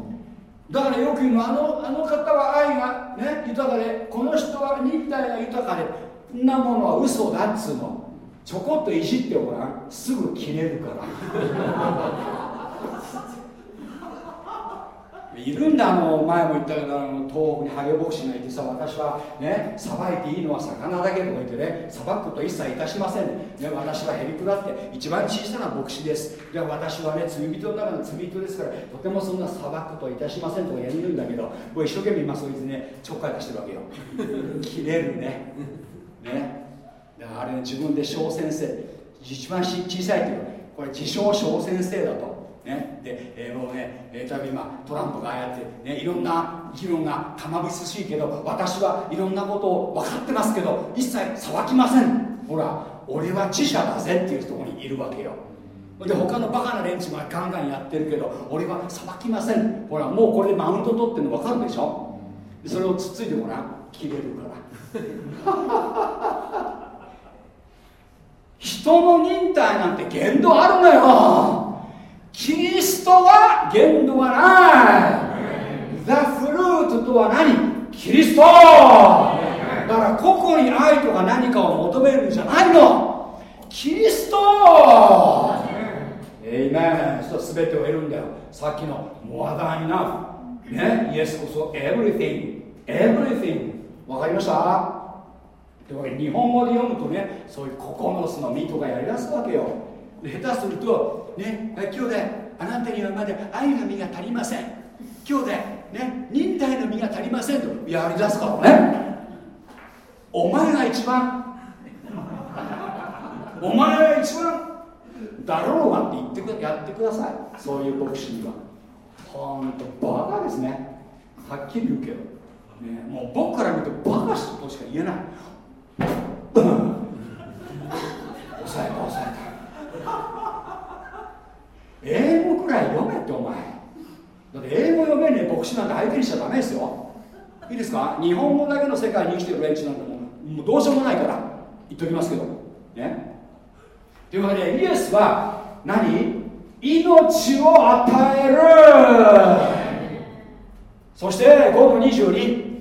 と。だからよく言うのあのあの方は愛が、ね、豊かでこの人は忍耐が豊かでそんなものは嘘だっつうの。ちょこっといじってごらん。すぐ切れるからいるんだあの前も言ったけどあの東北にハゲ牧師がいてさ私はねさばいていいのは魚だけとか言ってねさばくこと一切いたしません、ね、私はへりくだって一番小さな牧師です。で私はね罪人の中の罪人ですからとてもそんなさばくこといたしませんとか言えるんだけど僕一生懸命今そいつねちょっかい出してるわけよ。[LAUGHS] 切れるね。ね。あれ、ね、自分で小先生一番小さいっていうかこれ自称小先生だと。ね、で、えー、もうね、えー、例えば今トランプがああやって、ね、いろんな議論が玉びすしいけど私はいろんなことを分かってますけど一切裁きません。ほら俺は知者だぜっていうところにいるわけよ。で他のバカな連中がガンガンやってるけど俺は裁きません。ほらもうこれでマウント取ってるの分かるでしょ。それをつっついてごらん。切れるから。[LAUGHS] 人の忍耐なんて限度あるのよ。キリストは限度がない。The fruit とは何？キリスト。だから個々に愛とか何かを求めるんじゃないの。キリスト。エイメンそう全てを得るんだよ。さっきのモアダーになね？イエスこそ everything everything わかりました？というわけで日本語で読むとねそういう9つの実とかやりだすわけよ。で下手するとね今日であなたにはまだ愛の実が足りません。今日でね忍耐の実が足りませんと。やりだすからね。お前が一番。お前が一番。だろうがって言ってくやってください。そういう牧師には。ほんとバカですね。はっきり言うけど、ね、もう僕から見るとバカとしか言えない。抑えた抑えた。英語くらい読めってお前。だって英語読めねえ牧師なんて相手にしちゃダメですよ。いいですか？日本語だけの世界に生きてる連中なんてもうもうどうしようもないから。言っときますけど。ね？というわけでイエスは何？命を与える。そして5の22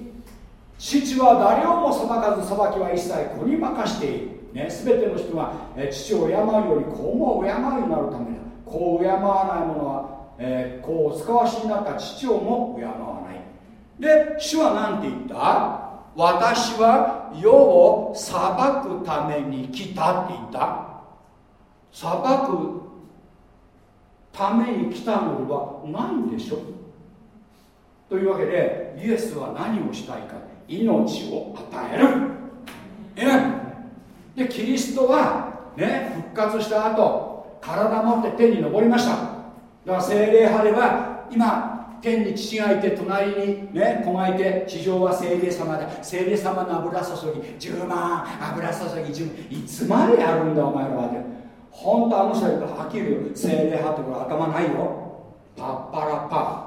父は誰をも裁かず裁きは一切子に任している、ね、全ての人がえ父を敬うより子も敬うようになるためだ。子を敬わない者は、えー、子を使わしになった父をも敬わない。で主は何て言った？私は世を裁くために来たって言った。裁くために来たのではないんでしょ？というわけでイエスは何をしたいか。命を与える。え。でキリストはね復活した後体持って天に昇りました。だから精霊派では今天に父がいて隣にね子がいて地上は精霊様で精霊様の油注ぎ10万油注ぎ10いつまでやるんだお前らはって。本当あの人ははっきり言う精霊派ってこれ頭ないよ。パッパラパ。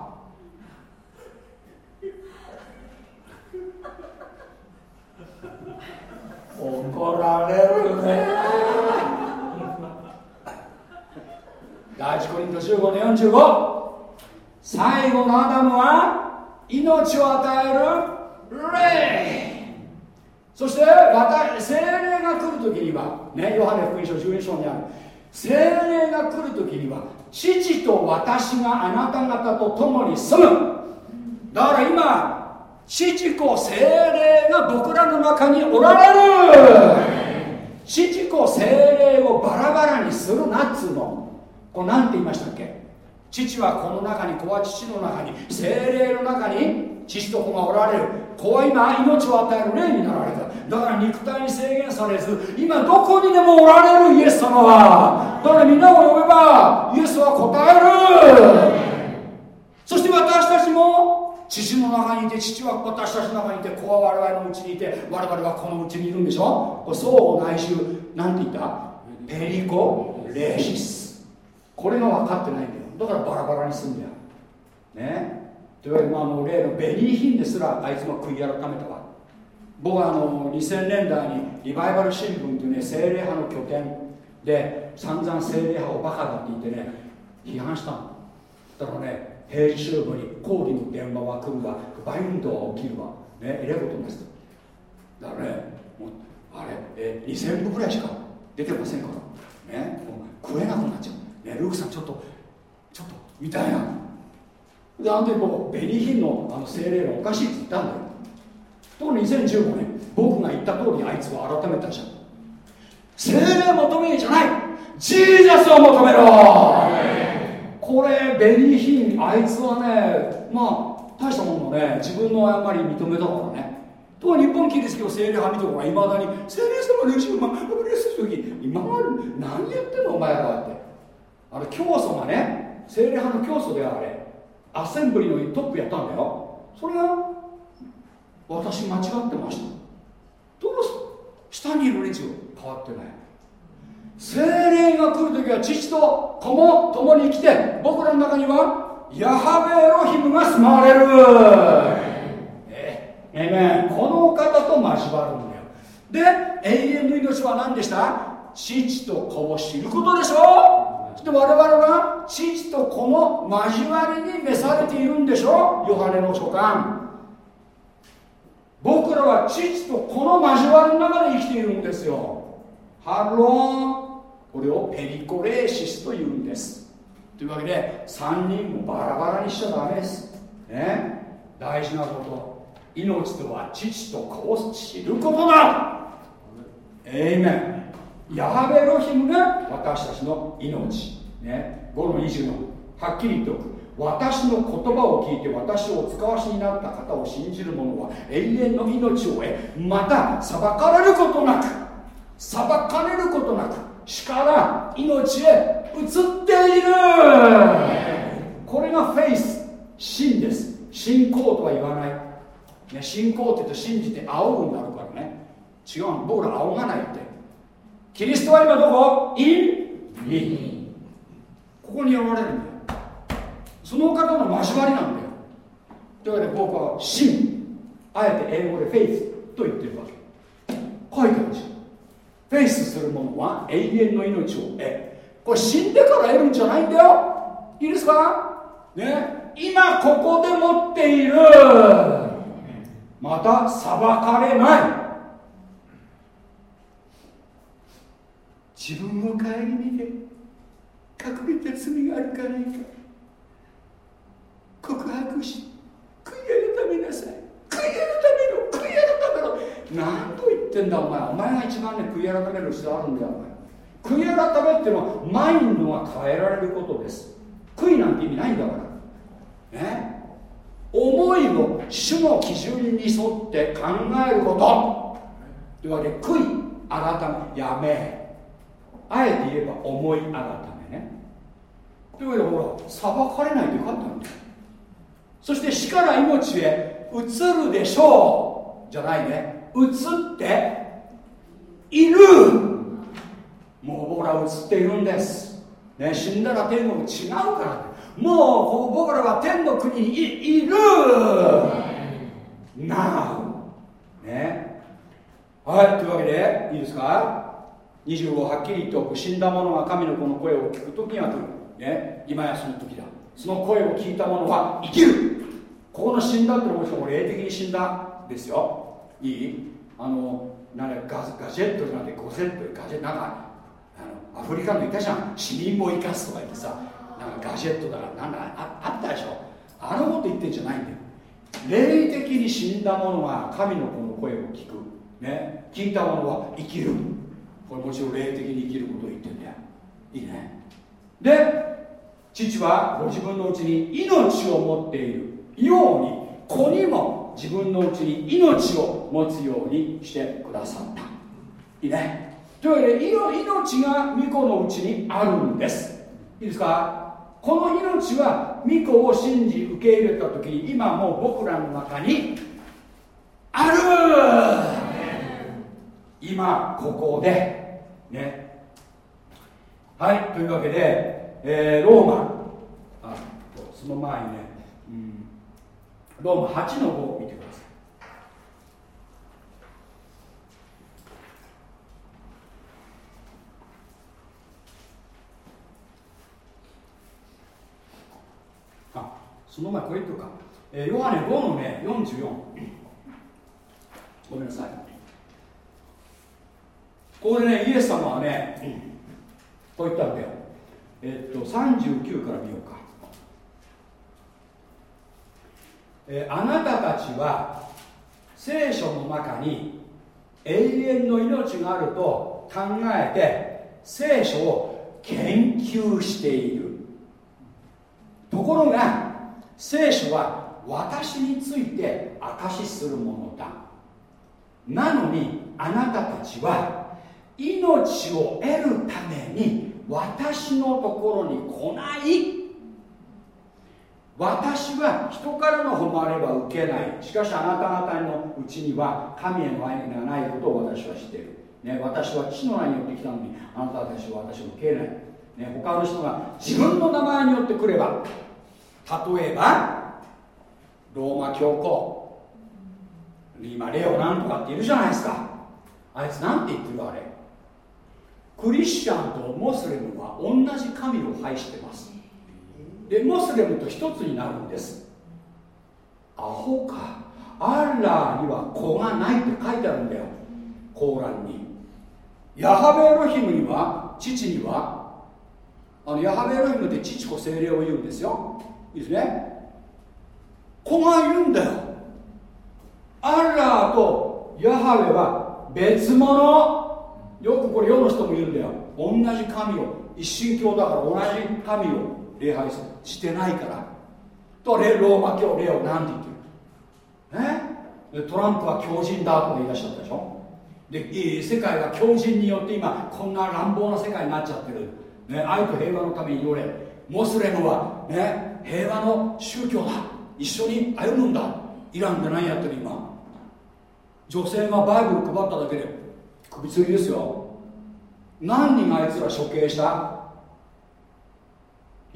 怒られるね。第一コリント15の45最後のアダムは命を与える霊。そして精霊が来る時にはねヨハネ福音書12章にある。精霊が来る時には父と私があなた方と共に住む。だから今父子精霊が僕らの中におられる。父子精霊をバラバラにするなっつうの。これ何て言いましたっけ？父はこの中に子は父の中に精霊の中に父と子がおられる。子は今命を与える霊になられた。だから肉体に制限されず今どこにでもおられる。イエス様は。だからみんなを呼べばイエスは答える。そして私たちも父の中にいて父は私たちの中にいて子は我々のうちにいて我々はこのうちにいるんでしょ？これ相互内周。なんて言った？ペリコレーシス。これが分かってないんだよ。だからバラバラにすんだよ。ね？というわけで、まあ、の例のベニーヒンですらあいつも悔い改めたわ僕はあの2000年代にリバイバル新聞というね精霊派の拠点。で散々精霊派をバカだって言ってね批判したの。だからね平時集部に抗議の電話は来るわ。バインドは起きるわ。ねえらいことです。だからねもうあれえ2000部ぐらいしか出てませんから。ねもう食えなくなっちゃう。ねルークさんちょっとちょっとみたいな。であの時僕ベニーヒンのあの精霊がおかしいって言ったんだよ。ところ2015年僕が言った通りあいつは改めたじゃん精霊求めるじゃない。ジーザスを求めろ。これベニーヒンあいつはねまあ大したもんのね。自分の誤り認めたからね。とは日本キリスト教聖霊派見とこがいまだに聖霊様の20万ブレス時今まで何言ってんのお前らって。あれ教祖がね聖霊派の教祖であれアッセンブリのトップやったんだよ。それが私間違ってました。どう下にいる連中変わってない。精霊が来る時は父と子も共に来て僕らの中にはヤハベエロヒムが住まわれる。ええめこのお方と交わるんだよ。で永遠の命は何でした？父と子を知ることでしょ。そして我々は父と子の交わりに召されているんでしょ。ヨハネの書簡。僕らは父と子の交わりの中で生きているんですよ。 Hello。これをペリコレーシスというんです。というわけで3人もバラバラにしちゃダメです。ね。大事なこと。命とは父と子を知ることだ。エイメン。ヤハベロヒムが私たちの命。ね。5の24はっきり言っておく。私の言葉を聞いて私をお使わしになった方を信じる者は永遠の命を得また裁かれることなく裁かれることなく死から命へ移っている。これがフェイス信です。信仰とは言わない、ね、信仰って言うと信じて仰ぐになるからね。違うの。僕ら仰がないって。キリストは今どこ？インイここにおられるんだよ。その方の交わりなんだよ。というわけで僕は信あえて英語でフェイスと言ってるわけ。書いてあるし。フェイスする者は永遠の命を得これ死んでから得るんじゃないんだよ。いいですか？ね。今ここで持っている。また裁かれない。自分を顧みて隠れた罪があるかないか告白し悔い改めなさい。悔い改めろ悔い改めろ。何度言ってんだお前。お前が一番ね悔い改める必要あるんだよお前。悔い改めっていうのはマインドが変えられることです。悔いなんて意味ないんだから。ね思いを主の基準に沿って考えること。というわけで悔い改めやめ。あえて言えば思い改めね。というわけでほら裁かれないって書いてあるんだよそして死から命へ移るでしょう。じゃないね。移っている。もう僕らは移っているんです、ね、死んだら天国違うからもう僕らは天の国にいいる Now ね。はいというわけでいいですか？25はっきり言っておく。死んだ者が神の子の声を聞く時が来る、ね、今やその時だ。その声を聞いた者は生きるここの死んだってのもしかも霊的に死んだですよ。いい？あのなんガガジェットじゃなくてゴゼットガジェットなんかあのアフリカのいたじゃん。死人も生かすとか言ってさなんかガジェットだからなんだああったでしょ。あのこと言ってんじゃないんだよ。霊的に死んだ者は神の子の声を聞く、ね、聞いた者は生きる。これもちろん霊的に生きることを言ってんだよ。いいね。で父はご自分のうちに命を持っている。ように子にも自分のうちに命を持つようにしてくださった。いいね。というわけで命が巫女のうちにあるんです。いいですか？この命は巫女を信じ受け入れた時に今もう僕らの中にある。今ここで。ね。はい。というわけで、えー、ローマ。あその前にね、ローマ8の5を見てください。あその前これ言っとくか、えー、ヨハネ5のね44ごめんなさい。ここでねイエス様はね、こう言ったんだよ。えっと39から見ようか、えーあなたたちは聖書の中に永遠の命があると考えて聖書を研究している。ところが聖書は私について証しするものだ。なのにあなたたちは命を得るために私のところに来ない。私は人からの誉れは受けない。しかしあなた方のうちには神への愛がないことを私は知っている、ね、私は父の名によって来たのにあなたたちは私を受けない、ね、他の人が自分の名前によって来れば例えばローマ教皇。今レオなんとかっているじゃないですか。あいつなんて言ってるあれ。クリスチャンとモスレムは同じ神を拝してます。でモスレムと一つになるんです。アホか。アッラーには子がないって書いてあるんだよ。コーランに。ヤハベエロヒムには父にはあのヤハベエロヒムって父子精霊を言うんですよ。いいですね。子がいるんだよ。アッラーとヤハウェは別物。よくこれ世の人も言うんだよ。同じ神を。一神教だから同じ神を。礼拝してないから。とレローマ教礼を何て言ってるねトランプは狂人だとか言い出しちゃったでしょ？で世界が狂人によって今こんな乱暴な世界になっちゃってる、ね、愛と平和のために祈れ。モスレムは、ね、平和の宗教だ。一緒に歩むんだ。イランで何やってる今？女性がバイブル配っただけで首吊りですよ。何人あいつら処刑した？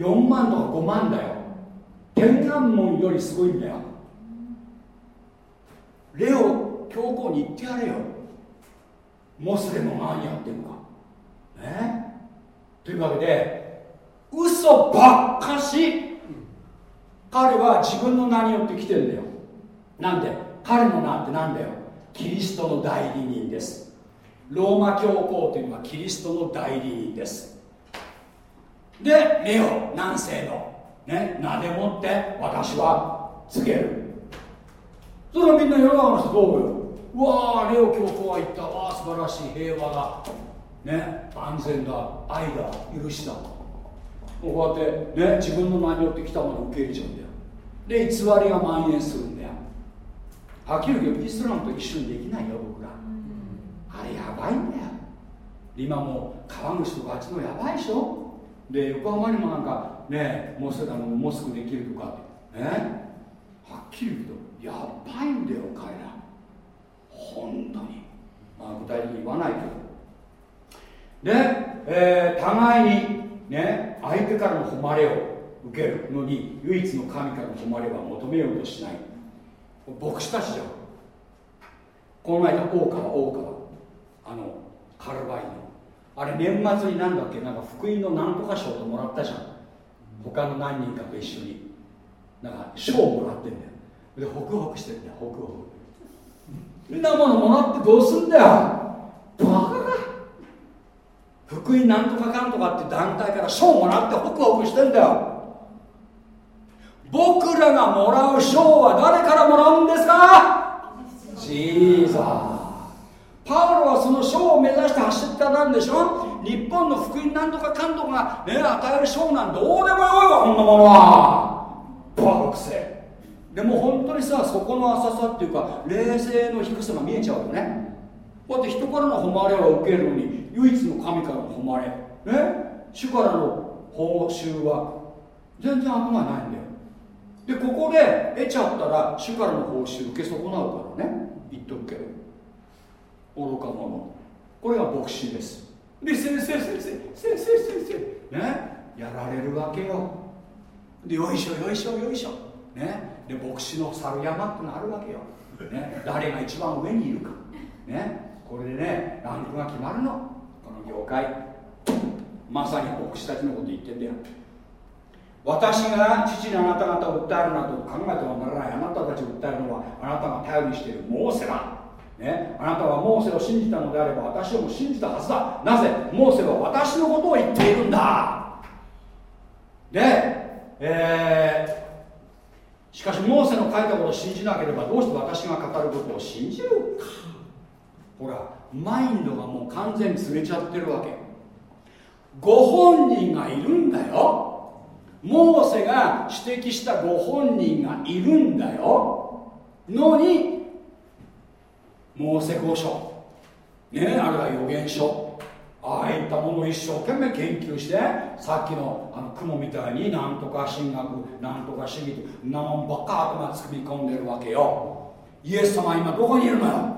4万とか5万だよ。天安門よりすごいんだよ。レオ教皇に言ってやれよ。モスレム何やってるか。ねというわけで嘘ばっかし。彼は自分の名によって来てんだよ。なんで？彼の名ってなんだよ。キリストの代理人です。ローマ教皇というのはキリストの代理人です。でレオ南西の、ね、名でもって私は告げる。それはみんな世の中の人どうよ？うわあレオ教皇は言った。わあ素晴らしい。平和だ。ね安全だ。愛だ。許しだ。こうやってね自分の名によって来たものを受け入れちゃうんだよ。で偽りが蔓延するんだよ。はっきり言うけどイスラムと一緒にできないよ僕ら。あれやばいんだよ。今もう川口とかあっちのやばいでしょ？で横浜にもなんかねモスあのモスクできるとかね。はっきり言うけどやばいんだよ彼ら。本当に、まあ、具体的に言わないけど。で、えー、互いにね相手からの誉れを受けるのに唯一の神からの誉れは求めようとしない。牧師たちじゃん。この間大川大川あのカルバイのあれ年末になんだっけなんか福音のなんとか賞ともらったじゃん。他の何人かと一緒に。なんか賞をもらってんだよ。でホクホクしてるんだよホクホク。んなものもらってどうすんだよ。バカか。福音なんとかかんとかって団体から賞もらってホクホクしてんだよ。僕らがもらう賞は誰からもらうんですか？ジーザー。パウロはその賞を目指して走ったなんでしょ日本の福音なんとかかんとかが、ね、与える賞なんどうでもよいわこんなものは。バカくせでも本当にさそこの浅さっていうか冷静の低さが見えちゃうよね。こうやって人からの誉れを受けるのに唯一の神からの誉れ。ね？主からの報酬は。全然頭ないんだよ。でここで得ちゃったら主からの報酬受け損なうからね。言っとくけど。愚か者。これが牧師です。で先生先生先生先生ね？やられるわけよ。でよいしょよいしょよいしょ。ね？で牧師の猿山ってのあるわけよ、ね、誰が一番上にいるか。ね？これでねランクが決まるの。この業界。まさに牧師たちのこと言ってんだよ。私が父にあなた方を訴えるなと考えてはならない。あなたたちを訴えるのはあなたが頼りにしているモーセだ、ね、あなたはモーセを信じたのであれば私をも信じたはずだ。なぜ？モーセは私のことを言っているんだ。で、えー、しかしモーセの書いたことを信じなければどうして私が語ることを信じるか。ほらマインドがもう完全にずれちゃってるわけ。ご本人がいるんだよ。モーセが指摘したご本人がいるんだよ。のにモーセ語書。ねあるいは予言書。ああいったものを一生懸命研究してさっきのあの雲みたいになんとか神学なんとか主義となもんばっか頭作り込んでるわけよ。イエス様今どこにいるのよ？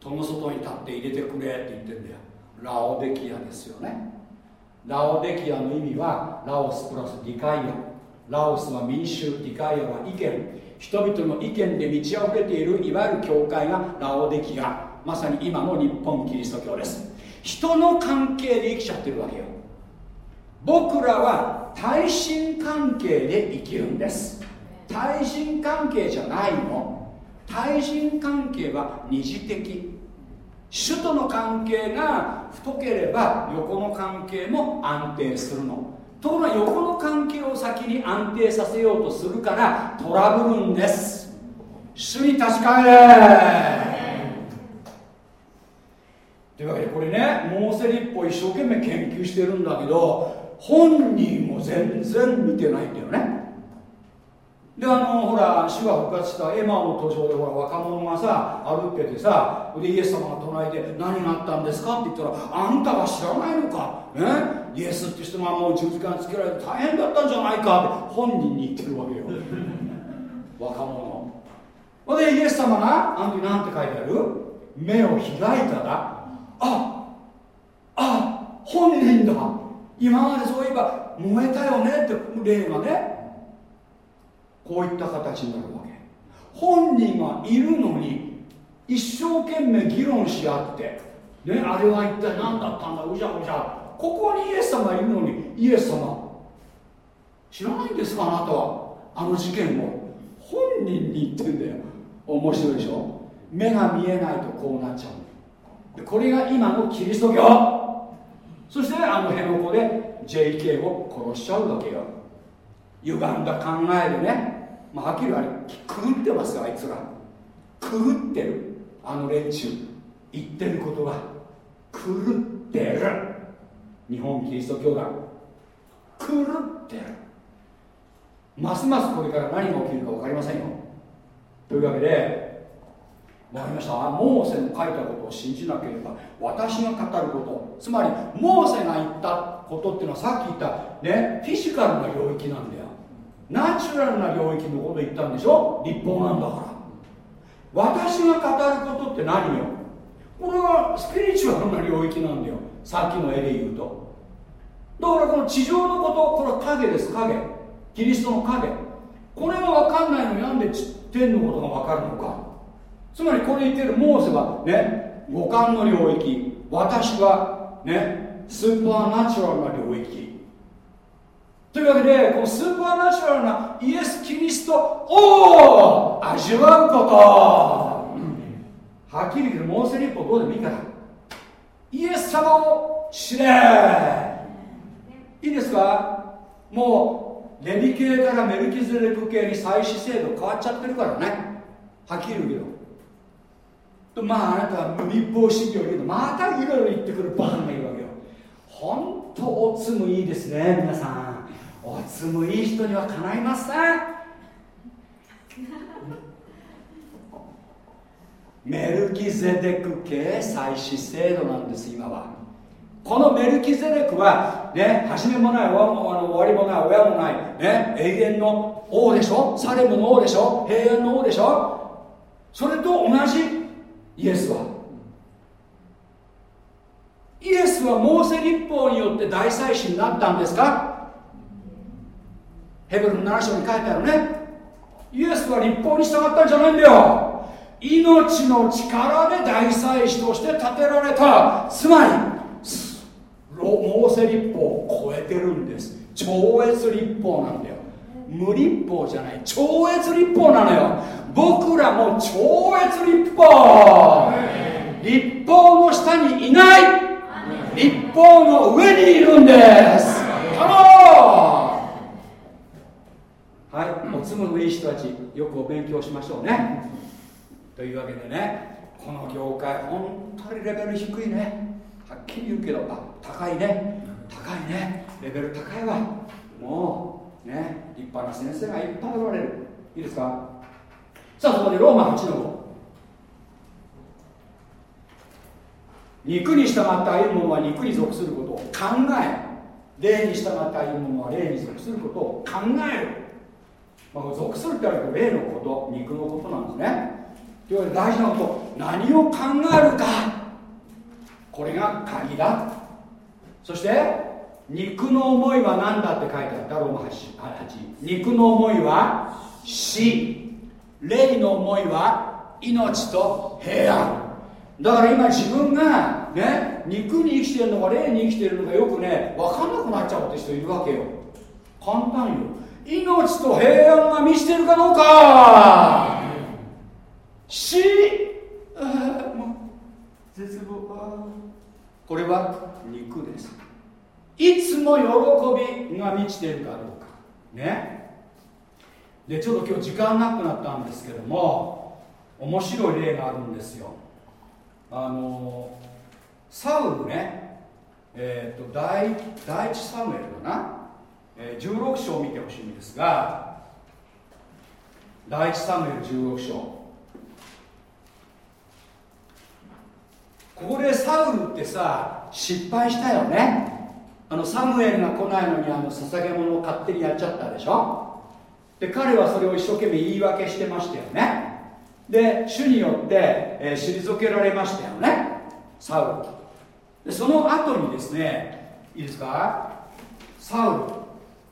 戸の外に立って入れてくれって言ってんだよ。ラオデキアですよね。ラオデキアの意味はラオスプラスディカイアラオスは民衆ディカイアは意見。人々の意見で満ち溢れているいわゆる教会がラオデキアまさに今の日本キリスト教です。人の関係で生きちゃってるわけよ。僕らは対人関係で生きるんです。対人関係じゃないの。対人関係は二次的。主との関係が太ければ横の関係も安定するの。ところが横の関係を先に安定させようとするからトラブるんです。主に確かめというわけでこれねモーセ立法一生懸命研究してるんだけど本人も全然見てないんだよね。であのほら主が復活したエマの途上でほら若者がさ歩っててさでイエス様が隣で何があったんですか？って言ったらあんたは知らないのか、ね、イエスって人がもう十字架につけられて大変だったんじゃないか？って本人に言ってるわけよ。[LAUGHS] 若者。でイエス様があの時何て書いてある目を開いたらああ本人だ。今までそういえば燃えたよね？って霊がねこういった形になるわけ。本人がいるのに一生懸命議論し合ってねあれは一体何だったんだうじゃうじゃ。ここにイエス様がいるのにイエス様。知らないんですかあなたは。あの事件を。本人に言ってんだよ。面白いでしょ。目が見えないとこうなっちゃうでこれが今のキリスト教。そしてあの辺の子で JK を殺しちゃうわけよ。歪んだ考えでね。まあ、はっきりあれくぐってますよあいつら。くぐってる。あの連中。言ってることが。狂ってる。日本キリスト教団。狂ってる。ますますこれから何が起きるか分かりませんよ。というわけで分かりました。モーセの書いたことを信じなければ私が語ること。つまりモーセが言ったことっていうのはさっき言ったねフィジカルな領域なんだよ。ナチュラルな領域のこと言ったんでしょ？立法なんだから。私が語ることって何よ？これはスピリチュアルな領域なんだよ。さっきの絵で言うと。だからこの地上のことこれは影です。影。キリストの影。これが分かんないのになんで天のことが分かるのか。つまりこれ言ってるモーセはね五感の領域。私はねスーパーナチュラルな領域。というわけでこのスーパーナチュラルなイエス・キリストを味わうこと。はっきり言うけどモーセ立法どうでもいいからイエス様を知れ。いいですか？もうレビ系からメルキズレク系に祭祀制度変わっちゃってるからね。はっきり言うけど。まああなたは立法主義を言うとまたいろいろ言ってくるバカがいるわけよ。本当おつむいいですね皆さん。おつむいい人にはかないません。メルキゼデク系祭祀制度なんです今は。このメルキゼデクはね始めもない終わりもない親もない、ね、永遠の王でしょ？サレムの王でしょ？平安の王でしょ？それと同じイエスは。イエスはモーセ立法によって大祭司になったんですか？ヘブルの7章に書いてあるね。イエスは立法に従ったんじゃないんだよ。命の力で大祭司として建てられた。つまりモーセ立法を超えてるんです。超越立法なんだよ。無立法じゃない。超越立法なのよ。僕らも超越立法。立法の下にいない。立法の上にいるんです。ハローはいおつむのいい人たちよくお勉強しましょうね。というわけでねこの業界本当にレベル低いね。はっきり言うけどあ高いね。高いね。レベル高いわ。もうね立派な先生がいっぱいおられる。いいですか？さあそこでローマ8の5肉に従って歩む者は肉に属することを考え霊に従って歩む者は霊に属することを考えるまあ、属するって言われると霊のこと肉のことなんですね。というわけで大事なこと。何を考えるか。これが鍵だ。そして肉の思いは何だって書いてある。だローマ 8, 8肉の思いは死。霊の思いは命と平安。だから今自分がね肉に生きてるのか霊に生きてるのかよくね分かんなくなっちゃうって人いるわけよ。簡単よ。命と平安が満ちているかどうか。死絶望。あこれは肉です。いつも喜びが満ちているかどうか。ね。でちょっと今日時間なくなったんですけども面白い例があるんですよ。あのサウルね。えっ、と第第一サムエルかな、え16章を見てほしいんですが第一サムエル16章。ここでサウルってさ失敗したよね。あのサムエルが来ないのにあの捧げ物を勝手にやっちゃったでしょ。で彼はそれを一生懸命言い訳してましたよね。で主によって、えー退けられましたよね。サウルでその後にですねいいですか？サウル。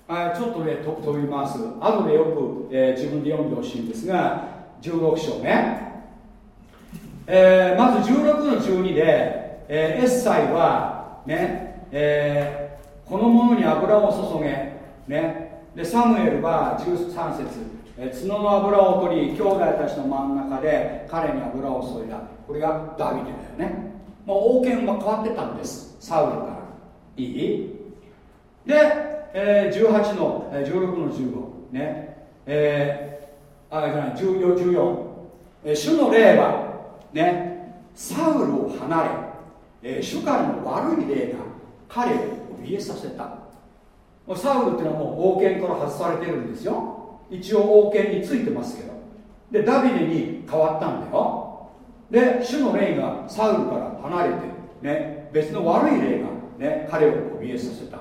あちょっとねと飛びます。後でよく、えー自分で読んでほしいんですが16章ね。えーまず16の12で、えーエッサイはね、えーこのものに油を注げ、ね、でサムエルは13節、えー角の油を取り兄弟たちの真ん中で彼に油を注いだ。これがダビデだよね。もう王権は変わってたんです。サウルから。いい？で、えー18の、えー16の15ね。えー、あじゃない14 14、えー主の霊はねサウルを離れ、えー主からの悪い霊が彼を怯えさせた。サウルっていうのはもう王権から外されてるんですよ。一応王権についてますけど。でダビデに変わったんだよ。で主の霊がサウルから離れて、ね、別の悪い霊が、ね、彼を怯えさせた。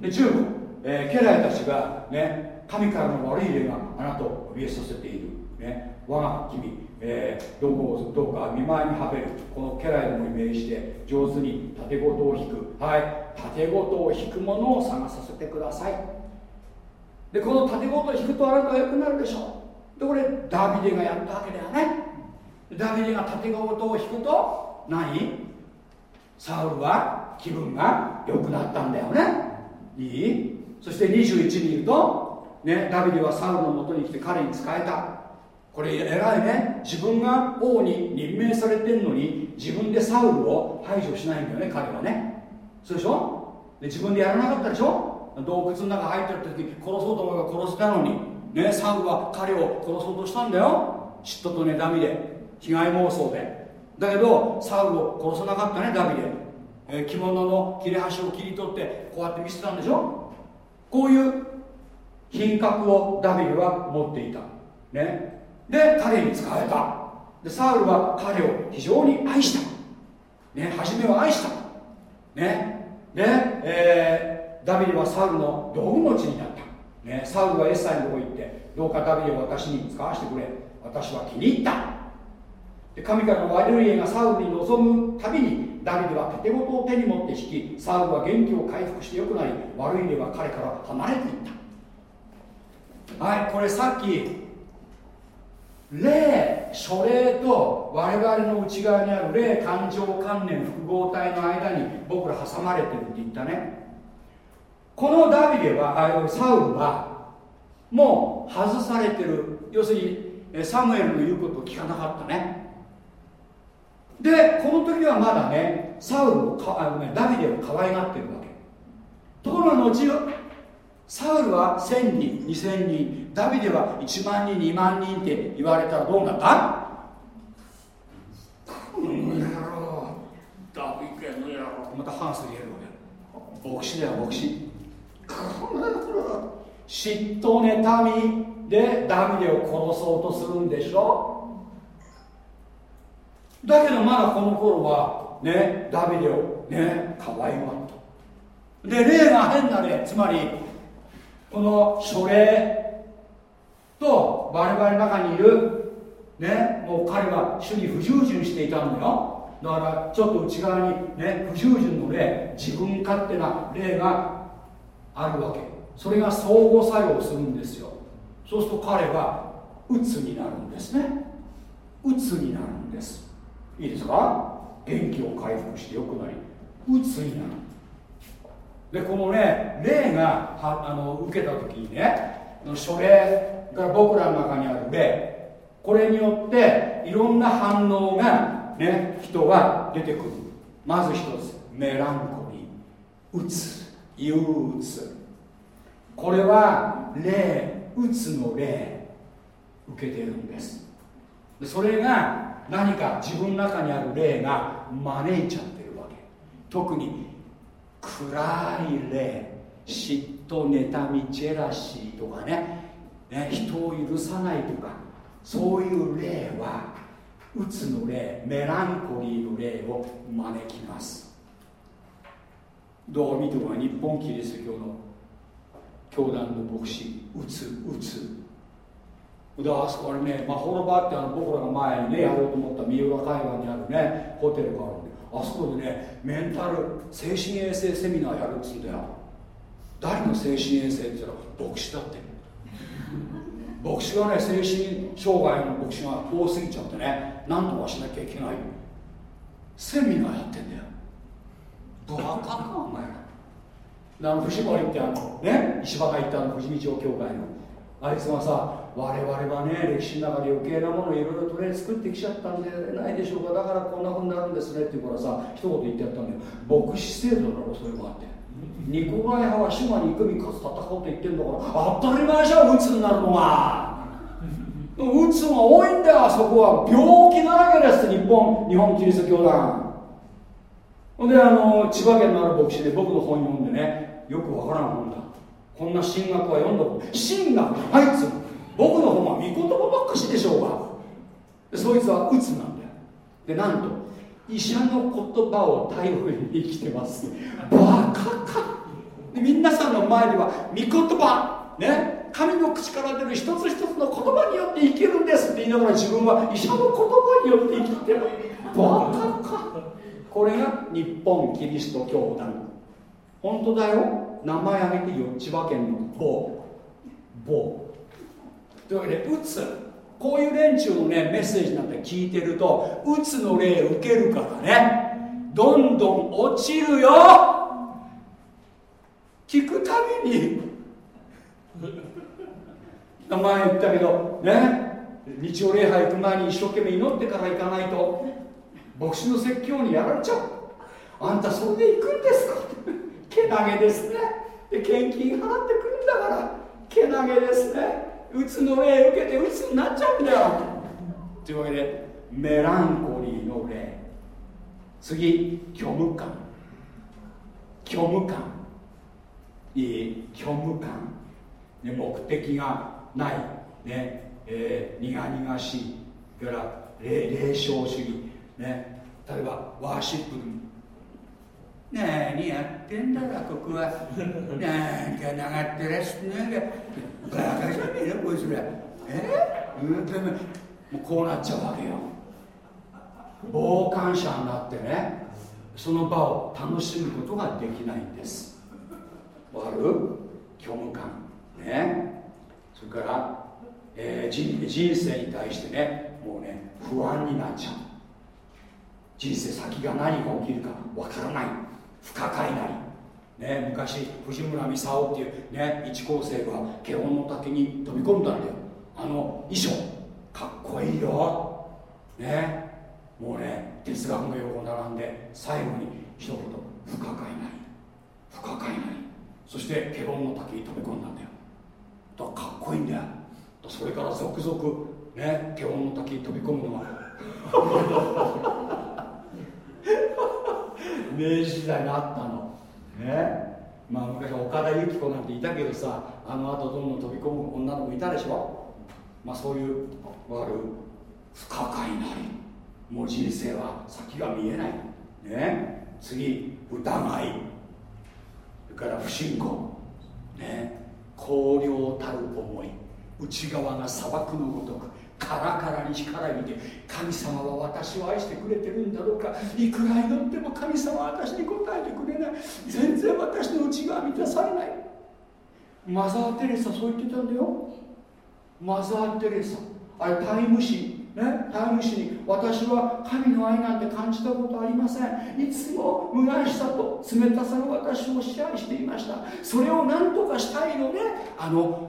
で15、えー、家来たちが、ね、神からの悪い霊があなたを怯えさせている、ね、我が君、えーどこをどうか見舞いにはべる。この家来どもに命じて上手に盾事を引く。はい。盾事を引くものを探させてください。でこの盾事を引くとあなたは良くなるでしょう。でこれダビデがやったわけだよねダビデが盾事を引くと何サウルは気分が良くなったんだよね。いい。そして21にいると、ね、ダビデはサウルのもとに来て彼に仕えた。これ偉いね。自分が王に任命されてるのに自分でサウルを排除しないんだよね彼はね。そうでしょ？で自分でやらなかったでしょ？洞窟の中入ってる時殺そうと思えば殺せたのにねサウルは彼を殺そうとしたんだよ。嫉妬と妬みで被害妄想で。だけどサウルを殺さなかったねダビデ、えー着物の切れ端を切り取ってこうやって見せたんでしょ？こういう品格をダビデは持っていた。ね。で彼に仕えた。でサウルは彼を非常に愛した。ね。初めは愛した。ね。で、えーダビデはサウルの道具持ちになった、ね、サウルはエッサイのとこ行ってどうかダビデを私に使わせてくれ。私は気に入った。で神からの悪い霊がサウルに臨むたびにダビデは盾事を手に持って引きサウルは元気を回復してよくなり悪い霊は彼から離れていった。はいこれさっき霊書霊と我々の内側にある霊感情観念複合体の間に僕ら挟まれてるって言ったね。このダビデはあサウルはもう外されてる。要するにサムエルの言うことを聞かなかったね。でこの時はまだねサウルをかあダビデを可愛がってるわけ。ところが後よサウルは1000人2000人ダビデは1万人2万人って言われたらどうなった？この野郎。ダビデの野郎またハンスえるわけ。牧師だよ牧師。この野郎。嫉妬妬みでダビデを殺そうとするんでしょ？だけどまだこの頃はねダビデをね可愛がった。で霊が変な霊つまりこの書霊と我々の中にいるねもう彼は主に不従順していたんだよ。だからちょっと内側にね不従順の霊自分勝手な霊があるわけ。それが相互作用するんですよ。そうすると彼は鬱になるんですね。鬱になるんです。いいですか？元気を回復してよくなり鬱になる。でこのね霊がはあの受けた時にね書霊が僕らの中にある霊。これによっていろんな反応がね人が出てくる。まず一つメランコリー。うつ憂鬱。これは霊うつの霊受けてるんです。でそれが何か自分の中にある霊が招いちゃってるわけ。特に暗い霊嫉妬妬みジェラシーとかね。ね人を許さないとか。そういう霊はうつの霊メランコリーの霊を招きます。どう見ても日本キリスト教の教団の牧師うつうつだからあそこにねマホロバってあの僕らが前にねやろうと思った三浦海岸にあるねホテルがあるんであそこでねメンタル精神衛生セミナーやるっつうんだよ。誰の精神衛生って言ったら牧師だって。[LAUGHS] 牧師がね精神障害の牧師が多すぎちゃってね何とかしなきゃいけない。セミナーやってんだよ。バカかお前ら。あの藤森ってあのね石破が言ったあの富士見町教会の。あいつがさ我々はね歴史の中で余計なものをいろいろとりあえず作ってきちゃったんじゃないでしょうか。だからこんなふうになるんですねっていうからさ一言言ってやったんだよ牧師制度だろそれはってニコライ派は主が憎みかつ戦おうと言ってんだから当たり前じゃん鬱になるのが。鬱が多いんだよあそこは。病気だらけです日本日本キリスト教団。ほんであの千葉県のある牧師で僕の本読んでねよくわからん本だ。こんな神学は読んだこと神学はいつ僕の本は御言葉ばっかしでしょうが。でそいつは鬱なんだよ。でなんと医者の言葉を頼りに生きてます。バカか。で皆さんの前では御言葉。ね。神の口から出る一つ一つの言葉によって生きるんです。って言いながら自分は医者の言葉によって生きてる。バカか。これが日本キリスト教団。本当だよ。名前挙げてよ千葉県の某。某。というわけでうつ。こういう連中のねメッセージなんて聞いてるとうつの例受けるからね。どんどん落ちるよ。聞くたびに。名前言ったけどね。日曜礼拝行く前に一生懸命祈ってから行かないと牧師の説教にやられちゃう。あんたそれで行くんですかけなげですね。で献金払ってくるんだからけなげですね。うつの霊受けてうつになっちゃうんだよ。というわけでメランコリーの霊次虚無感。虚無感。いい？虚無感、ね、目的がない、ねえー、苦々しい。から霊霊障主義、ね、例えばワーシップ何やってんだかここは。[LAUGHS] なんか長ってらしなんかバカじゃねえなこいつら。え？うんでももうこうなっちゃうわけよ。傍観者になってねその場を楽しむことができないんです。わかる？虚無感。ね。それから、えー人人生に対してねもうね不安になっちゃう。人生先が何が起きるかわからない不可解なり、ね、昔藤村美沙っていう、ね、一高生が華厳の滝に飛び込んだんだよ。あの衣装。かっこいいよ。ね。もうね哲学の横並んで最後に一言。不可解なり。不可解なり。そして華厳の滝に飛び込んだんだよ。だかっこいいんだよ。それから続々ね華厳の滝に飛び込むのは明治時代にあったの。ね。まあ昔岡田由紀子なんていたけどさあの後どんどん飛び込む女の子いたでしょ。まあそういうわかる不可解なりもう人生は先が見えない。ね。次疑いそれから不信仰ね。荒涼たる思い。内側が砂漠のごとくカラカラに干からびて神様は私を愛してくれてるんだろうか？いくら祈っても神様は私に答えてくれない。全然私の内側満たされない。マザー・テレサそう言ってたんだよ。マザー・テレサ。あれタイム誌。ね？タイム誌に私は神の愛なんて感じたことありません。いつも無愛しさと冷たさが私を支配していました。それを何とかしたいのであの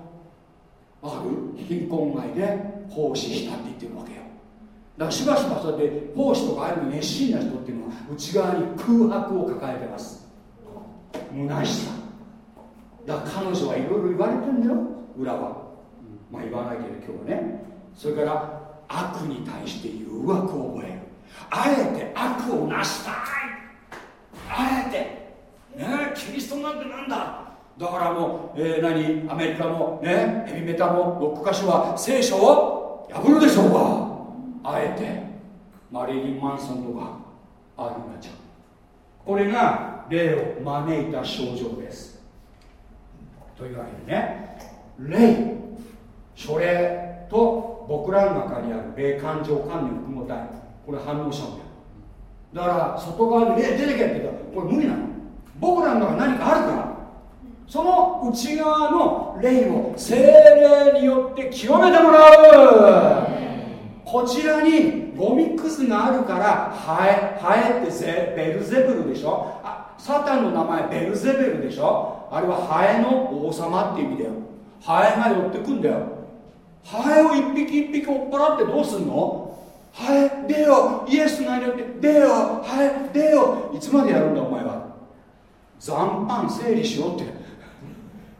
ある貧困街で奉仕したって言ってるわけよ。だからしばしばそうやって奉仕とかああいう熱心な人っていうのは内側に空白を抱えてます。虚しさ。だから彼女はいろいろ言われてんだよ。裏は。まあ言わないけど今日はね。それから悪に対して誘惑を覚える。あえて悪をなしたい。あえて。ねキリストなんてなんだ。だからもう、えー、何アメリカのねヘビメタのロック歌手は聖書を破るでしょうか？あえてマリリン・マンソンとかあるなちゃんこれが霊を招いた症状です。というわけでね霊書霊と僕らの中にある霊感情観念複合体。これ反応しちゃうんだよ。だから外側に霊出てけって言ったらこれ無理なの。僕らの中に何かあるから。その内側の霊を精霊によって清めてもらう。こちらにゴミくずがあるからハエハエってゼベルゼブルでしょ？あサタンの名前ベルゼベルでしょ？あれはハエの王様っていう意味だよ。ハエが寄ってくんだよ。ハエを一匹一匹追っ払ってどうすんの？ハエ出よイエスがいるって出よハエ出よいつまでやるんだお前は？残飯整理しようって。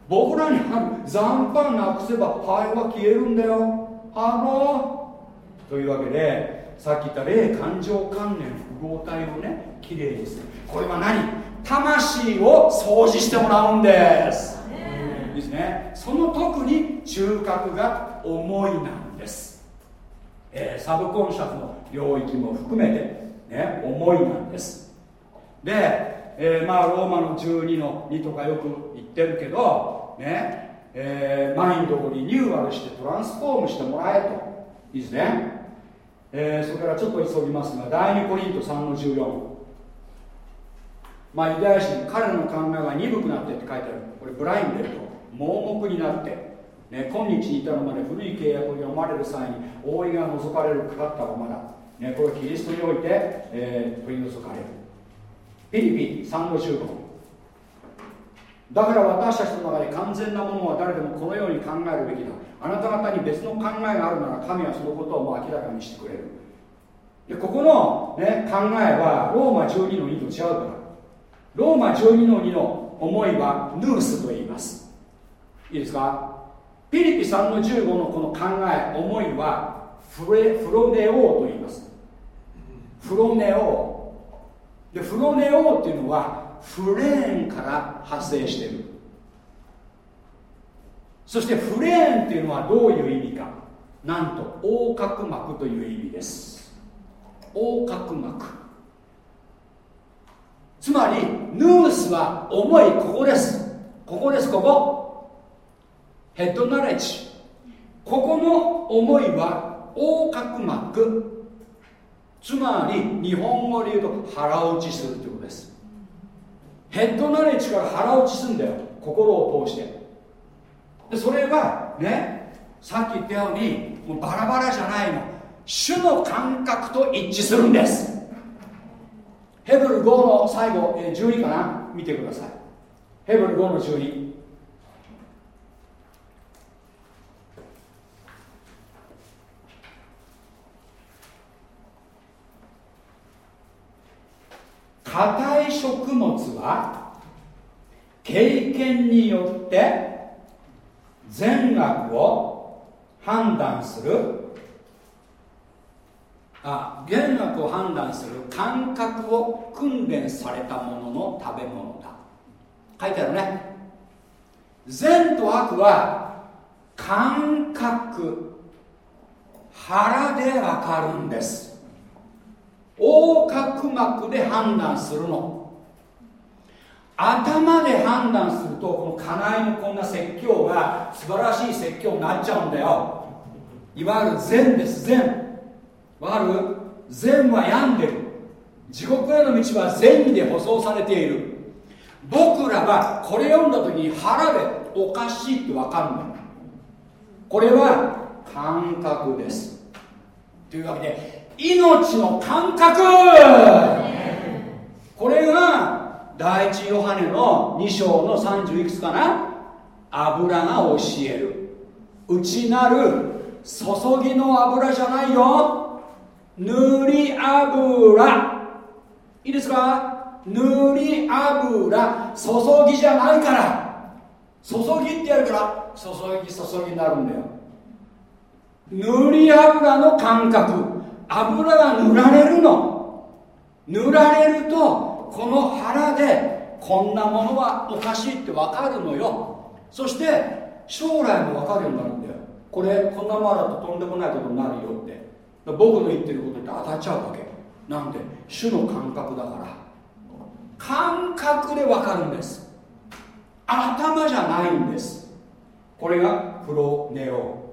僕らにある残飯なくせばハエは消えるんだよ。ハローというわけでさっき言った霊感情関連複合体をねきれいにするこれは何？魂を掃除してもらうんです。ですね。その特に中核が思いなんです、えー、サブコンシャスの領域も含めて、ね、思いなんです。で、えー、まあローマの12の2とかよく言ってるけどね、えー、マインドをリニューアルしてトランスフォームしてもらえと。いいですね、えー、それからちょっと急ぎますが第2コリント3の14まあユダヤ人彼の考えは鈍くなってって書いてある。これブラインデルと盲目になって、ね、今日に至るまで古い契約を読まれる際に覆いが除かれるかかったままだ、ね、これキリストにおいて、えー、取り除かれる。ピリピン3の15だから私たちの中で完全なものは誰でもこのように考えるべきだ。あなた方に別の考えがあるなら神はそのことをもう明らかにしてくれる。でここの、ね、考えはローマ12の2と違うから。ローマ12の2の思いはヌースと言います。いいですか？ピリピ3の15のこの考え思いはフレフロネオーと言います。フロネオ。ーでフロネオっていうのはフレーンから発生してる。そしてフレーンっていうのはどういう意味か。なんと横隔膜という意味です。横隔膜。つまりヌースは重いここです。ここですここ。ヘッドナレッジ。ここの思いは横隔膜。つまり日本語で言うと腹落ちするということです。ヘッドナレッジから腹落ちするんだよ。心を通して。でそれはねさっき言ったようにもうバラバラじゃないの。主の感覚と一致するんです。ヘブル5の最後、12かな？見てください。ヘブル5の12硬い食物は経験によって善悪を判断するあ善悪を判断する感覚を訓練されたものの食べ物だ。書いてあるね。善と悪は感覚腹でわかるんです。横隔膜で判断するの。頭で判断するとこの家内のこんな説教が素晴らしい説教になっちゃうんだよ。いわゆる善です。善。わかる？善は病んでる。地獄への道は善意で舗装されている。僕らはこれ読んだ時に腹でおかしいって分かるんだこれは感覚です。というわけで命の感覚。これが第一ヨハネの2章の30いくつかな？油が教える。内なる注ぎの油じゃないよ。塗り油。いいですか？塗り油。注ぎじゃないから。注ぎってやるから注ぎ注ぎになるんだよ。塗り油の感覚。油が塗られるの。塗られるとこの腹でこんなものはおかしいって分かるのよ。そして将来も分かるようになるんだよ。これこんなものだととんでもないことになるよって。僕の言ってることって当たっちゃうわけ。なんで主の感覚だから。感覚で分かるんです。頭じゃないんです。これがプロネオ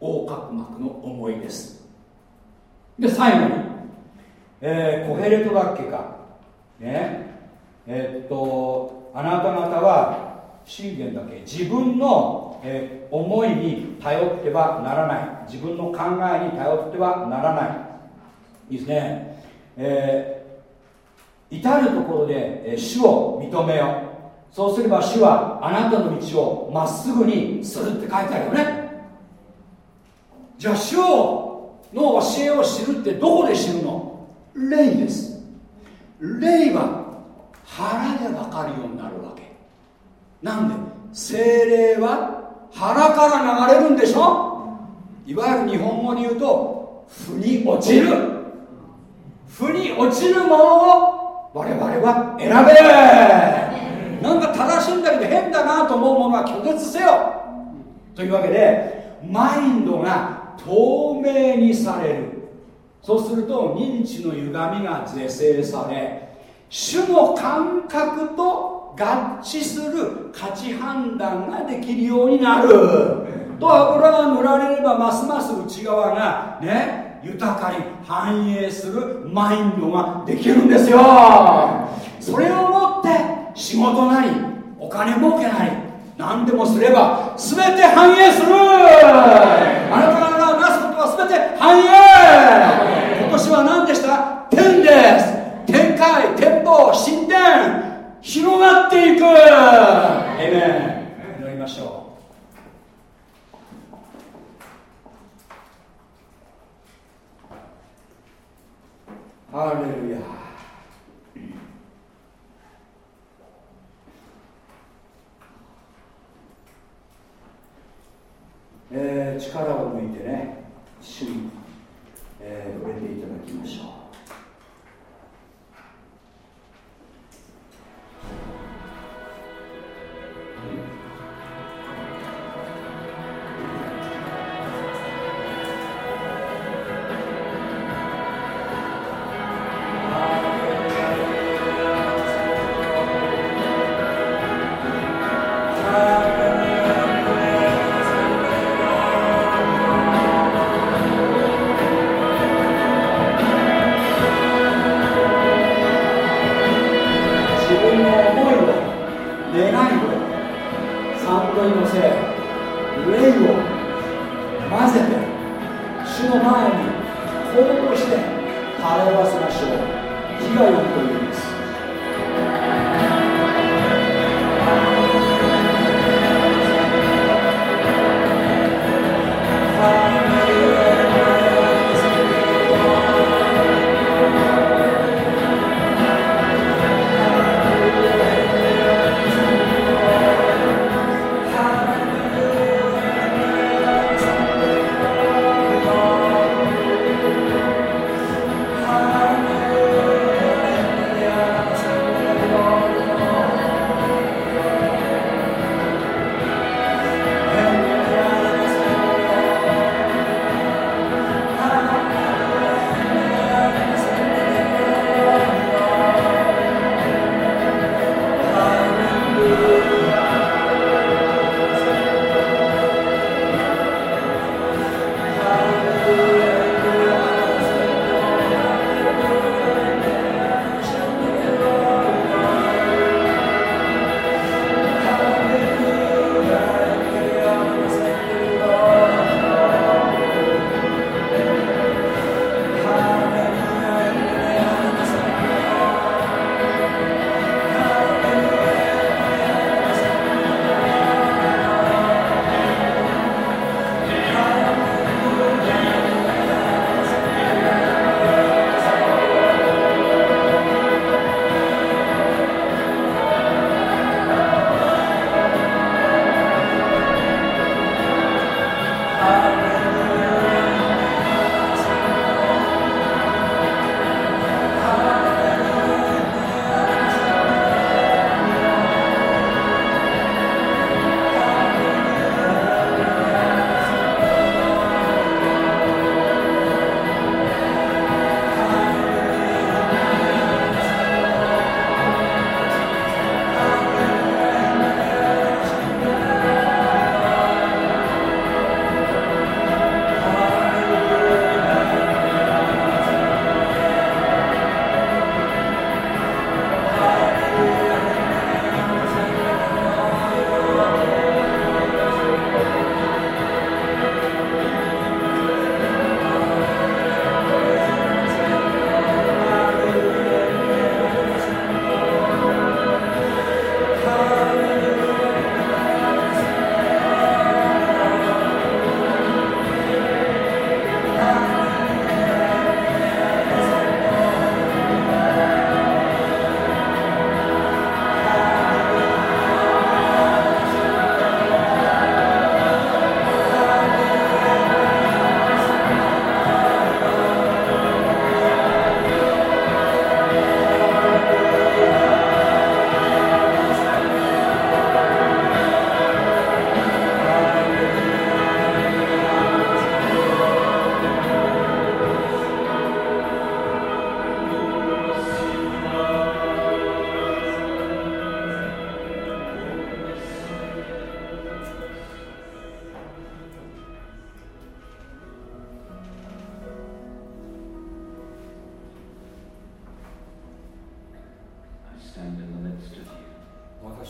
横隔膜の思いです。で最後に、えー、コヘレトだっけか。ね。えー、っとあなた方は信玄だけ。自分の、えー、思いに頼ってはならない。自分の考えに頼ってはならない。いいですね、えー、至る所で、えー、主を認めよう。そうすれば主はあなたの道をまっすぐにするって書いてあるよね。じゃあ主をの教えを知るってどこで知るの？霊です。霊は腹で分かるようになるわけ。なんで？精霊は腹から流れるんでしょ？いわゆる日本語に言うと腑に落ちる。腑に落ちるものを我々は選べ。なんか正しいんだけど変だなと思うものは拒絶せよ。というわけでマインドが透明にされる。そうすると認知の歪みが是正され主の感覚と合致する価値判断ができるようになる。と油が塗られればますます内側がね豊かに反映するマインドができるんですよ。それをもって仕事なりお金儲けなり何でもすれば全て反映する。あなたが全て繁栄。今年は何でした？天です。展開展望進展広がっていく。エメン祈りましょう。ハレルヤ。えー、力を抜いてね。主に、えー、触れていただきましょう。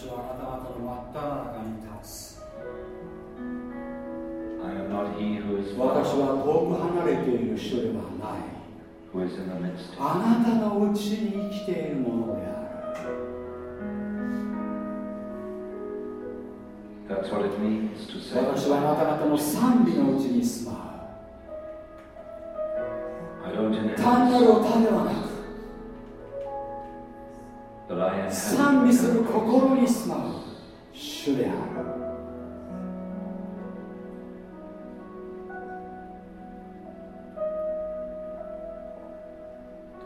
私はあなた方の真っ只中に立つ。I am not he who is 私は遠く離れている人ではない。Who is in the midst. あなたのうちに生きているものである。That's what it means to say, 私はあなた方の賛美のうちに住ま I don't う単なる歌ではなく心に住まう主である。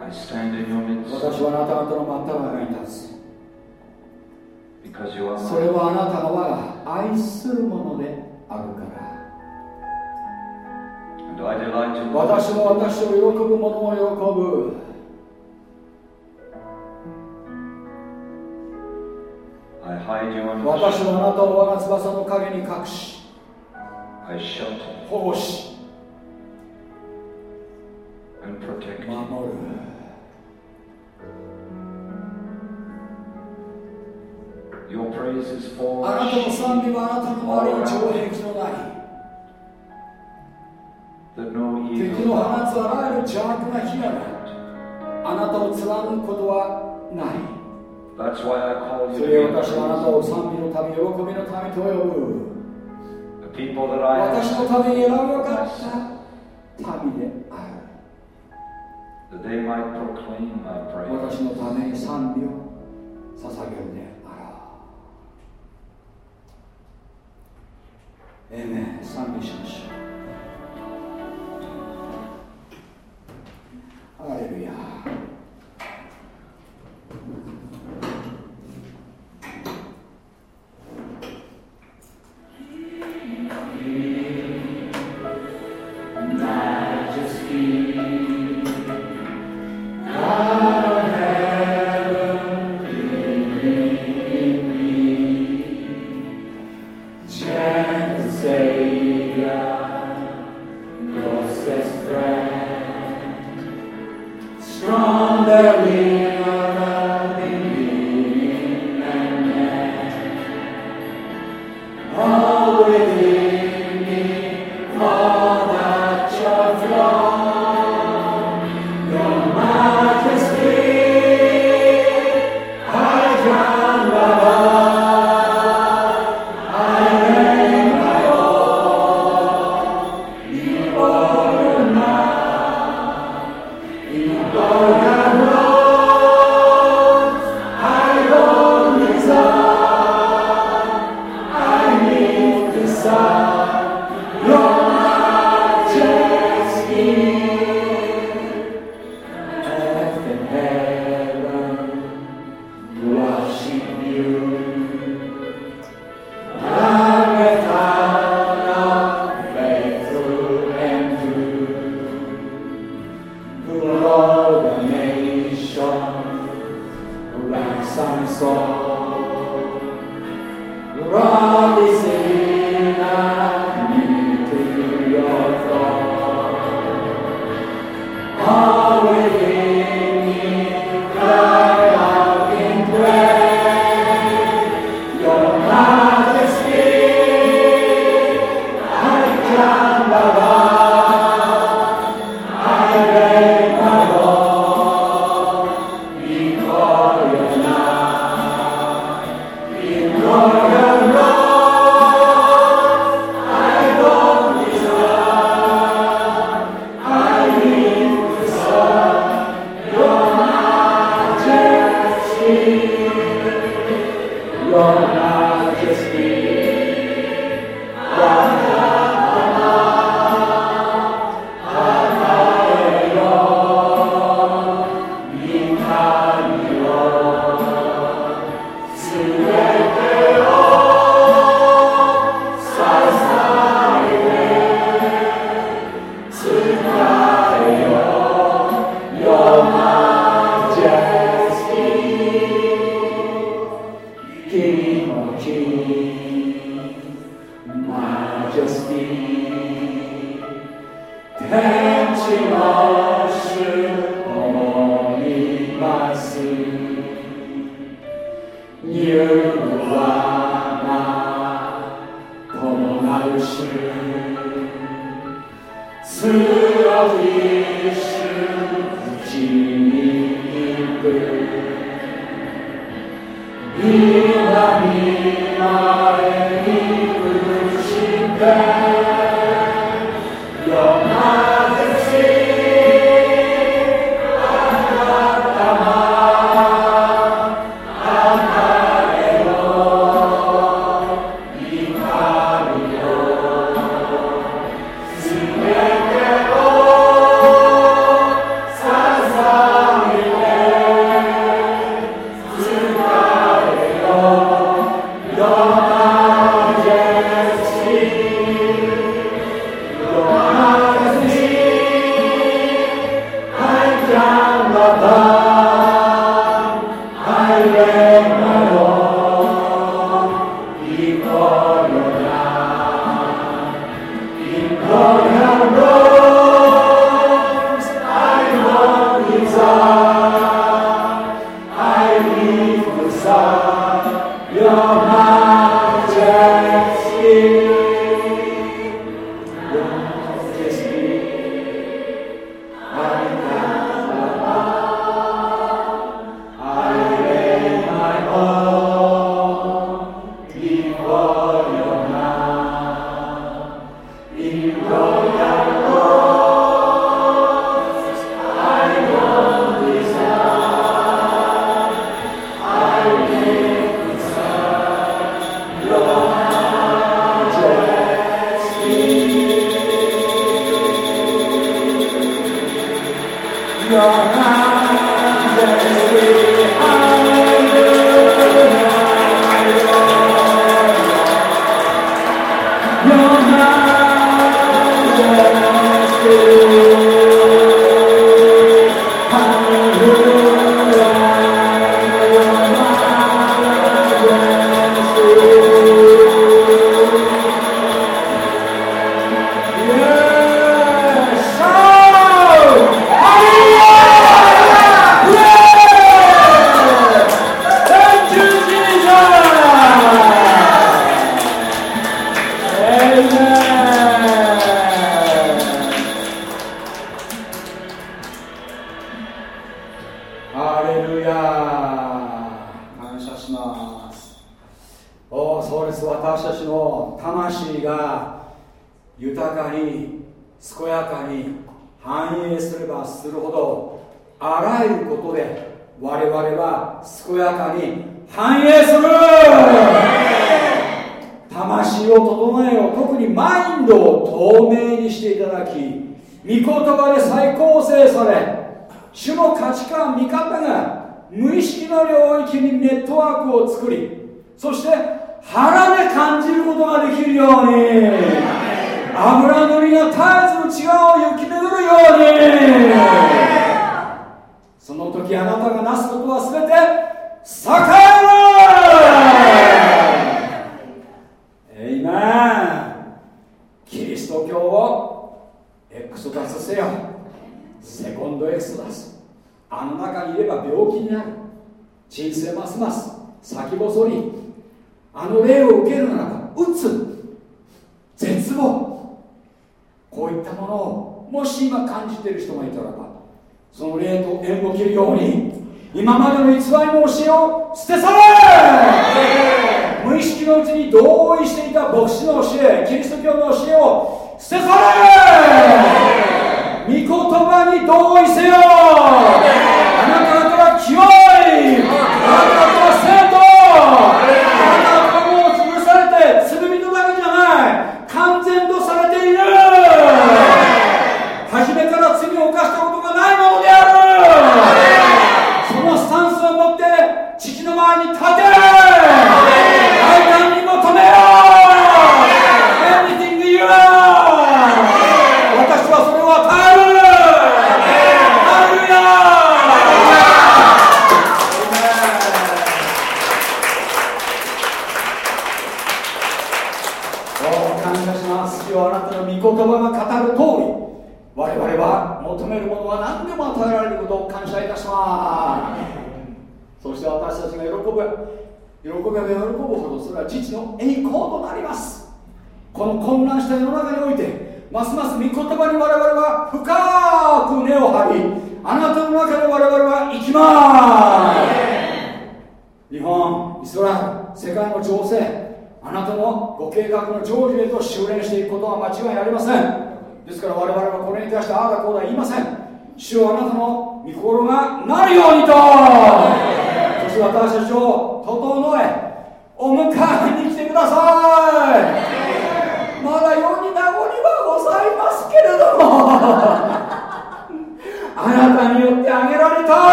I stand in your midst. 私はあなた方の真っ只中に立つ。Because you are それ.はあなたが我が愛するものであるから。And I delight in 私も私を喜ぶ者を喜ぶ私.はあなたを我が翼の陰に隠し保護し.守る。Your praise is for あなたの賛美はあなたの周りに城壁のない。敵の放つあらゆる邪悪な火がない。あなたを貫くことはないそれ to で be a 私はあなたを賛美のため喜びのためと呼ぶ The people that I 私のために選ばかった民である that they might proclaim my praise. 私のために賛美を捧げるであろうえめ賛美しましょうハレルヤ